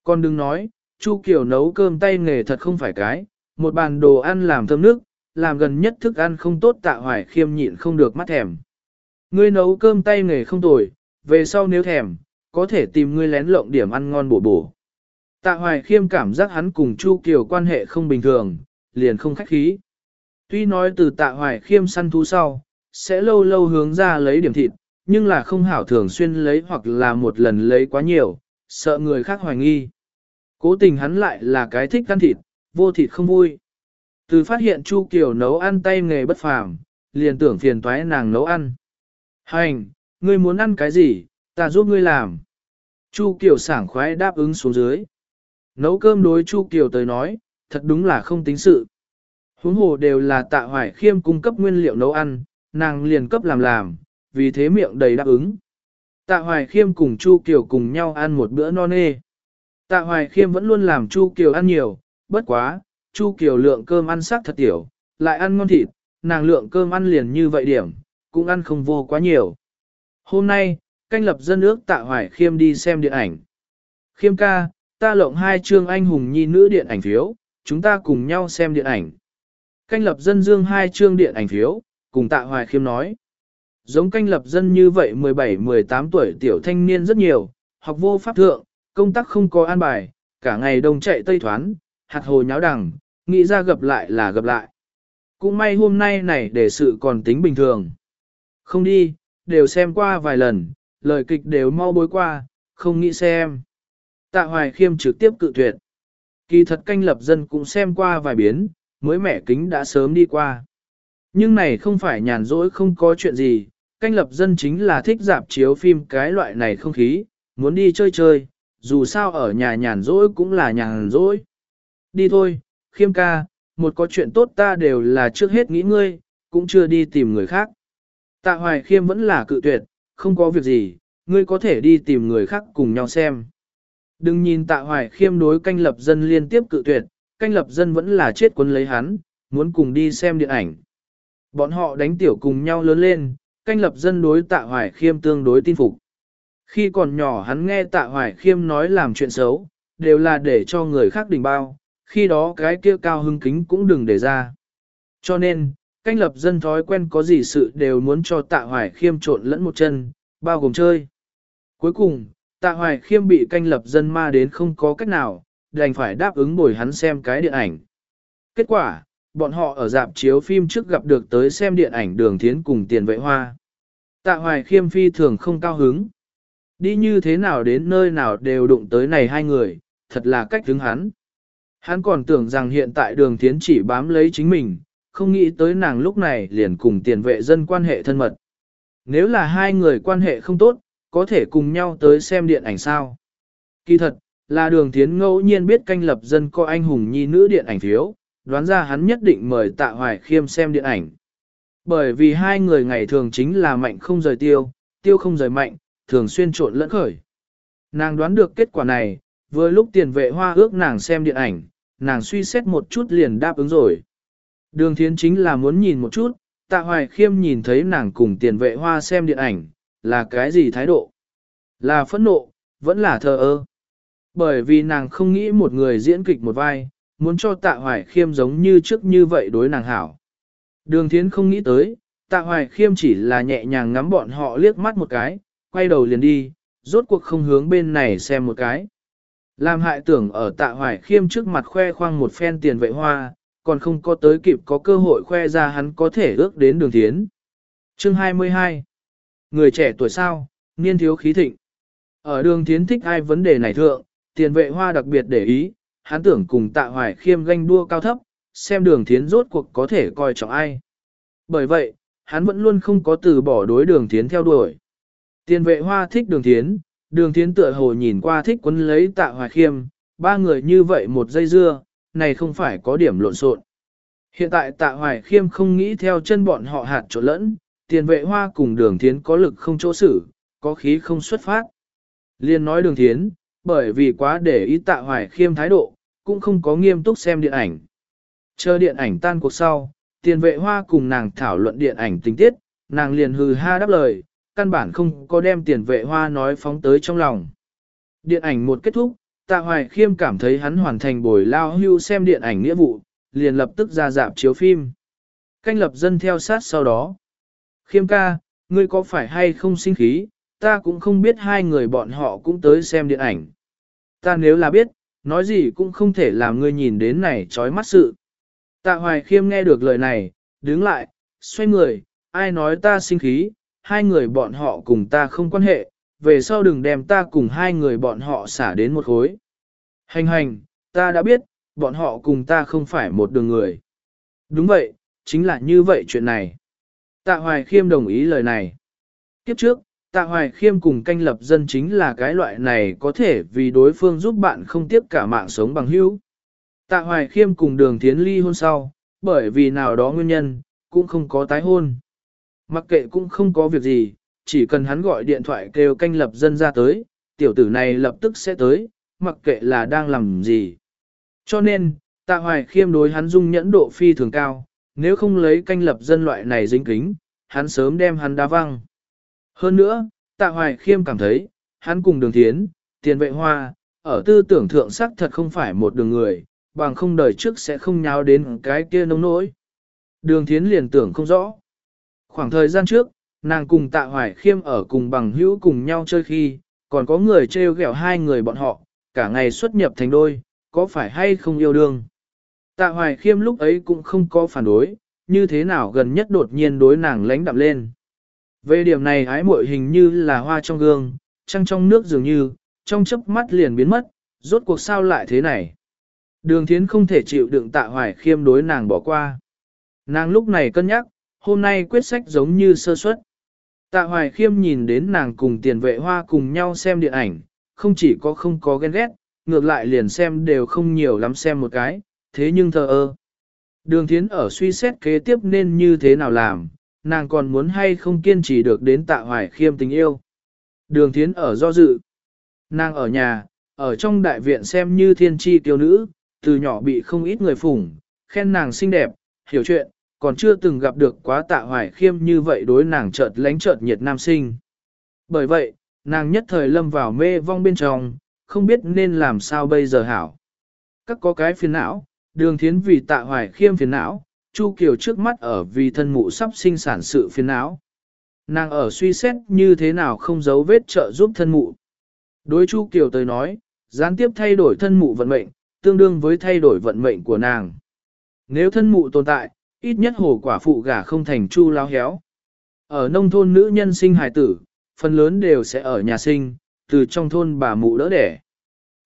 Con đừng nói, Chu Kiều nấu cơm tay nghề thật không phải cái, một bàn đồ ăn làm thơm nước, làm gần nhất thức ăn không tốt tạ hoài khiêm nhịn không được mắt thèm. Ngươi nấu cơm tay nghề không tồi, về sau nếu thèm, có thể tìm ngươi lén lộng điểm ăn ngon bổ bổ. Tạ hoài khiêm cảm giác hắn cùng Chu Kiều quan hệ không bình thường, liền không khách khí. Tuy nói từ tạ hoài khiêm săn thú sau, sẽ lâu lâu hướng ra lấy điểm thịt, nhưng là không hảo thường xuyên lấy hoặc là một lần lấy quá nhiều, sợ người khác hoài nghi. Cố tình hắn lại là cái thích ăn thịt, vô thịt không vui. Từ phát hiện Chu Kiều nấu ăn tay nghề bất phàm, liền tưởng phiền toái nàng nấu ăn. Hành, ngươi muốn ăn cái gì, ta giúp ngươi làm. Chu Kiều sảng khoái đáp ứng xuống dưới. Nấu cơm đối Chu Kiều tới nói, thật đúng là không tính sự. Huống hồ đều là tạ hoài khiêm cung cấp nguyên liệu nấu ăn, nàng liền cấp làm làm, vì thế miệng đầy đáp ứng. Tạ hoài khiêm cùng Chu Kiều cùng nhau ăn một bữa no nê. Tạ hoài khiêm vẫn luôn làm Chu Kiều ăn nhiều, bất quá, Chu Kiều lượng cơm ăn sắc thật tiểu, lại ăn ngon thịt, nàng lượng cơm ăn liền như vậy điểm, cũng ăn không vô quá nhiều. Hôm nay, canh lập dân ước tạ hoài khiêm đi xem điện ảnh. Khiêm ca, ta lộng hai chương anh hùng nhi nữ điện ảnh phiếu, chúng ta cùng nhau xem điện ảnh. Canh lập dân dương hai chương điện ảnh phiếu, cùng tạ hoài khiêm nói. Giống canh lập dân như vậy 17-18 tuổi tiểu thanh niên rất nhiều, học vô pháp thượng, công tác không có an bài, cả ngày đông chạy tây thoán, hạt hồ nháo đằng, nghĩ ra gặp lại là gặp lại. Cũng may hôm nay này để sự còn tính bình thường. Không đi, đều xem qua vài lần, lời kịch đều mau bối qua, không nghĩ xem. Tạ Hoài Khiêm trực tiếp cự tuyệt. Kỳ thật canh lập dân cũng xem qua vài biến, mới mẻ kính đã sớm đi qua. Nhưng này không phải nhàn rỗi không có chuyện gì, canh lập dân chính là thích dạp chiếu phim cái loại này không khí, muốn đi chơi chơi, dù sao ở nhà nhàn rỗi cũng là nhàn rỗi. Đi thôi, khiêm ca, một có chuyện tốt ta đều là trước hết nghĩ ngươi, cũng chưa đi tìm người khác. Tạ hoài khiêm vẫn là cự tuyệt, không có việc gì, ngươi có thể đi tìm người khác cùng nhau xem. Đừng nhìn tạ hoài khiêm đối canh lập dân liên tiếp cự tuyệt, canh lập dân vẫn là chết cuốn lấy hắn, muốn cùng đi xem điện ảnh. Bọn họ đánh tiểu cùng nhau lớn lên, canh lập dân đối tạ hoài khiêm tương đối tin phục. Khi còn nhỏ hắn nghe tạ hoài khiêm nói làm chuyện xấu, đều là để cho người khác đình bao, khi đó cái kia cao hưng kính cũng đừng để ra. Cho nên, canh lập dân thói quen có gì sự đều muốn cho tạ hoài khiêm trộn lẫn một chân, bao gồm chơi. Cuối cùng, tạ hoài khiêm bị canh lập dân ma đến không có cách nào, đành phải đáp ứng bồi hắn xem cái điện ảnh. Kết quả, bọn họ ở dạp chiếu phim trước gặp được tới xem điện ảnh đường thiến cùng tiền vệ hoa. Tạ hoài khiêm phi thường không cao hứng. Đi như thế nào đến nơi nào đều đụng tới này hai người, thật là cách hứng hắn. Hắn còn tưởng rằng hiện tại đường thiến chỉ bám lấy chính mình, không nghĩ tới nàng lúc này liền cùng tiền vệ dân quan hệ thân mật. Nếu là hai người quan hệ không tốt, có thể cùng nhau tới xem điện ảnh sao. Kỳ thật, là đường thiến ngẫu nhiên biết canh lập dân có anh hùng nhi nữ điện ảnh thiếu đoán ra hắn nhất định mời tạ hoài khiêm xem điện ảnh. Bởi vì hai người ngày thường chính là mạnh không rời tiêu, tiêu không rời mạnh, thường xuyên trộn lẫn khởi. Nàng đoán được kết quả này, vừa lúc tiền vệ hoa ước nàng xem điện ảnh, nàng suy xét một chút liền đáp ứng rồi. Đường thiến chính là muốn nhìn một chút, tạ hoài khiêm nhìn thấy nàng cùng tiền vệ hoa xem điện ảnh, là cái gì thái độ? Là phẫn nộ, vẫn là thờ ơ. Bởi vì nàng không nghĩ một người diễn kịch một vai, muốn cho tạ hoài khiêm giống như trước như vậy đối nàng hảo. Đường thiến không nghĩ tới, tạ hoài khiêm chỉ là nhẹ nhàng ngắm bọn họ liếc mắt một cái, quay đầu liền đi, rốt cuộc không hướng bên này xem một cái. Làm hại tưởng ở tạ hoài khiêm trước mặt khoe khoang một phen tiền vệ hoa, còn không có tới kịp có cơ hội khoe ra hắn có thể ước đến đường thiến. Chương 22 Người trẻ tuổi sao, niên thiếu khí thịnh. Ở đường tiến thích ai vấn đề này thượng, tiền vệ hoa đặc biệt để ý, hắn tưởng cùng tạ hoài khiêm ganh đua cao thấp, xem đường tiến rốt cuộc có thể coi trọng ai. Bởi vậy, hắn vẫn luôn không có từ bỏ đối đường tiến theo đuổi. Tiền vệ hoa thích đường tiến, đường tiến tựa hồ nhìn qua thích quấn lấy tạ hoài khiêm, ba người như vậy một dây dưa, này không phải có điểm lộn xộn. Hiện tại tạ hoài khiêm không nghĩ theo chân bọn họ hạt trộn lẫn, tiền vệ hoa cùng đường thiến có lực không chỗ xử, có khí không xuất phát. Liên nói đường thiến, bởi vì quá để ý tạ hoài khiêm thái độ, cũng không có nghiêm túc xem điện ảnh. Chờ điện ảnh tan cuộc sau, tiền vệ hoa cùng nàng thảo luận điện ảnh tình tiết, nàng liền hừ ha đáp lời, căn bản không có đem tiền vệ hoa nói phóng tới trong lòng. Điện ảnh một kết thúc, tạ hoài khiêm cảm thấy hắn hoàn thành buổi lao hưu xem điện ảnh nghĩa vụ, liền lập tức ra dạp chiếu phim. Canh lập dân theo sát sau đó. Khiêm ca, ngươi có phải hay không sinh khí, ta cũng không biết hai người bọn họ cũng tới xem điện ảnh. Ta nếu là biết, nói gì cũng không thể làm ngươi nhìn đến này trói mắt sự. Tạ hoài khiêm nghe được lời này, đứng lại, xoay người, ai nói ta sinh khí, hai người bọn họ cùng ta không quan hệ, về sau đừng đem ta cùng hai người bọn họ xả đến một khối. Hành hành, ta đã biết, bọn họ cùng ta không phải một đường người. Đúng vậy, chính là như vậy chuyện này. Tạ Hoài Khiêm đồng ý lời này. Kiếp trước, Tạ Hoài Khiêm cùng canh lập dân chính là cái loại này có thể vì đối phương giúp bạn không tiếp cả mạng sống bằng hữu. Tạ Hoài Khiêm cùng đường thiến ly hôn sau, bởi vì nào đó nguyên nhân, cũng không có tái hôn. Mặc kệ cũng không có việc gì, chỉ cần hắn gọi điện thoại kêu canh lập dân ra tới, tiểu tử này lập tức sẽ tới, mặc kệ là đang làm gì. Cho nên, tạ hoài khiêm đối hắn dung nhẫn độ phi thường cao, nếu không lấy canh lập dân loại này dính kính, hắn sớm đem hắn đá văng. Hơn nữa, tạ hoài khiêm cảm thấy, hắn cùng đường thiến, tiền vệ hoa, ở tư tưởng thượng sắc thật không phải một đường người, bằng không đời trước sẽ không nháo đến cái kia nông nỗi. Đường thiến liền tưởng không rõ. Khoảng thời gian trước, nàng cùng tạ hoài khiêm ở cùng bằng hữu cùng nhau chơi khi, còn có người trêu ghẹo hai người bọn họ, cả ngày xuất nhập thành đôi, có phải hay không yêu đương. Tạ hoài khiêm lúc ấy cũng không có phản đối, như thế nào gần nhất đột nhiên đối nàng lánh đạm lên. Về điểm này ái muội hình như là hoa trong gương, trăng trong nước dường như, trong chớp mắt liền biến mất, rốt cuộc sao lại thế này. Đường thiến không thể chịu đựng tạ hoài khiêm đối nàng bỏ qua. Nàng lúc này cân nhắc, hôm nay quyết sách giống như sơ suất. Tạ hoài khiêm nhìn đến nàng cùng tiền vệ hoa cùng nhau xem điện ảnh, không chỉ có không có ghen ghét, ngược lại liền xem đều không nhiều lắm xem một cái, thế nhưng thờ ơ. Đường thiến ở suy xét kế tiếp nên như thế nào làm, nàng còn muốn hay không kiên trì được đến tạ hoài khiêm tình yêu. Đường thiến ở do dự. Nàng ở nhà, ở trong đại viện xem như thiên tri tiêu nữ, từ nhỏ bị không ít người phủng, khen nàng xinh đẹp, hiểu chuyện, còn chưa từng gặp được quá tạ hoài khiêm như vậy đối nàng chợt lánh chợt nhiệt nam sinh. Bởi vậy, nàng nhất thời lâm vào mê vong bên trong, không biết nên làm sao bây giờ hảo. Các có cái phiền não, đường thiến vì tạ hoài khiêm phiền não, Chu Kiều trước mắt ở vì thân mụ sắp sinh sản sự phiền não. Nàng ở suy xét như thế nào không giấu vết trợ giúp thân mụ. Đối Chu Kiều tới nói, gián tiếp thay đổi thân mụ vận mệnh, tương đương với thay đổi vận mệnh của nàng. Nếu thân mụ tồn tại, ít nhất hồ quả phụ gả không thành chu lao héo. Ở nông thôn nữ nhân sinh hài tử, phần lớn đều sẽ ở nhà sinh, từ trong thôn bà mụ đỡ đẻ.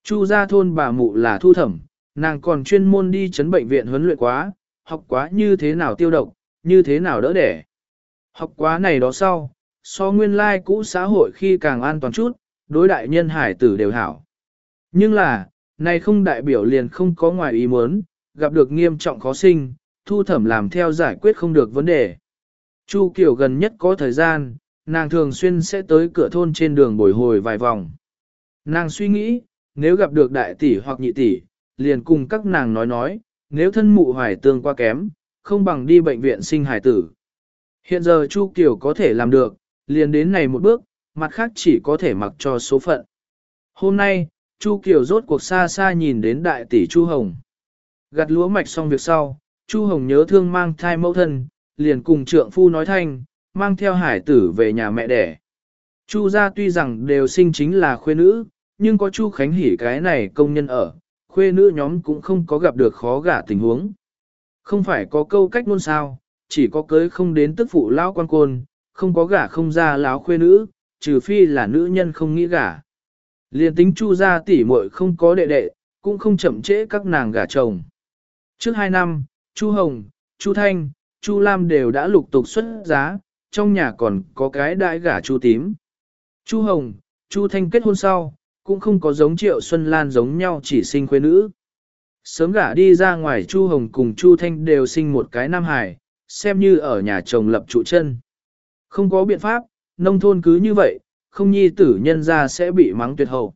Chu ra thôn bà mụ là thu thẩm, nàng còn chuyên môn đi chấn bệnh viện huấn luyện quá, học quá như thế nào tiêu độc, như thế nào đỡ đẻ. Học quá này đó sau, so nguyên lai cũ xã hội khi càng an toàn chút, đối đại nhân hải tử đều hảo. Nhưng là, này không đại biểu liền không có ngoài ý muốn, gặp được nghiêm trọng khó sinh, thu thẩm làm theo giải quyết không được vấn đề. Chu Kiều gần nhất có thời gian, nàng thường xuyên sẽ tới cửa thôn trên đường bồi hồi vài vòng. Nàng suy nghĩ, nếu gặp được đại tỷ hoặc nhị tỷ, liền cùng các nàng nói nói, nếu thân mụ hoài tương qua kém, không bằng đi bệnh viện sinh hài tử. Hiện giờ Chu Kiều có thể làm được, liền đến này một bước, mặt khác chỉ có thể mặc cho số phận. Hôm nay, Chu Kiều rốt cuộc xa xa nhìn đến đại tỷ Chu Hồng. Gặt lúa mạch xong việc sau, Chu Hồng nhớ thương mang thai mẫu thân, liền cùng trượng phu nói thanh, mang theo hải tử về nhà mẹ đẻ. Chu gia tuy rằng đều sinh chính là khuê nữ, nhưng có Chu Khánh Hỷ cái này công nhân ở, khuê nữ nhóm cũng không có gặp được khó gả tình huống. Không phải có câu cách luôn sao, chỉ có cưới không đến tức phụ lão quan côn, không có gả không ra láo khuê nữ, trừ phi là nữ nhân không nghĩ gả. Liên tính chu gia tỷ muội không có đệ đệ, cũng không chậm trễ các nàng gả chồng. Trước hai năm, chu Hồng, chu Thanh, chu Lam đều đã lục tục xuất giá, trong nhà còn có cái đại gả chu tím. Chu Hồng, chu Thanh kết hôn sau, cũng không có giống Triệu Xuân Lan giống nhau chỉ sinh khuê nữ. Sớm gả đi ra ngoài Chu Hồng cùng Chu Thanh đều sinh một cái nam hải, xem như ở nhà chồng lập trụ chân. Không có biện pháp, nông thôn cứ như vậy, không nhi tử nhân ra sẽ bị mắng tuyệt hậu.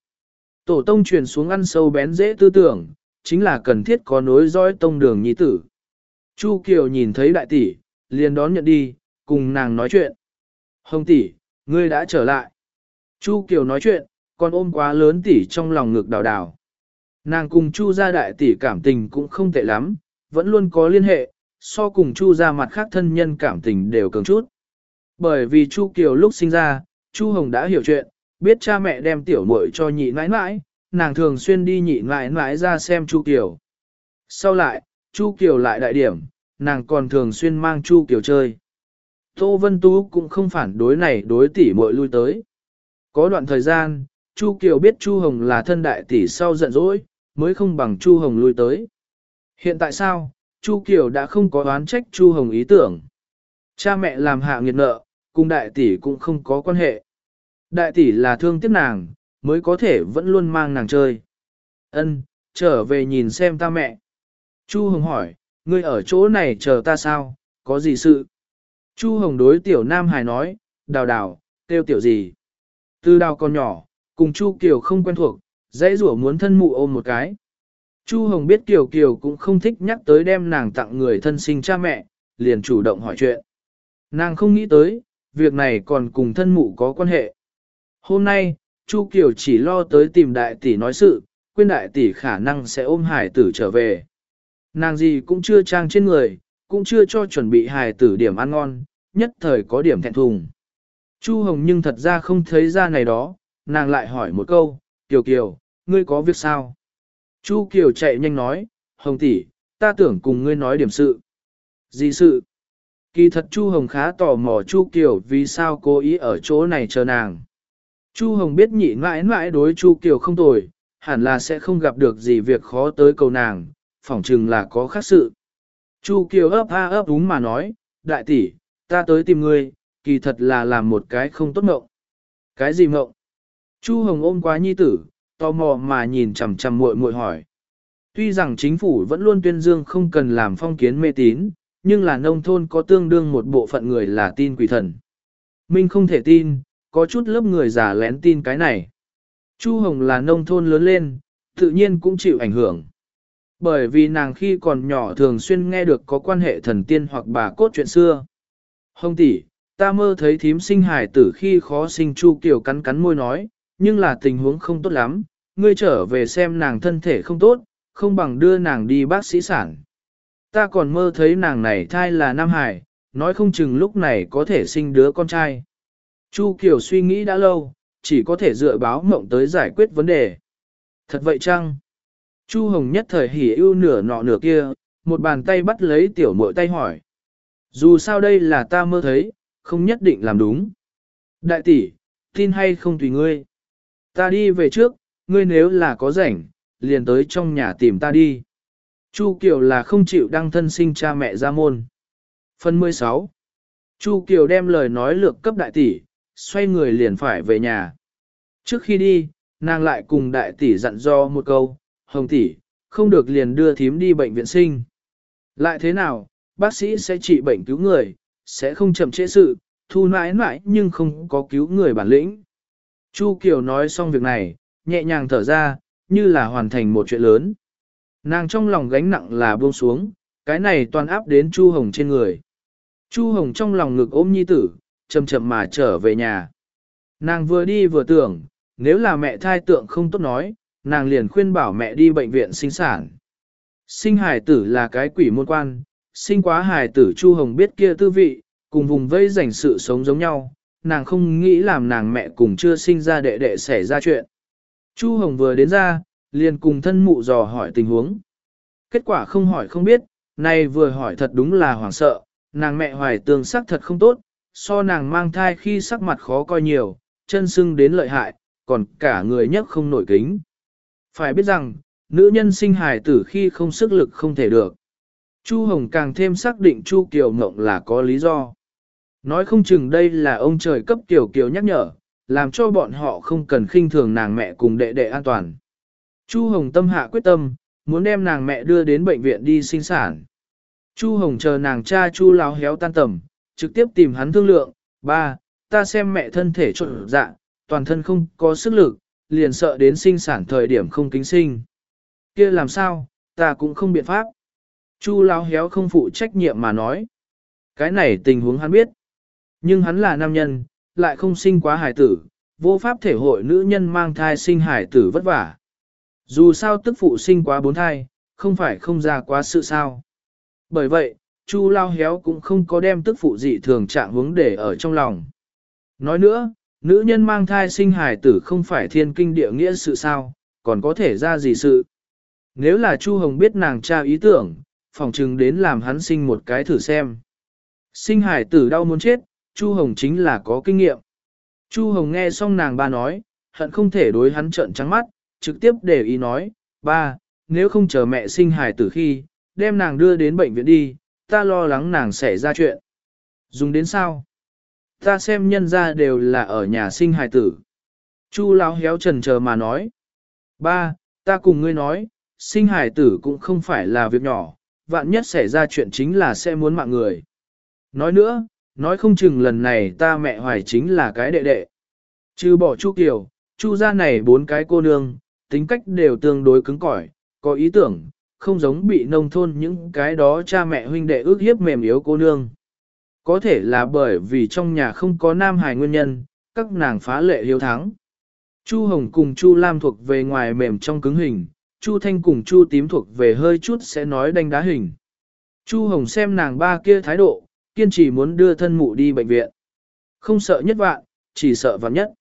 Tổ tông truyền xuống ăn sâu bén dễ tư tưởng, chính là cần thiết có nối dõi tông đường nhi tử. Chu Kiều nhìn thấy đại tỷ, liền đón nhận đi, cùng nàng nói chuyện. Hồng tỷ, ngươi đã trở lại. Chu Kiều nói chuyện, còn ôm quá lớn tỷ trong lòng ngực đào đào. Nàng cùng Chu gia đại tỷ cảm tình cũng không tệ lắm, vẫn luôn có liên hệ, so cùng Chu gia mặt khác thân nhân cảm tình đều cường chút. Bởi vì Chu Kiều lúc sinh ra, Chu Hồng đã hiểu chuyện, biết cha mẹ đem tiểu muội cho nhị nãi nãi, nàng thường xuyên đi nhị nãi nãi ra xem Chu Kiều. Sau lại, Chu Kiều lại đại điểm, nàng còn thường xuyên mang Chu Kiều chơi. Tô Vân Tú cũng không phản đối này đối tỷ muội lui tới. Có đoạn thời gian, Chu Kiều biết Chu Hồng là thân đại tỷ sau giận dỗi, mới không bằng Chu Hồng lui tới. Hiện tại sao, Chu Kiều đã không có oán trách Chu Hồng ý tưởng. Cha mẹ làm hạ nghiệt nợ, cùng đại tỷ cũng không có quan hệ. Đại tỷ là thương tiếc nàng, mới có thể vẫn luôn mang nàng chơi. Ân, trở về nhìn xem ta mẹ. Chu Hồng hỏi, ngươi ở chỗ này chờ ta sao, có gì sự? Chu Hồng đối tiểu Nam Hải nói, đào đào, tiêu tiểu gì? Từ đào con nhỏ, cùng Chu Kiều không quen thuộc, dãy rủa muốn thân mụ ôm một cái. Chu Hồng biết Kiều Kiều cũng không thích nhắc tới đem nàng tặng người thân sinh cha mẹ, liền chủ động hỏi chuyện. Nàng không nghĩ tới, việc này còn cùng thân mụ có quan hệ. Hôm nay, Chu Kiều chỉ lo tới tìm đại tỷ nói sự, quên đại tỷ khả năng sẽ ôm hải tử trở về. Nàng gì cũng chưa trang trên người, cũng chưa cho chuẩn bị hải tử điểm ăn ngon, nhất thời có điểm thẹn thùng. Chu Hồng nhưng thật ra không thấy ra này đó, nàng lại hỏi một câu, Kiều Kiều, ngươi có việc sao? Chu Kiều chạy nhanh nói, Hồng tỷ, ta tưởng cùng ngươi nói điểm sự. Gì sự? Kỳ thật Chu Hồng khá tò mò Chu Kiều vì sao cố ý ở chỗ này chờ nàng. Chu Hồng biết nhị mãi mãi đối Chu Kiều không tồi, hẳn là sẽ không gặp được gì việc khó tới cầu nàng, phỏng chừng là có khác sự. Chu Kiều ấp a ấp đúng mà nói, đại tỷ, ta tới tìm ngươi, kỳ thật là làm một cái không tốt mộng. Cái gì mộng? Chu Hồng ôm quá nhi tử, tò mò mà nhìn chằm chằm muội muội hỏi. Tuy rằng chính phủ vẫn luôn tuyên dương không cần làm phong kiến mê tín, nhưng là nông thôn có tương đương một bộ phận người là tin quỷ thần. Minh không thể tin, có chút lớp người giả lén tin cái này. Chu Hồng là nông thôn lớn lên, tự nhiên cũng chịu ảnh hưởng. Bởi vì nàng khi còn nhỏ thường xuyên nghe được có quan hệ thần tiên hoặc bà cốt chuyện xưa. Hồng tỷ, ta mơ thấy thím sinh hải tử khi khó sinh Chu Kiều cắn cắn môi nói, nhưng là tình huống không tốt lắm, ngươi trở về xem nàng thân thể không tốt, không bằng đưa nàng đi bác sĩ sản. Ta còn mơ thấy nàng này thai là Nam Hải, nói không chừng lúc này có thể sinh đứa con trai. Chu Kiều suy nghĩ đã lâu, chỉ có thể dựa báo mộng tới giải quyết vấn đề. Thật vậy chăng? Chu Hồng nhất thời hỉ ưu nửa nọ nửa kia, một bàn tay bắt lấy tiểu muội tay hỏi. Dù sao đây là ta mơ thấy, không nhất định làm đúng. Đại tỷ, tin hay không tùy ngươi. Ta đi về trước, ngươi nếu là có rảnh, liền tới trong nhà tìm ta đi. Chu Kiều là không chịu đăng thân sinh cha mẹ ra môn. Phần 16 Chu Kiều đem lời nói lược cấp đại tỷ, xoay người liền phải về nhà. Trước khi đi, nàng lại cùng đại tỷ dặn do một câu, hồng tỷ, không được liền đưa thím đi bệnh viện sinh. Lại thế nào, bác sĩ sẽ trị bệnh cứu người, sẽ không chậm trễ sự, thu nãi nãi nhưng không có cứu người bản lĩnh. Chu Kiều nói xong việc này, nhẹ nhàng thở ra, như là hoàn thành một chuyện lớn. Nàng trong lòng gánh nặng là buông xuống, cái này toàn áp đến Chu Hồng trên người. Chu Hồng trong lòng ngực ôm nhi tử, chậm chậm mà trở về nhà. Nàng vừa đi vừa tưởng, nếu là mẹ thai tượng không tốt nói, nàng liền khuyên bảo mẹ đi bệnh viện sinh sản. Sinh hài tử là cái quỷ môn quan, sinh quá hài tử Chu Hồng biết kia tư vị, cùng vùng vây dành sự sống giống nhau, nàng không nghĩ làm nàng mẹ cùng chưa sinh ra đệ đệ xảy ra chuyện. Chu Hồng vừa đến ra, liền cùng thân mụ dò hỏi tình huống. Kết quả không hỏi không biết, nay vừa hỏi thật đúng là hoảng sợ, nàng mẹ hoài tương sắc thật không tốt, so nàng mang thai khi sắc mặt khó coi nhiều, chân sưng đến lợi hại, còn cả người nhất không nổi kính. Phải biết rằng, nữ nhân sinh hài tử khi không sức lực không thể được. Chu Hồng càng thêm xác định Chu Kiều Ngộng là có lý do. Nói không chừng đây là ông trời cấp tiểu Kiều nhắc nhở, làm cho bọn họ không cần khinh thường nàng mẹ cùng đệ đệ an toàn. Chu Hồng tâm hạ quyết tâm, muốn đem nàng mẹ đưa đến bệnh viện đi sinh sản. Chu Hồng chờ nàng cha Chu láo héo tan tầm, trực tiếp tìm hắn thương lượng, ba, ta xem mẹ thân thể trộn dạ, toàn thân không có sức lực, liền sợ đến sinh sản thời điểm không kính sinh. kia làm sao, ta cũng không biện pháp. Chu láo héo không phụ trách nhiệm mà nói. Cái này tình huống hắn biết. Nhưng hắn là nam nhân, lại không sinh quá hải tử, vô pháp thể hội nữ nhân mang thai sinh hải tử vất vả. Dù sao tức phụ sinh quá bốn thai, không phải không ra quá sự sao. Bởi vậy, Chu Lao Héo cũng không có đem tức phụ dị thường trạng hướng để ở trong lòng. Nói nữa, nữ nhân mang thai sinh hài tử không phải thiên kinh địa nghĩa sự sao, còn có thể ra gì sự. Nếu là Chu Hồng biết nàng tra ý tưởng, phòng chừng đến làm hắn sinh một cái thử xem. Sinh hài tử đau muốn chết, Chu Hồng chính là có kinh nghiệm. Chu Hồng nghe xong nàng ba nói, hận không thể đối hắn trợn trắng mắt, trực tiếp để ý nói, ba, nếu không chờ mẹ sinh hài tử khi, đem nàng đưa đến bệnh viện đi, ta lo lắng nàng sẽ ra chuyện. Dùng đến sao? Ta xem nhân ra đều là ở nhà sinh hài tử. Chu lão héo trần chờ mà nói. Ba, ta cùng ngươi nói, sinh hài tử cũng không phải là việc nhỏ, vạn nhất xảy ra chuyện chính là sẽ muốn mạng người. Nói nữa, nói không chừng lần này ta mẹ hoài chính là cái đệ đệ. Chứ bỏ Chu Kiều, Chu gia này bốn cái cô nương, tính cách đều tương đối cứng cỏi, có ý tưởng, không giống bị nông thôn những cái đó cha mẹ huynh đệ ước hiếp mềm yếu cô nương. Có thể là bởi vì trong nhà không có nam hài nguyên nhân, các nàng phá lệ hiếu thắng. Chu Hồng cùng Chu Lam thuộc về ngoài mềm trong cứng hình, Chu Thanh cùng Chu Tím thuộc về hơi chút sẽ nói đánh đá hình. Chu Hồng xem nàng ba kia thái độ, kiên trì muốn đưa thân mụ đi bệnh viện. Không sợ nhất vạn, chỉ sợ vạn nhất.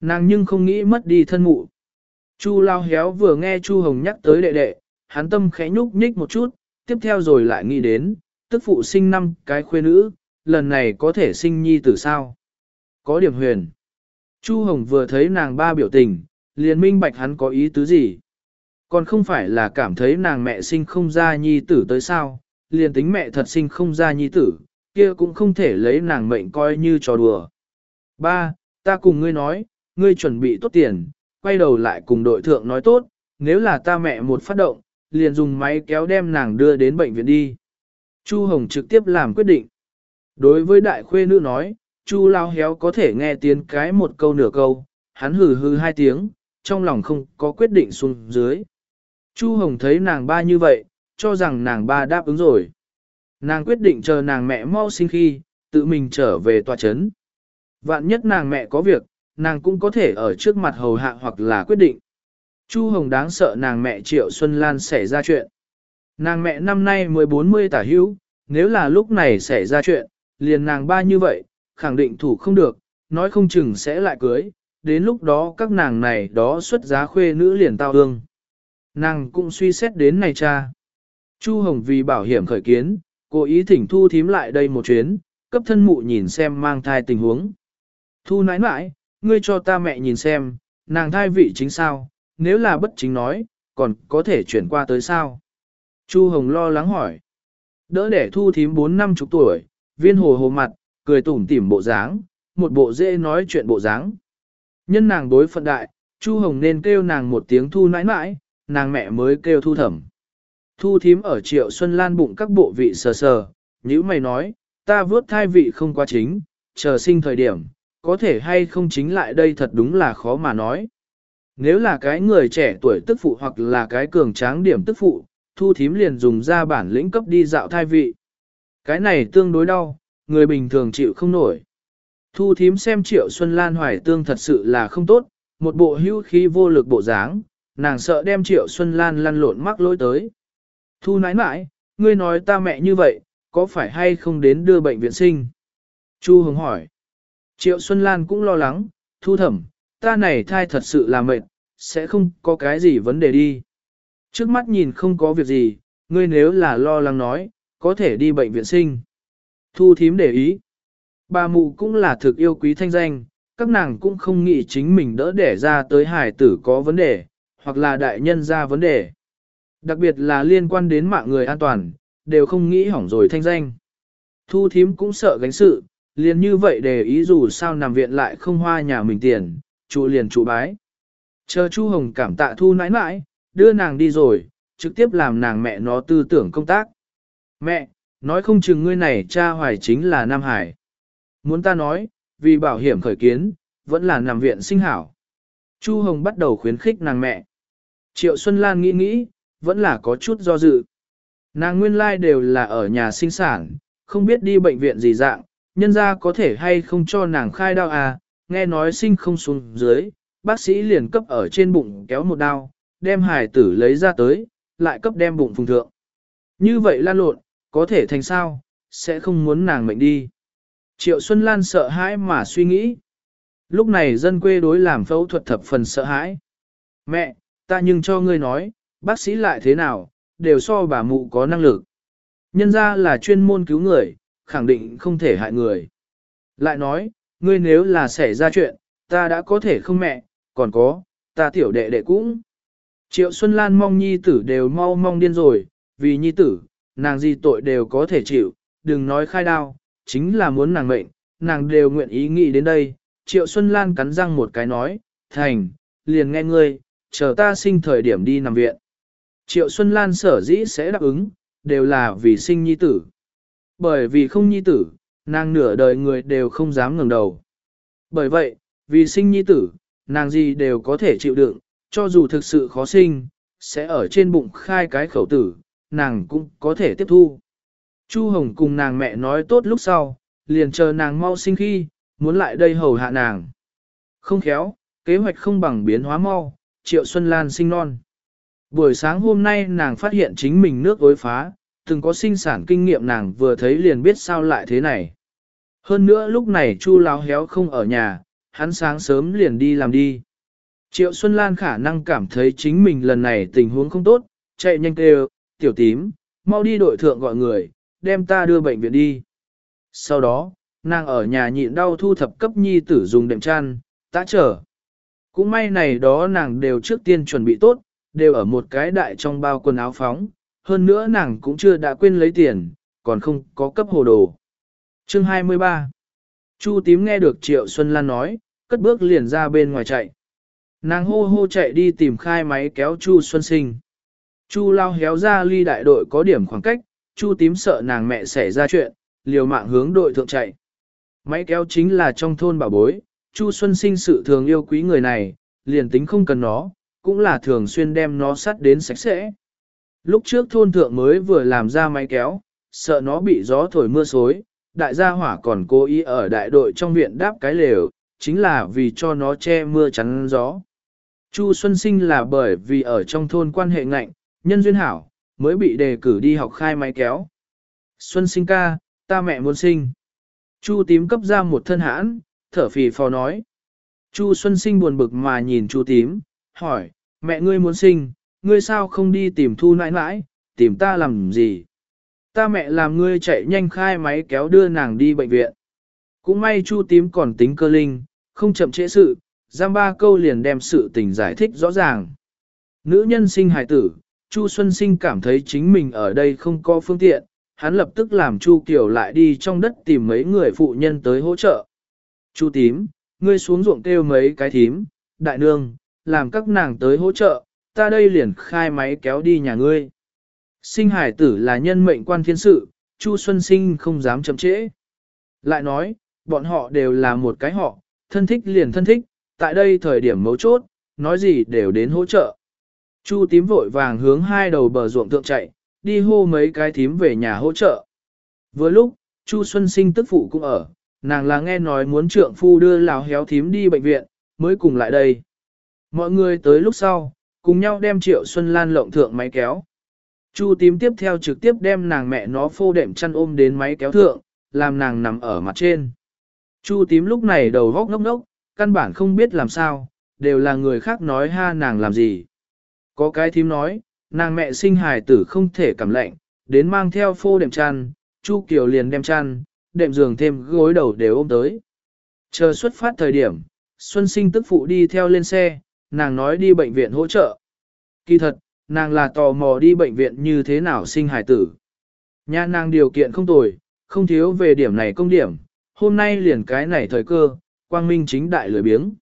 Nàng nhưng không nghĩ mất đi thân mụ. Chu lao héo vừa nghe Chu Hồng nhắc tới đệ đệ, hắn tâm khẽ nhúc nhích một chút, tiếp theo rồi lại nghĩ đến, tức phụ sinh năm cái khuê nữ, lần này có thể sinh nhi tử sao? Có điểm huyền. Chu Hồng vừa thấy nàng ba biểu tình, liền minh bạch hắn có ý tứ gì. Còn không phải là cảm thấy nàng mẹ sinh không ra nhi tử tới sao, liền tính mẹ thật sinh không ra nhi tử, kia cũng không thể lấy nàng mệnh coi như trò đùa. Ba, ta cùng ngươi nói, ngươi chuẩn bị tốt tiền, quay đầu lại cùng đội thượng nói tốt, nếu là ta mẹ một phát động, liền dùng máy kéo đem nàng đưa đến bệnh viện đi. Chu Hồng trực tiếp làm quyết định. Đối với đại khuê nữ nói, Chu lao héo có thể nghe tiếng cái một câu nửa câu, hắn hừ hừ hai tiếng, trong lòng không có quyết định xuống dưới. Chu Hồng thấy nàng ba như vậy, cho rằng nàng ba đáp ứng rồi. Nàng quyết định chờ nàng mẹ mau sinh khi, tự mình trở về tòa chấn. Vạn nhất nàng mẹ có việc, nàng cũng có thể ở trước mặt hầu hạ hoặc là quyết định. Chu Hồng đáng sợ nàng mẹ Triệu Xuân Lan xảy ra chuyện. Nàng mẹ năm nay mới 40 tả hữu, nếu là lúc này xảy ra chuyện, liền nàng ba như vậy, khẳng định thủ không được, nói không chừng sẽ lại cưới, đến lúc đó các nàng này đó xuất giá khuê nữ liền tao ương. Nàng cũng suy xét đến này cha. Chu Hồng vì bảo hiểm khởi kiến, cố ý thỉnh Thu thím lại đây một chuyến, cấp thân mụ nhìn xem mang thai tình huống. Thu nãi nãi, ngươi cho ta mẹ nhìn xem, nàng thai vị chính sao, nếu là bất chính nói, còn có thể chuyển qua tới sao? Chu Hồng lo lắng hỏi. Đỡ để thu thím bốn năm chục tuổi, viên hồ hồ mặt, cười tủm tỉm bộ dáng, một bộ dễ nói chuyện bộ dáng. Nhân nàng đối phận đại, Chu Hồng nên kêu nàng một tiếng thu nãi nãi, nàng mẹ mới kêu thu thẩm. Thu thím ở triệu Xuân Lan bụng các bộ vị sờ sờ, nữ mày nói, ta vớt thai vị không quá chính, chờ sinh thời điểm, có thể hay không chính lại đây thật đúng là khó mà nói. Nếu là cái người trẻ tuổi tức phụ hoặc là cái cường tráng điểm tức phụ, thu thím liền dùng ra bản lĩnh cấp đi dạo thai vị. Cái này tương đối đau, người bình thường chịu không nổi. Thu thím xem triệu Xuân Lan hoài tương thật sự là không tốt, một bộ hưu khí vô lực bộ dáng, nàng sợ đem triệu Xuân Lan lăn lộn mắc lỗi tới. Thu nãi nãi, ngươi nói ta mẹ như vậy, có phải hay không đến đưa bệnh viện sinh? Chu Hồng hỏi. Triệu Xuân Lan cũng lo lắng, thu thẩm, ta này thai thật sự là mệt, sẽ không có cái gì vấn đề đi. Trước mắt nhìn không có việc gì, ngươi nếu là lo lắng nói, có thể đi bệnh viện sinh. Thu thím để ý. Bà mụ cũng là thực yêu quý thanh danh, các nàng cũng không nghĩ chính mình đỡ đẻ ra tới hải tử có vấn đề, hoặc là đại nhân ra vấn đề. Đặc biệt là liên quan đến mạng người an toàn, đều không nghĩ hỏng rồi thanh danh. Thu thím cũng sợ gánh sự, liền như vậy để ý dù sao nằm viện lại không hoa nhà mình tiền, trụ liền trụ bái. Chờ Chu Hồng cảm tạ thu nãi nãi, đưa nàng đi rồi, trực tiếp làm nàng mẹ nó tư tưởng công tác. Mẹ, nói không chừng ngươi này cha hoài chính là Nam Hải. Muốn ta nói, vì bảo hiểm khởi kiến, vẫn là nằm viện sinh hảo. Chu Hồng bắt đầu khuyến khích nàng mẹ. Triệu Xuân Lan nghĩ nghĩ, vẫn là có chút do dự. Nàng nguyên lai đều là ở nhà sinh sản, không biết đi bệnh viện gì dạng, nhân ra có thể hay không cho nàng khai đau à, nghe nói sinh không xuống dưới, bác sĩ liền cấp ở trên bụng kéo một đao, đem hài tử lấy ra tới, lại cấp đem bụng phùng thượng. Như vậy lan lộn, có thể thành sao, sẽ không muốn nàng mệnh đi. Triệu Xuân Lan sợ hãi mà suy nghĩ. Lúc này dân quê đối làm phẫu thuật thập phần sợ hãi. Mẹ, ta nhưng cho ngươi nói, bác sĩ lại thế nào, đều so bà mụ có năng lực. Nhân ra là chuyên môn cứu người, khẳng định không thể hại người. Lại nói, ngươi nếu là xảy ra chuyện, ta đã có thể không mẹ, còn có, ta tiểu đệ đệ cũng. Triệu Xuân Lan mong nhi tử đều mau mong điên rồi, vì nhi tử, nàng gì tội đều có thể chịu, đừng nói khai đao, chính là muốn nàng mệnh, nàng đều nguyện ý nghĩ đến đây. Triệu Xuân Lan cắn răng một cái nói, thành, liền nghe ngươi, chờ ta sinh thời điểm đi nằm viện. Triệu Xuân Lan sở dĩ sẽ đáp ứng, đều là vì sinh nhi tử. Bởi vì không nhi tử, nàng nửa đời người đều không dám ngẩng đầu. Bởi vậy, vì sinh nhi tử, nàng gì đều có thể chịu đựng, cho dù thực sự khó sinh, sẽ ở trên bụng khai cái khẩu tử, nàng cũng có thể tiếp thu. Chu Hồng cùng nàng mẹ nói tốt lúc sau, liền chờ nàng mau sinh khi, muốn lại đây hầu hạ nàng. Không khéo, kế hoạch không bằng biến hóa mau, Triệu Xuân Lan sinh non. Buổi sáng hôm nay nàng phát hiện chính mình nước ối phá, từng có sinh sản kinh nghiệm nàng vừa thấy liền biết sao lại thế này. Hơn nữa lúc này Chu láo héo không ở nhà, hắn sáng sớm liền đi làm đi. Triệu Xuân Lan khả năng cảm thấy chính mình lần này tình huống không tốt, chạy nhanh kêu, tiểu tím, mau đi đội thượng gọi người, đem ta đưa bệnh viện đi. Sau đó, nàng ở nhà nhịn đau thu thập cấp nhi tử dùng đệm chăn, ta trở. Cũng may này đó nàng đều trước tiên chuẩn bị tốt, đều ở một cái đại trong bao quần áo phóng, hơn nữa nàng cũng chưa đã quên lấy tiền, còn không có cấp hồ đồ. Chương 23 Chu tím nghe được Triệu Xuân Lan nói, cất bước liền ra bên ngoài chạy. Nàng hô hô chạy đi tìm khai máy kéo Chu Xuân Sinh. Chu lao héo ra ly đại đội có điểm khoảng cách, Chu tím sợ nàng mẹ xảy ra chuyện, liều mạng hướng đội thượng chạy. Máy kéo chính là trong thôn bảo bối, Chu Xuân Sinh sự thường yêu quý người này, liền tính không cần nó, cũng là thường xuyên đem nó sắt đến sạch sẽ. Lúc trước thôn thượng mới vừa làm ra máy kéo, sợ nó bị gió thổi mưa xối, đại gia hỏa còn cố ý ở đại đội trong viện đáp cái lều, chính là vì cho nó che mưa chắn gió. Chu Xuân Sinh là bởi vì ở trong thôn quan hệ ngạnh, nhân duyên hảo, mới bị đề cử đi học khai máy kéo. Xuân Sinh ca, ta mẹ muốn sinh. Chu tím cấp ra một thân hãn, thở phì phò nói. Chu Xuân Sinh buồn bực mà nhìn Chu tím, hỏi, mẹ ngươi muốn sinh, ngươi sao không đi tìm thu nãi nãi, tìm ta làm gì? Ta mẹ làm ngươi chạy nhanh khai máy kéo đưa nàng đi bệnh viện. Cũng may Chu tím còn tính cơ linh, không chậm trễ sự, giam ba câu liền đem sự tình giải thích rõ ràng. Nữ nhân sinh hài tử, Chu Xuân Sinh cảm thấy chính mình ở đây không có phương tiện, hắn lập tức làm Chu Kiều lại đi trong đất tìm mấy người phụ nhân tới hỗ trợ. Chu tím, ngươi xuống ruộng kêu mấy cái thím, đại nương, làm các nàng tới hỗ trợ, ta đây liền khai máy kéo đi nhà ngươi. Sinh hải tử là nhân mệnh quan thiên sự, Chu Xuân Sinh không dám chậm trễ. Lại nói, bọn họ đều là một cái họ, thân thích liền thân thích, tại đây thời điểm mấu chốt, nói gì đều đến hỗ trợ. Chu tím vội vàng hướng hai đầu bờ ruộng thượng chạy, đi hô mấy cái thím về nhà hỗ trợ. Vừa lúc, Chu Xuân Sinh tức phụ cũng ở, nàng là nghe nói muốn trượng phu đưa lão héo thím đi bệnh viện, mới cùng lại đây. Mọi người tới lúc sau, cùng nhau đem Triệu Xuân Lan lộng thượng máy kéo. Chu tím tiếp theo trực tiếp đem nàng mẹ nó phô đệm chăn ôm đến máy kéo thượng, làm nàng nằm ở mặt trên. Chu tím lúc này đầu góc ngốc ngốc, căn bản không biết làm sao, đều là người khác nói ha nàng làm gì. Có cái thím nói, nàng mẹ sinh hài tử không thể cảm lạnh, đến mang theo phô đệm chăn, Chu Kiều liền đem chăn, đệm giường thêm gối đầu đều ôm tới. Chờ xuất phát thời điểm, Xuân Sinh tức phụ đi theo lên xe, nàng nói đi bệnh viện hỗ trợ. Kỳ thật, nàng là tò mò đi bệnh viện như thế nào sinh hài tử. Nhà nàng điều kiện không tồi, không thiếu về điểm này công điểm, hôm nay liền cái này thời cơ, quang minh chính đại lười biếng.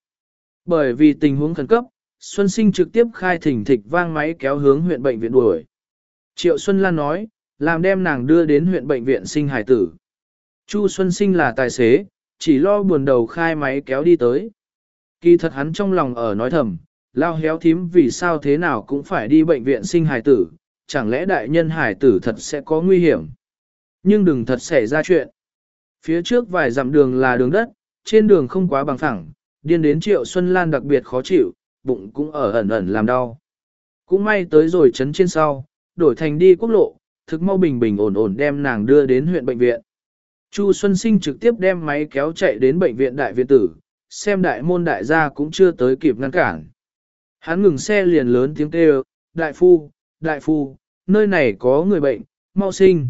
Bởi vì tình huống khẩn cấp, Xuân Sinh trực tiếp khai thỉnh thịch vang máy kéo hướng huyện bệnh viện đuổi. Triệu Xuân Lan nói, làm đem nàng đưa đến huyện bệnh viện sinh hải tử. Chu Xuân Sinh là tài xế, chỉ lo buồn đầu khai máy kéo đi tới. Kỳ thật hắn trong lòng ở nói thầm, lao héo thím vì sao thế nào cũng phải đi bệnh viện sinh hải tử, chẳng lẽ đại nhân hải tử thật sẽ có nguy hiểm. Nhưng đừng thật xảy ra chuyện. Phía trước vài dặm đường là đường đất, trên đường không quá bằng phẳng, điên đến triệu Xuân Lan đặc biệt khó chịu, bụng cũng ở ẩn ẩn làm đau. Cũng may tới rồi chấn trên sau, đổi thành đi quốc lộ, thực mau bình bình ổn ổn đem nàng đưa đến huyện bệnh viện. Chu Xuân Sinh trực tiếp đem máy kéo chạy đến bệnh viện đại viện tử, xem đại môn đại gia cũng chưa tới kịp ngăn cản. Hắn ngừng xe liền lớn tiếng kêu, đại phu, đại phu, nơi này có người bệnh, mau sinh.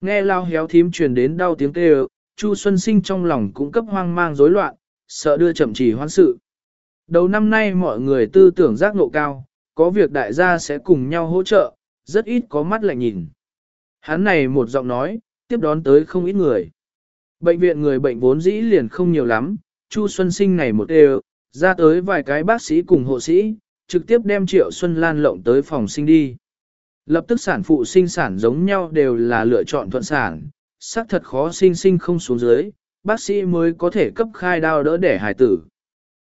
Nghe lao héo thím truyền đến đau tiếng kêu, Chu Xuân Sinh trong lòng cũng cấp hoang mang rối loạn, sợ đưa chậm trì hoan sự. Đầu năm nay mọi người tư tưởng giác ngộ cao, có việc đại gia sẽ cùng nhau hỗ trợ, rất ít có mắt lạnh nhìn. Hắn này một giọng nói, tiếp đón tới không ít người. Bệnh viện người bệnh vốn dĩ liền không nhiều lắm, Chu Xuân Sinh này một đều, ra tới vài cái bác sĩ cùng hộ sĩ, trực tiếp đem Triệu Xuân Lan lộng tới phòng sinh đi. Lập tức sản phụ sinh sản giống nhau đều là lựa chọn thuận sản, xác thật khó sinh sinh không xuống dưới, bác sĩ mới có thể cấp khai đao đỡ để hài tử.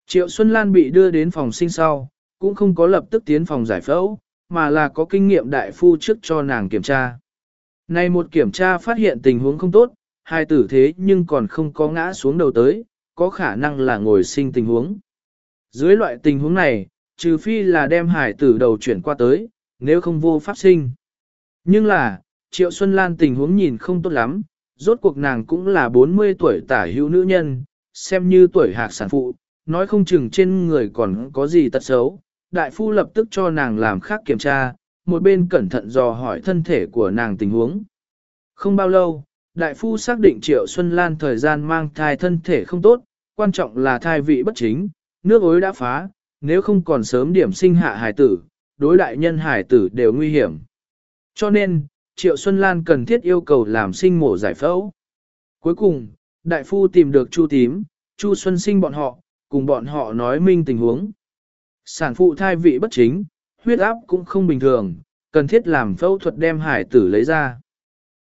Triệu Xuân Lan bị đưa đến phòng sinh sau, cũng không có lập tức tiến phòng giải phẫu, mà là có kinh nghiệm đại phu trước cho nàng kiểm tra. Nay một kiểm tra phát hiện tình huống không tốt, hai tử thế nhưng còn không có ngã xuống đầu tới, có khả năng là ngồi sinh tình huống. Dưới loại tình huống này, trừ phi là đem hải tử đầu chuyển qua tới, nếu không vô pháp sinh. Nhưng là, Triệu Xuân Lan tình huống nhìn không tốt lắm, rốt cuộc nàng cũng là 40 tuổi tả hữu nữ nhân, xem như tuổi hạc sản phụ, nói không chừng trên người còn có gì tật xấu. Đại phu lập tức cho nàng làm khác kiểm tra, một bên cẩn thận dò hỏi thân thể của nàng tình huống. Không bao lâu, đại phu xác định Triệu Xuân Lan thời gian mang thai thân thể không tốt, quan trọng là thai vị bất chính, nước ối đã phá, nếu không còn sớm điểm sinh hạ hải tử, đối đại nhân hải tử đều nguy hiểm. Cho nên, Triệu Xuân Lan cần thiết yêu cầu làm sinh mổ giải phẫu. Cuối cùng, đại phu tìm được Chu Tím, Chu Xuân sinh bọn họ, cùng bọn họ nói minh tình huống. Sản phụ thai vị bất chính, huyết áp cũng không bình thường, cần thiết làm phẫu thuật đem hải tử lấy ra.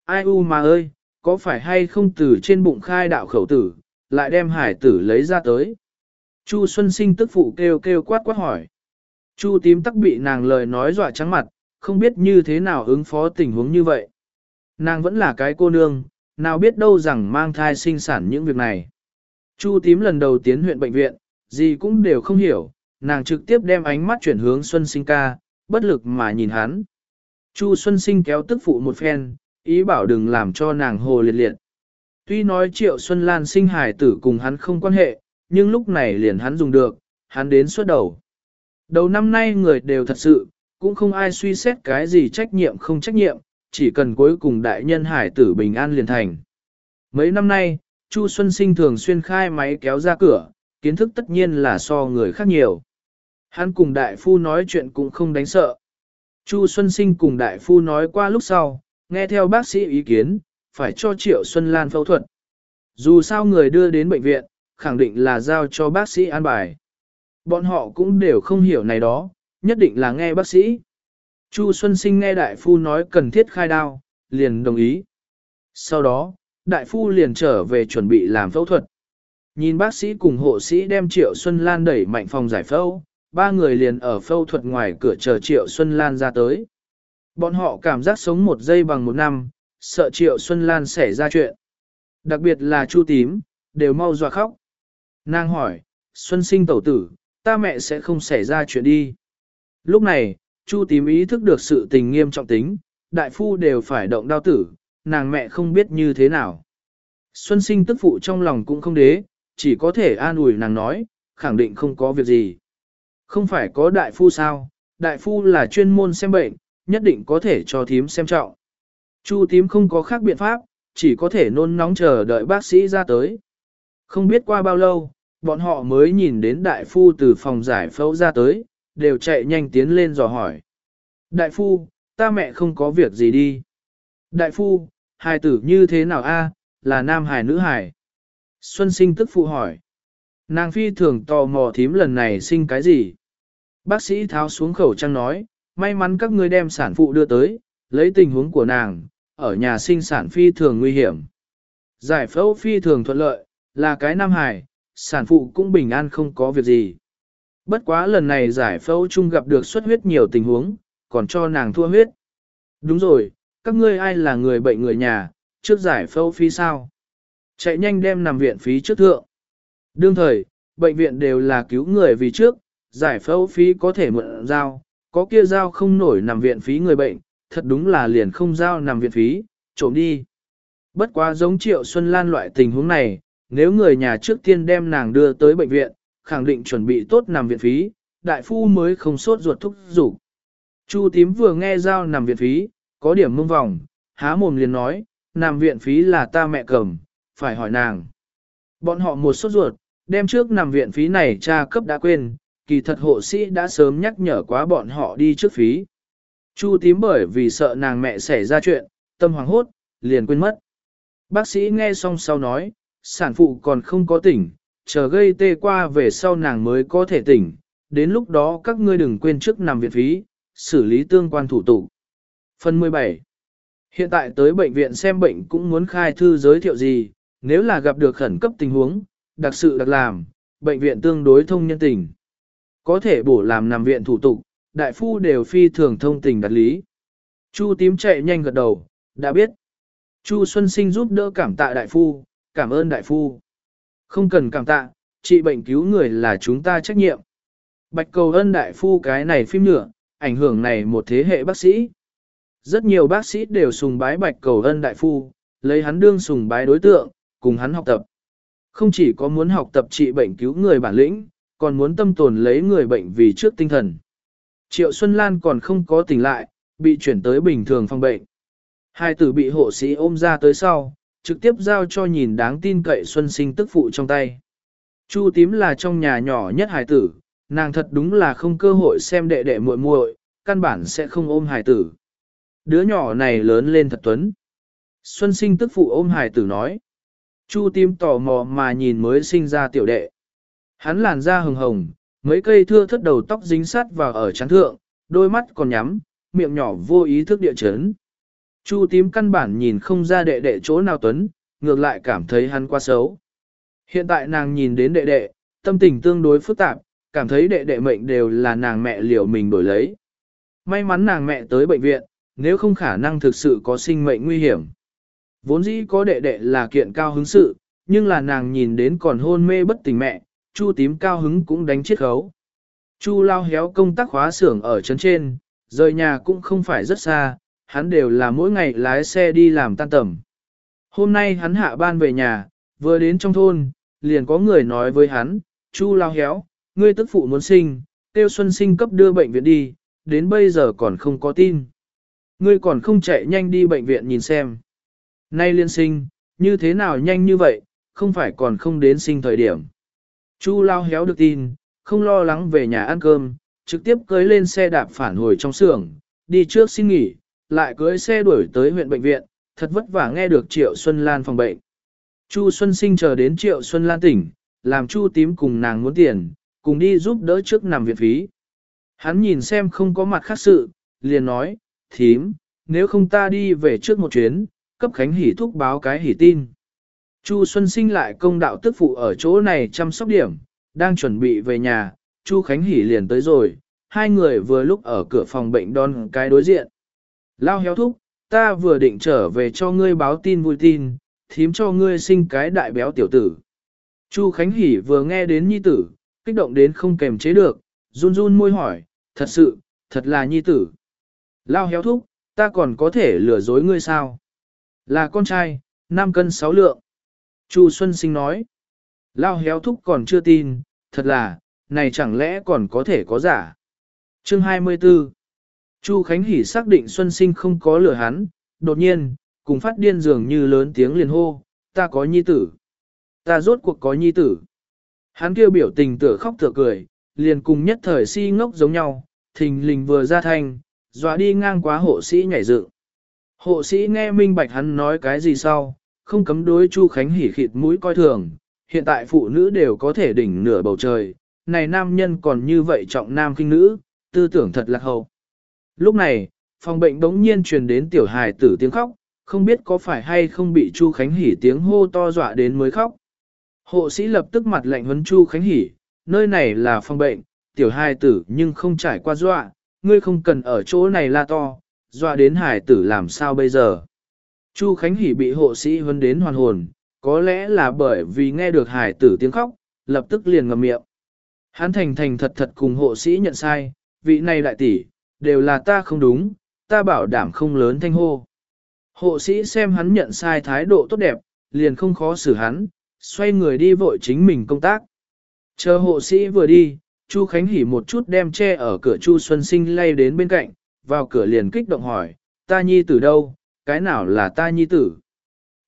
Ai u mà ơi, có phải hay không từ trên bụng khai đạo khẩu tử, lại đem hải tử lấy ra tới. Chu Xuân Sinh tức phụ kêu kêu quát quát hỏi. Chu tím tắc bị nàng lời nói dọa trắng mặt, không biết như thế nào ứng phó tình huống như vậy. Nàng vẫn là cái cô nương, nào biết đâu rằng mang thai sinh sản những việc này. Chu tím lần đầu tiến huyện bệnh viện, gì cũng đều không hiểu, nàng trực tiếp đem ánh mắt chuyển hướng Xuân Sinh ca, bất lực mà nhìn hắn. Chu Xuân Sinh kéo tức phụ một phen, ý bảo đừng làm cho nàng hồ liệt liệt. Tuy nói Triệu Xuân Lan sinh hài tử cùng hắn không quan hệ, nhưng lúc này liền hắn dùng được, hắn đến suốt đầu. Đầu năm nay người đều thật sự, cũng không ai suy xét cái gì trách nhiệm không trách nhiệm, chỉ cần cuối cùng đại nhân hải tử bình an liền thành. Mấy năm nay, Chu Xuân Sinh thường xuyên khai máy kéo ra cửa, kiến thức tất nhiên là so người khác nhiều. Hắn cùng đại phu nói chuyện cũng không đánh sợ. Chu Xuân Sinh cùng đại phu nói qua lúc sau, nghe theo bác sĩ ý kiến, phải cho Triệu Xuân Lan phẫu thuật. Dù sao người đưa đến bệnh viện, khẳng định là giao cho bác sĩ an bài. Bọn họ cũng đều không hiểu này đó, nhất định là nghe bác sĩ. Chu Xuân Sinh nghe đại phu nói cần thiết khai đao, liền đồng ý. Sau đó, đại phu liền trở về chuẩn bị làm phẫu thuật. Nhìn bác sĩ cùng hộ sĩ đem Triệu Xuân Lan đẩy mạnh phòng giải phẫu, ba người liền ở phẫu thuật ngoài cửa chờ Triệu Xuân Lan ra tới. Bọn họ cảm giác sống một giây bằng một năm, sợ Triệu Xuân Lan xảy ra chuyện. Đặc biệt là Chu Tím, đều mau dọa khóc. Nàng hỏi, Xuân sinh tẩu tử, ta mẹ sẽ không xảy ra chuyện đi. Lúc này, Chu Tím ý thức được sự tình nghiêm trọng tính, đại phu đều phải động đao tử, nàng mẹ không biết như thế nào. Xuân sinh tức phụ trong lòng cũng không đế, chỉ có thể an ủi nàng nói, khẳng định không có việc gì. Không phải có đại phu sao, đại phu là chuyên môn xem bệnh, nhất định có thể cho thím xem trọng. Chu tím không có khác biện pháp, chỉ có thể nôn nóng chờ đợi bác sĩ ra tới. Không biết qua bao lâu, bọn họ mới nhìn đến đại phu từ phòng giải phẫu ra tới, đều chạy nhanh tiến lên dò hỏi. Đại phu, ta mẹ không có việc gì đi. Đại phu, hài tử như thế nào a? là nam hài nữ hài. Xuân sinh tức phụ hỏi. Nàng phi thường tò mò thím lần này sinh cái gì? Bác sĩ tháo xuống khẩu trang nói, may mắn các ngươi đem sản phụ đưa tới, lấy tình huống của nàng, ở nhà sinh sản phi thường nguy hiểm. Giải phẫu phi thường thuận lợi, là cái nam hài, sản phụ cũng bình an không có việc gì. Bất quá lần này giải phẫu chung gặp được xuất huyết nhiều tình huống, còn cho nàng thua huyết. Đúng rồi, các ngươi ai là người bệnh người nhà, trước giải phẫu phí sao? Chạy nhanh đem nằm viện phí trước thượng. Đương thời, bệnh viện đều là cứu người vì trước, giải phẫu phí có thể mượn giao, có kia giao không nổi nằm viện phí người bệnh, thật đúng là liền không giao nằm viện phí, trộm đi. Bất quá giống Triệu Xuân Lan loại tình huống này, nếu người nhà trước tiên đem nàng đưa tới bệnh viện, khẳng định chuẩn bị tốt nằm viện phí, đại phu mới không sốt ruột thúc rủ. Chu tím vừa nghe giao nằm viện phí, có điểm mông vòng, há mồm liền nói, nằm viện phí là ta mẹ cầm, phải hỏi nàng. Bọn họ một sốt ruột, đem trước nằm viện phí này cha cấp đã quên, kỳ thật hộ sĩ đã sớm nhắc nhở quá bọn họ đi trước phí. Chu tím bởi vì sợ nàng mẹ xảy ra chuyện, tâm hoàng hốt, liền quên mất. Bác sĩ nghe xong sau nói, sản phụ còn không có tỉnh, chờ gây tê qua về sau nàng mới có thể tỉnh, đến lúc đó các ngươi đừng quên trước nằm viện phí, xử lý tương quan thủ tục. Phần 17 Hiện tại tới bệnh viện xem bệnh cũng muốn khai thư giới thiệu gì, nếu là gặp được khẩn cấp tình huống, đặc sự đặc làm, bệnh viện tương đối thông nhân tình. Có thể bổ làm nằm viện thủ tục, đại phu đều phi thường thông tình đặt lý. Chu tím chạy nhanh gật đầu, đã biết. Chu Xuân Sinh giúp đỡ cảm tạ đại phu, cảm ơn đại phu. Không cần cảm tạ, trị bệnh cứu người là chúng ta trách nhiệm. Bạch cầu ân đại phu cái này phim nhựa, ảnh hưởng này một thế hệ bác sĩ. Rất nhiều bác sĩ đều sùng bái bạch cầu ân đại phu, lấy hắn đương sùng bái đối tượng, cùng hắn học tập. Không chỉ có muốn học tập trị bệnh cứu người bản lĩnh, còn muốn tâm tồn lấy người bệnh vì trước tinh thần. Triệu Xuân Lan còn không có tỉnh lại, bị chuyển tới bình thường phòng bệnh. Hai tử bị hộ sĩ ôm ra tới sau, trực tiếp giao cho nhìn đáng tin cậy Xuân sinh tức phụ trong tay. Chu tím là trong nhà nhỏ nhất hài tử, nàng thật đúng là không cơ hội xem đệ đệ muội muội, căn bản sẽ không ôm hài tử. Đứa nhỏ này lớn lên thật tuấn. Xuân sinh tức phụ ôm hài tử nói. Chu tím tò mò mà nhìn mới sinh ra tiểu đệ. Hắn làn da hồng hồng, mấy cây thưa thất đầu tóc dính sát vào ở trán thượng, đôi mắt còn nhắm, miệng nhỏ vô ý thức địa chấn. Chu tím căn bản nhìn không ra đệ đệ chỗ nào tuấn, ngược lại cảm thấy hắn quá xấu. Hiện tại nàng nhìn đến đệ đệ, tâm tình tương đối phức tạp, cảm thấy đệ đệ mệnh đều là nàng mẹ liều mình đổi lấy. May mắn nàng mẹ tới bệnh viện, nếu không khả năng thực sự có sinh mệnh nguy hiểm. Vốn dĩ có đệ đệ là kiện cao hứng sự, nhưng là nàng nhìn đến còn hôn mê bất tỉnh mẹ, chu tím cao hứng cũng đánh chết khấu. Chu lao héo công tác khóa xưởng ở trấn trên, rời nhà cũng không phải rất xa, hắn đều là mỗi ngày lái xe đi làm tan tầm. Hôm nay hắn hạ ban về nhà, vừa đến trong thôn, liền có người nói với hắn, Chu lao héo, ngươi tức phụ muốn sinh, tiêu xuân sinh cấp đưa bệnh viện đi, đến bây giờ còn không có tin. Ngươi còn không chạy nhanh đi bệnh viện nhìn xem. Nay liên sinh, như thế nào nhanh như vậy, không phải còn không đến sinh thời điểm. Chu lao héo được tin, không lo lắng về nhà ăn cơm, trực tiếp cưới lên xe đạp phản hồi trong xưởng, đi trước xin nghỉ, lại cưới xe đuổi tới huyện bệnh viện, thật vất vả nghe được Triệu Xuân Lan phòng bệnh. Chu Xuân Sinh chờ đến Triệu Xuân Lan tỉnh, làm Chu tím cùng nàng muốn tiền, cùng đi giúp đỡ trước nằm viện phí. Hắn nhìn xem không có mặt khác sự, liền nói, thím, nếu không ta đi về trước một chuyến, cấp Khánh Hỷ thúc báo cái hỷ tin. Chu Xuân Sinh lại công đạo tức phụ ở chỗ này chăm sóc điểm, đang chuẩn bị về nhà, Chu Khánh Hỷ liền tới rồi, hai người vừa lúc ở cửa phòng bệnh đón cái đối diện. Lao héo thúc, ta vừa định trở về cho ngươi báo tin vui tin, thím cho ngươi sinh cái đại béo tiểu tử. Chu Khánh Hỷ vừa nghe đến nhi tử, kích động đến không kềm chế được, run run môi hỏi, thật sự, thật là nhi tử. Lao héo thúc, ta còn có thể lừa dối ngươi sao? Là con trai, 5 cân 6 lượng. Chu Xuân Sinh nói. Lao héo thúc còn chưa tin, thật là, này chẳng lẽ còn có thể có giả. Chương 24 Chu Khánh Hỷ xác định Xuân Sinh không có lừa hắn, đột nhiên, cùng phát điên dường như lớn tiếng liền hô, ta có nhi tử. Ta rốt cuộc có nhi tử. Hắn kêu biểu tình tựa khóc tựa cười, liền cùng nhất thời si ngốc giống nhau, thình lình vừa ra thanh, dọa đi ngang quá hộ sĩ nhảy dựng. Hộ sĩ nghe minh bạch hắn nói cái gì sau, không cấm đối Chu Khánh hỉ khịt mũi coi thường, hiện tại phụ nữ đều có thể đỉnh nửa bầu trời, này nam nhân còn như vậy trọng nam kinh nữ, tư tưởng thật là hậu. Lúc này, phòng bệnh đống nhiên truyền đến tiểu hài tử tiếng khóc, không biết có phải hay không bị Chu Khánh hỉ tiếng hô to dọa đến mới khóc. Hộ sĩ lập tức mặt lạnh huấn Chu Khánh hỉ, nơi này là phòng bệnh, tiểu hài tử nhưng không trải qua dọa, ngươi không cần ở chỗ này la to, dọa đến hải tử làm sao bây giờ. Chu Khánh Hỷ bị hộ sĩ huấn đến hoàn hồn, có lẽ là bởi vì nghe được hải tử tiếng khóc, lập tức liền ngậm miệng. Hắn thành thành thật thật cùng hộ sĩ nhận sai, vị này đại tỷ, đều là ta không đúng, ta bảo đảm không lớn thanh hô. Hộ sĩ xem hắn nhận sai thái độ tốt đẹp, liền không khó xử hắn, xoay người đi vội chính mình công tác. Chờ hộ sĩ vừa đi, Chu Khánh Hỷ một chút đem che ở cửa Chu Xuân Sinh lay đến bên cạnh, vào cửa liền kích động hỏi, ta nhi tử đâu, cái nào là ta nhi tử?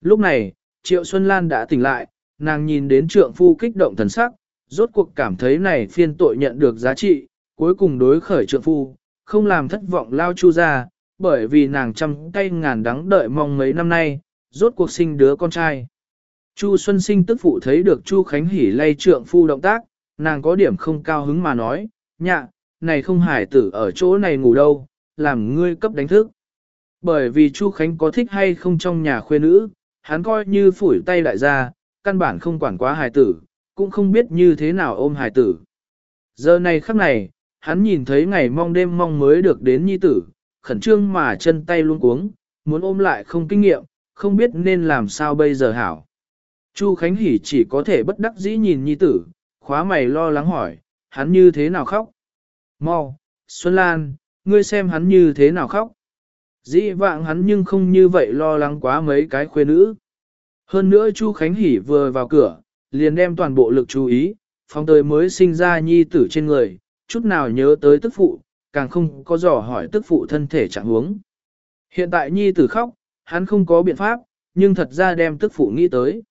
Lúc này, Triệu Xuân Lan đã tỉnh lại, nàng nhìn đến trượng phu kích động thần sắc, rốt cuộc cảm thấy này phiên tội nhận được giá trị, cuối cùng đối khởi trượng phu, không làm thất vọng lao chu ra, bởi vì nàng trăm tay ngàn đắng đợi mong mấy năm nay, rốt cuộc sinh đứa con trai. Chu Xuân Sinh tức phụ thấy được Chu Khánh Hỷ lay trượng phu động tác, nàng có điểm không cao hứng mà nói, nhạ, này không hải tử ở chỗ này ngủ đâu, làm ngươi cấp đánh thức. Bởi vì Chu Khánh có thích hay không trong nhà khuê nữ, hắn coi như phủi tay đại gia, căn bản không quản quá hài tử, cũng không biết như thế nào ôm hài tử. Giờ này khắc này, hắn nhìn thấy ngày mong đêm mong mới được đến nhi tử, khẩn trương mà chân tay luôn cuống, muốn ôm lại không kinh nghiệm, không biết nên làm sao bây giờ hảo. Chu Khánh Hỷ chỉ có thể bất đắc dĩ nhìn nhi tử, khóa mày lo lắng hỏi, hắn như thế nào khóc? Mau, Xuân Lan, ngươi xem hắn như thế nào khóc? Dĩ vạng hắn nhưng không như vậy lo lắng quá mấy cái khuê nữ. Hơn nữa Chu Khánh Hỷ vừa vào cửa, liền đem toàn bộ lực chú ý, phong tới mới sinh ra nhi tử trên người, chút nào nhớ tới tức phụ, càng không có dò hỏi tức phụ thân thể trạng huống. Hiện tại nhi tử khóc, hắn không có biện pháp, nhưng thật ra đem tức phụ nghĩ tới.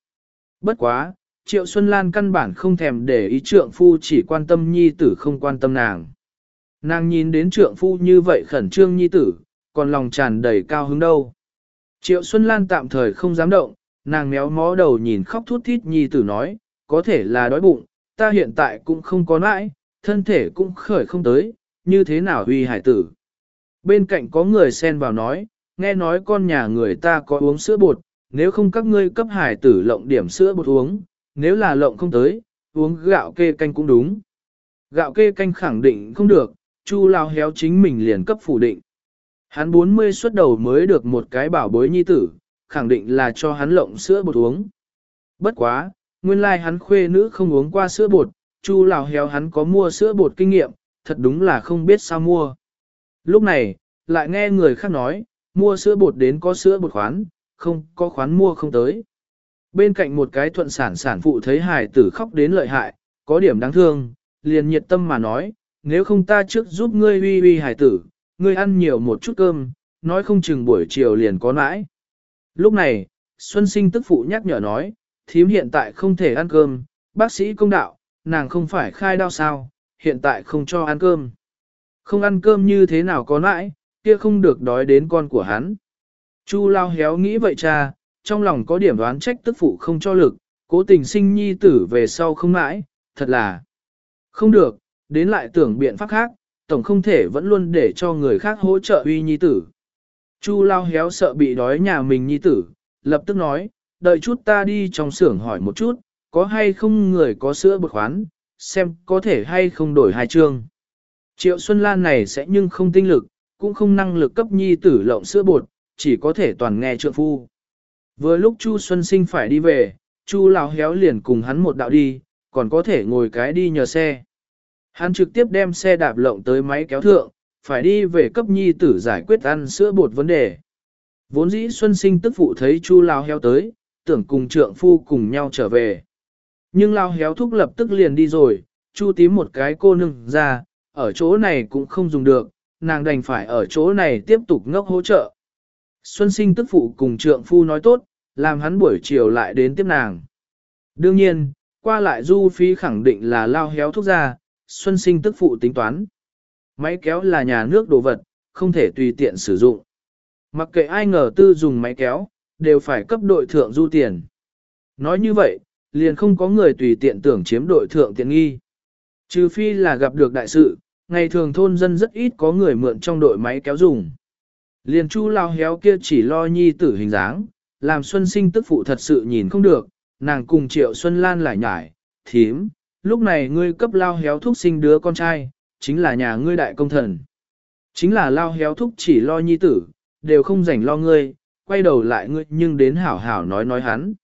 Bất quá, Triệu Xuân Lan căn bản không thèm để ý trượng phu chỉ quan tâm nhi tử không quan tâm nàng. Nàng nhìn đến trượng phu như vậy khẩn trương nhi tử, còn lòng tràn đầy cao hứng đâu. Triệu Xuân Lan tạm thời không dám động, nàng méo mó đầu nhìn khóc thút thít nhi tử nói, có thể là đói bụng, ta hiện tại cũng không có nãi, thân thể cũng khởi không tới, như thế nào huy hải tử. Bên cạnh có người xen vào nói, nghe nói con nhà người ta có uống sữa bột, nếu không các ngươi cấp hải tử lộng điểm sữa bột uống, nếu là lộng không tới, uống gạo kê canh cũng đúng. Gạo kê canh khẳng định không được, Chu lao héo chính mình liền cấp phủ định. Hắn 40 xuất đầu mới được một cái bảo bối nhi tử, khẳng định là cho hắn lộng sữa bột uống. Bất quá, nguyên lai like hắn khuê nữ không uống qua sữa bột, Chu lão héo hắn có mua sữa bột kinh nghiệm, thật đúng là không biết sao mua. Lúc này, lại nghe người khác nói, mua sữa bột đến có sữa bột khoán, không có khoán mua không tới. Bên cạnh một cái thuận sản sản phụ thấy hài tử khóc đến lợi hại, có điểm đáng thương, liền nhiệt tâm mà nói, nếu không ta trước giúp ngươi uy uy hài tử, ngươi ăn nhiều một chút cơm, nói không chừng buổi chiều liền có nãi. Lúc này, Xuân Sinh tức phụ nhắc nhở nói, thím hiện tại không thể ăn cơm, bác sĩ công đạo, nàng không phải khai đau sao, hiện tại không cho ăn cơm. Không ăn cơm như thế nào có nãi, kia không được đói đến con của hắn. Chu lao héo nghĩ vậy cha, trong lòng có điểm đoán trách tức phụ không cho lực, cố tình sinh nhi tử về sau không nãi, thật là. Không được, đến lại tưởng biện pháp khác, tổng không thể vẫn luôn để cho người khác hỗ trợ uy nhi tử. Chu lao héo sợ bị đói nhà mình nhi tử, lập tức nói, đợi chút ta đi trong xưởng hỏi một chút, có hay không người có sữa bột khoán, xem có thể hay không đổi hai chương. Triệu Xuân Lan này sẽ nhưng không tinh lực, cũng không năng lực cấp nhi tử lộng sữa bột, chỉ có thể toàn nghe trượng phu. Vừa lúc Chu Xuân Sinh phải đi về, Chu Lão héo liền cùng hắn một đạo đi, còn có thể ngồi cái đi nhờ xe. Hắn trực tiếp đem xe đạp lộng tới máy kéo thượng, phải đi về cấp nhi tử giải quyết ăn sữa bột vấn đề. Vốn dĩ Xuân Sinh tức phụ thấy Chu Lao héo tới, tưởng cùng trượng phu cùng nhau trở về. Nhưng Lao héo thúc lập tức liền đi rồi, Chu tím một cái cô nương ra, ở chỗ này cũng không dùng được, nàng đành phải ở chỗ này tiếp tục ngốc hỗ trợ. Xuân sinh tức phụ cùng trượng phu nói tốt, làm hắn buổi chiều lại đến tiếp nàng. Đương nhiên, qua lại du phí khẳng định là lao héo thúc ra, xuân sinh tức phụ tính toán. Máy kéo là nhà nước đồ vật, không thể tùy tiện sử dụng. Mặc kệ ai ngờ tư dùng máy kéo, đều phải cấp đội thượng du tiền. Nói như vậy, liền không có người tùy tiện tưởng chiếm đội thượng tiện nghi. Trừ phi là gặp được đại sự, ngày thường thôn dân rất ít có người mượn trong đội máy kéo dùng. Liền chu lao héo kia chỉ lo nhi tử hình dáng, làm Xuân sinh tức phụ thật sự nhìn không được, nàng cùng triệu Xuân Lan lại nhải, thím, lúc này ngươi cấp lao héo thúc sinh đứa con trai, chính là nhà ngươi đại công thần. Chính là lao héo thúc chỉ lo nhi tử, đều không rảnh lo ngươi, quay đầu lại ngươi nhưng đến hảo hảo nói nói hắn.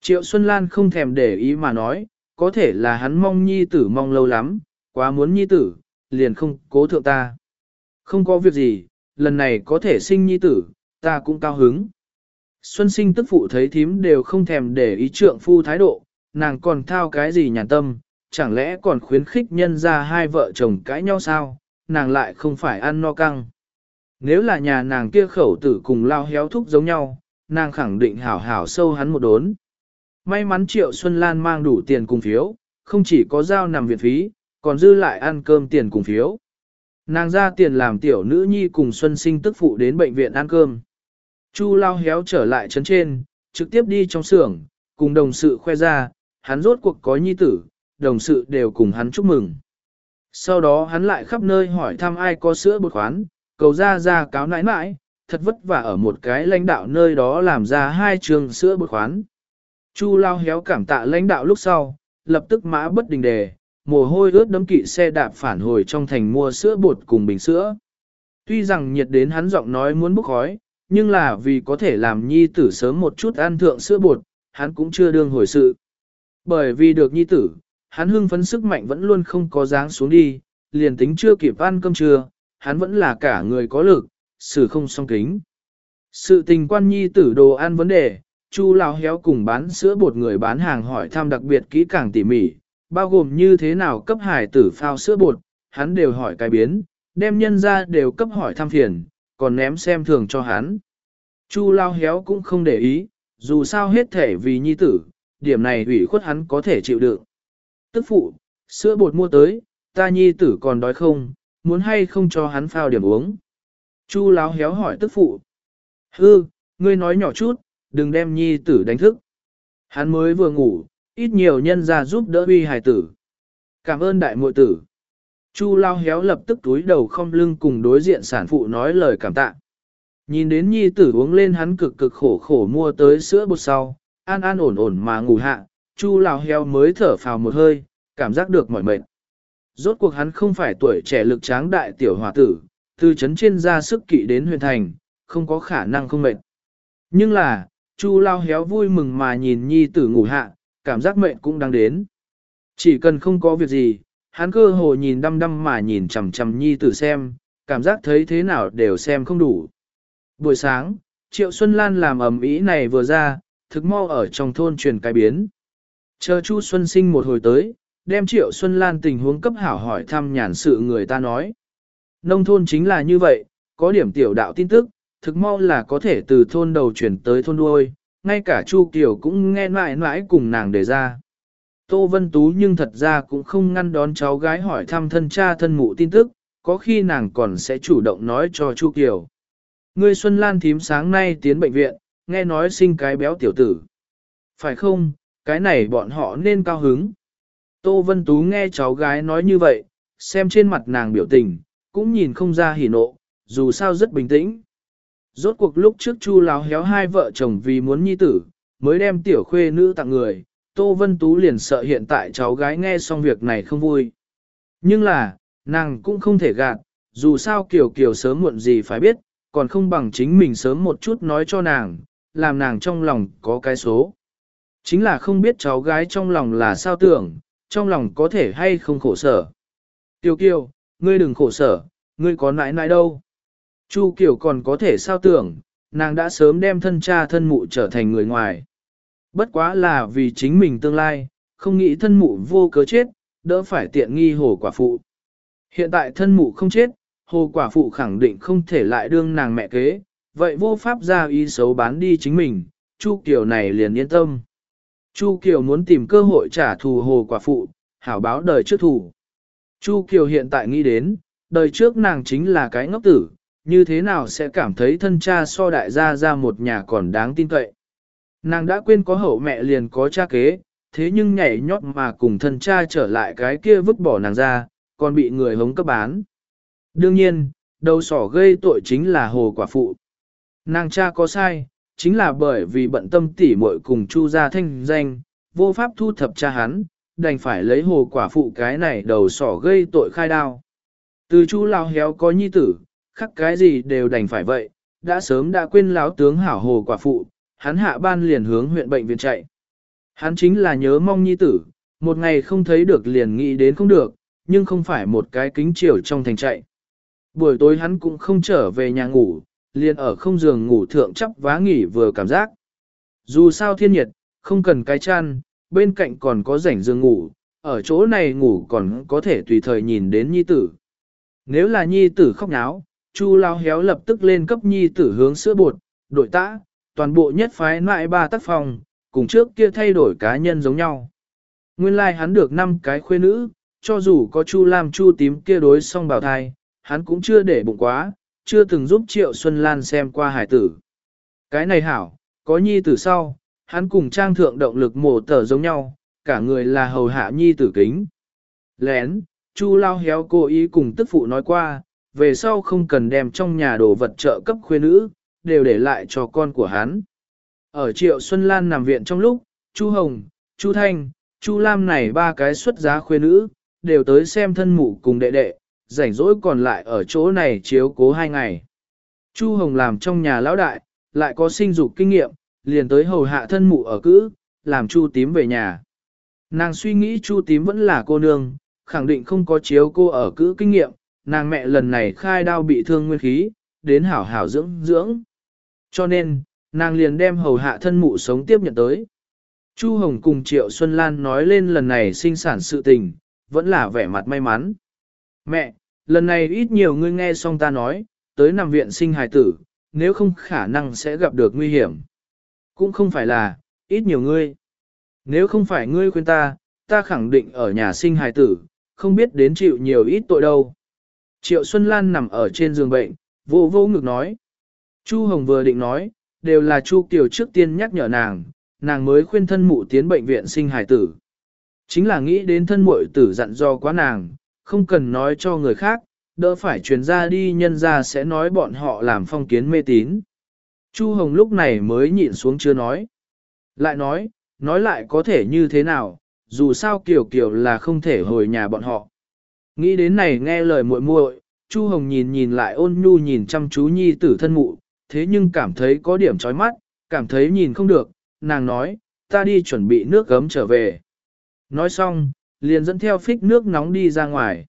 Triệu Xuân Lan không thèm để ý mà nói, có thể là hắn mong nhi tử mong lâu lắm, quá muốn nhi tử, liền không cố thượng ta. Không có việc gì, lần này có thể sinh nhi tử, ta cũng cao hứng. Xuân sinh tức phụ thấy thím đều không thèm để ý trượng phu thái độ, nàng còn thao cái gì nhàn tâm, chẳng lẽ còn khuyến khích nhân ra hai vợ chồng cãi nhau sao, nàng lại không phải ăn no căng. Nếu là nhà nàng kia khẩu tử cùng lao héo thúc giống nhau, nàng khẳng định hảo hảo sâu hắn một đốn. May mắn Triệu Xuân Lan mang đủ tiền cùng phiếu, không chỉ có giao nằm viện phí, còn dư lại ăn cơm tiền cùng phiếu. Nàng ra tiền làm tiểu nữ nhi cùng Xuân Sinh tức phụ đến bệnh viện ăn cơm. Chu lao héo trở lại trấn trên, trực tiếp đi trong xưởng, cùng đồng sự khoe ra, hắn rốt cuộc có nhi tử, đồng sự đều cùng hắn chúc mừng. Sau đó hắn lại khắp nơi hỏi thăm ai có sữa bột khoán, cầu ra ra cáo nãi nãi, thật vất vả ở một cái lãnh đạo nơi đó làm ra hai trường sữa bột khoán. Chu lao héo cảm tạ lãnh đạo lúc sau, lập tức mã bất đình đề, mồ hôi ướt đấm kỵ xe đạp phản hồi trong thành mua sữa bột cùng bình sữa. Tuy rằng nhiệt đến hắn giọng nói muốn bốc khói, nhưng là vì có thể làm nhi tử sớm một chút ăn thượng sữa bột, hắn cũng chưa đương hồi sự. Bởi vì được nhi tử, hắn hưng phấn sức mạnh vẫn luôn không có dáng xuống đi, liền tính chưa kịp ăn cơm trưa, hắn vẫn là cả người có lực, xử không song kính. Sự tình quan nhi tử đồ ăn vấn đề, Chu lão héo cùng bán sữa bột người bán hàng hỏi thăm đặc biệt kỹ càng tỉ mỉ, bao gồm như thế nào cấp hải tử phao sữa bột, hắn đều hỏi cái biến, đem nhân ra đều cấp hỏi thăm phiền, còn ném xem thường cho hắn. Chu lao héo cũng không để ý, dù sao hết thể vì nhi tử, điểm này ủy khuất hắn có thể chịu đựng. Tức phụ, sữa bột mua tới, ta nhi tử còn đói không, muốn hay không cho hắn phao điểm uống. Chu láo héo hỏi tức phụ. Hư, ngươi nói nhỏ chút, đừng đem nhi tử đánh thức. Hắn mới vừa ngủ, ít nhiều nhân ra giúp đỡ uy hài tử. Cảm ơn đại muội tử. Chu lao héo lập tức túi đầu không lưng cùng đối diện sản phụ nói lời cảm tạ. Nhìn đến nhi tử uống lên hắn cực cực khổ khổ mua tới sữa bột sau, an an ổn ổn mà ngủ hạ, chu Lào Heo mới thở phào một hơi, cảm giác được mỏi mệt. Rốt cuộc hắn không phải tuổi trẻ lực tráng đại tiểu hòa tử, từ chấn trên ra sức kỵ đến huyền thành, không có khả năng không mệt. Nhưng là, chu lao héo vui mừng mà nhìn nhi tử ngủ hạ, cảm giác mệt cũng đang đến. Chỉ cần không có việc gì, hắn cơ hồ nhìn đăm đăm mà nhìn chằm chằm nhi tử xem, cảm giác thấy thế nào đều xem không đủ. Buổi sáng, Triệu Xuân Lan làm ẩm ý này vừa ra, thực mau ở trong thôn truyền cái biến. Chờ Chu Xuân sinh một hồi tới, đem Triệu Xuân Lan tình huống cấp hảo hỏi thăm nhàn sự người ta nói. Nông thôn chính là như vậy, có điểm tiểu đạo tin tức, thực mau là có thể từ thôn đầu chuyển tới thôn đuôi, ngay cả Chu Kiều cũng nghe mãi mãi cùng nàng đề ra. Tô Vân Tú nhưng thật ra cũng không ngăn đón cháu gái hỏi thăm thân cha thân mụ tin tức, có khi nàng còn sẽ chủ động nói cho Chu Kiều. Ngươi Xuân Lan thím sáng nay tiến bệnh viện, nghe nói sinh cái béo tiểu tử. Phải không, cái này bọn họ nên cao hứng. Tô Vân Tú nghe cháu gái nói như vậy, xem trên mặt nàng biểu tình, cũng nhìn không ra hỉ nộ, dù sao rất bình tĩnh. Rốt cuộc lúc trước Chu láo héo hai vợ chồng vì muốn nhi tử, mới đem tiểu khuê nữ tặng người, Tô Vân Tú liền sợ hiện tại cháu gái nghe xong việc này không vui. Nhưng là, nàng cũng không thể gạt, dù sao Kiều Kiều sớm muộn gì phải biết, còn không bằng chính mình sớm một chút nói cho nàng, làm nàng trong lòng có cái số. Chính là không biết cháu gái trong lòng là sao tưởng, trong lòng có thể hay không khổ sở. tiểu Kiều, ngươi đừng khổ sở, ngươi có nãi nãi đâu. Chu Kiều còn có thể sao tưởng, nàng đã sớm đem thân cha thân mụ trở thành người ngoài. Bất quá là vì chính mình tương lai, không nghĩ thân mụ vô cớ chết, đỡ phải tiện nghi hồ quả phụ. Hiện tại thân mụ không chết, hồ quả phụ khẳng định không thể lại đương nàng mẹ kế, vậy vô pháp ra ý xấu bán đi chính mình, Chu Kiều này liền yên tâm. Chu Kiều muốn tìm cơ hội trả thù hồ quả phụ, hảo báo đời trước thù. Chu Kiều hiện tại nghĩ đến, đời trước nàng chính là cái ngốc tử, như thế nào sẽ cảm thấy thân cha so đại gia ra một nhà còn đáng tin cậy. Nàng đã quên có hậu mẹ liền có cha kế, thế nhưng nhảy nhót mà cùng thân cha trở lại cái kia vứt bỏ nàng ra, còn bị người hống cấp bán. Đương nhiên, đầu sỏ gây tội chính là hồ quả phụ. Nàng cha có sai, chính là bởi vì bận tâm tỉ muội cùng chu gia thanh danh, vô pháp thu thập cha hắn, đành phải lấy hồ quả phụ cái này đầu sỏ gây tội khai đao. Từ chu lao héo có nhi tử, khắc cái gì đều đành phải vậy, đã sớm đã quên lão tướng hảo hồ quả phụ, hắn hạ ban liền hướng huyện bệnh viện chạy. Hắn chính là nhớ mong nhi tử, một ngày không thấy được liền nghĩ đến không được, nhưng không phải một cái kính chiều trong thành chạy. Buổi tối hắn cũng không trở về nhà ngủ, liền ở không giường ngủ thượng chắp vá nghỉ vừa cảm giác. Dù sao thiên nhiệt, không cần cái chăn, bên cạnh còn có rảnh giường ngủ, ở chỗ này ngủ còn có thể tùy thời nhìn đến nhi tử. Nếu là nhi tử khóc náo, Chu lao héo lập tức lên cấp nhi tử hướng sữa bột, đội tã, toàn bộ nhất phái lại ba tác phòng, cùng trước kia thay đổi cá nhân giống nhau. Nguyên lai like hắn được 5 cái khuê nữ, cho dù có Chu Lam Chu tím kia đối song bào thai, hắn cũng chưa để bụng quá, chưa từng giúp Triệu Xuân Lan xem qua hải tử. Cái này hảo, có nhi tử sau, hắn cùng trang thượng động lực mổ tờ giống nhau, cả người là hầu hạ nhi tử kính. Lén, Chu lao héo cố ý cùng tức phụ nói qua, về sau không cần đem trong nhà đồ vật trợ cấp khuê nữ, đều để lại cho con của hắn. Ở Triệu Xuân Lan nằm viện trong lúc, Chu Hồng, Chu Thanh, Chu Lam này ba cái xuất giá khuê nữ, đều tới xem thân mụ cùng đệ đệ, rảnh rỗi còn lại ở chỗ này chiếu cố hai ngày. Chu Hồng làm trong nhà lão đại, lại có sinh dục kinh nghiệm, liền tới hầu hạ thân mụ ở cữ, làm Chu tím về nhà. Nàng suy nghĩ Chu tím vẫn là cô nương, khẳng định không có chiếu cô ở cữ kinh nghiệm, nàng mẹ lần này khai đao bị thương nguyên khí, đến hảo hảo dưỡng dưỡng. Cho nên, nàng liền đem hầu hạ thân mụ sống tiếp nhận tới. Chu Hồng cùng Triệu Xuân Lan nói lên lần này sinh sản sự tình, vẫn là vẻ mặt may mắn. Mẹ, lần này ít nhiều ngươi nghe xong ta nói, tới nằm viện sinh hài tử, nếu không khả năng sẽ gặp được nguy hiểm. Cũng không phải là, ít nhiều ngươi. Nếu không phải ngươi khuyên ta, ta khẳng định ở nhà sinh hài tử, không biết đến chịu nhiều ít tội đâu. Triệu Xuân Lan nằm ở trên giường bệnh, vô vô ngực nói. Chu Hồng vừa định nói, đều là Chu Kiều trước tiên nhắc nhở nàng, nàng mới khuyên thân mụ tiến bệnh viện sinh hài tử. Chính là nghĩ đến thân muội tử dặn do quá nàng, không cần nói cho người khác, đỡ phải truyền ra đi nhân ra sẽ nói bọn họ làm phong kiến mê tín. Chu Hồng lúc này mới nhịn xuống chưa nói. Lại nói, nói lại có thể như thế nào, dù sao Kiều Kiều là không thể hồi nhà bọn họ. Nghĩ đến này nghe lời muội muội, Chu Hồng nhìn nhìn lại ôn nhu nhìn chăm chú nhi tử thân mụ, thế nhưng cảm thấy có điểm chói mắt, cảm thấy nhìn không được, nàng nói, ta đi chuẩn bị nước gấm trở về. Nói xong, liền dẫn theo phích nước nóng đi ra ngoài.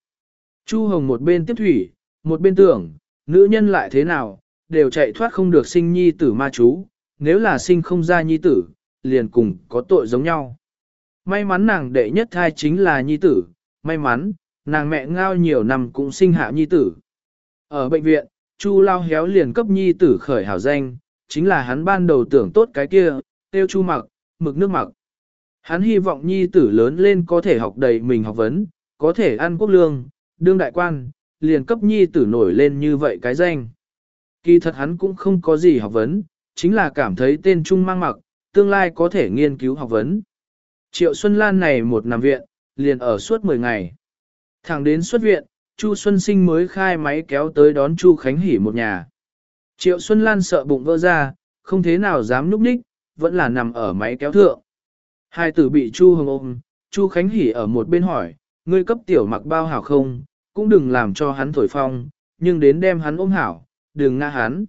Chu Hồng một bên tiếp thủy, một bên tưởng, nữ nhân lại thế nào, đều chạy thoát không được sinh nhi tử ma chú, nếu là sinh không ra nhi tử, liền cùng có tội giống nhau. May mắn nàng đệ nhất thai chính là nhi tử, may mắn, nàng mẹ ngao nhiều năm cũng sinh hạ nhi tử. Ở bệnh viện, Chu Lao Héo liền cấp nhi tử khởi hảo danh, chính là hắn ban đầu tưởng tốt cái kia, tiêu Chu mặc, mực nước mặc. Hắn hy vọng nhi tử lớn lên có thể học đầy mình học vấn, có thể ăn quốc lương, đương đại quan, liền cấp nhi tử nổi lên như vậy cái danh. Kỳ thật hắn cũng không có gì học vấn, chính là cảm thấy tên Trung mang mặc, tương lai có thể nghiên cứu học vấn. Triệu Xuân Lan này một nằm viện, liền ở suốt 10 ngày. Thẳng đến xuất viện, Chu Xuân Sinh mới khai máy kéo tới đón Chu Khánh Hỷ một nhà. Triệu Xuân Lan sợ bụng vỡ ra, không thế nào dám núp đích, vẫn là nằm ở máy kéo thượng. Hai tử bị Chu Hồng ôm, Chu Khánh Hỷ ở một bên hỏi, ngươi cấp tiểu mặc bao hảo không, cũng đừng làm cho hắn thổi phong, nhưng đến đem hắn ôm hảo, đừng ngã hắn.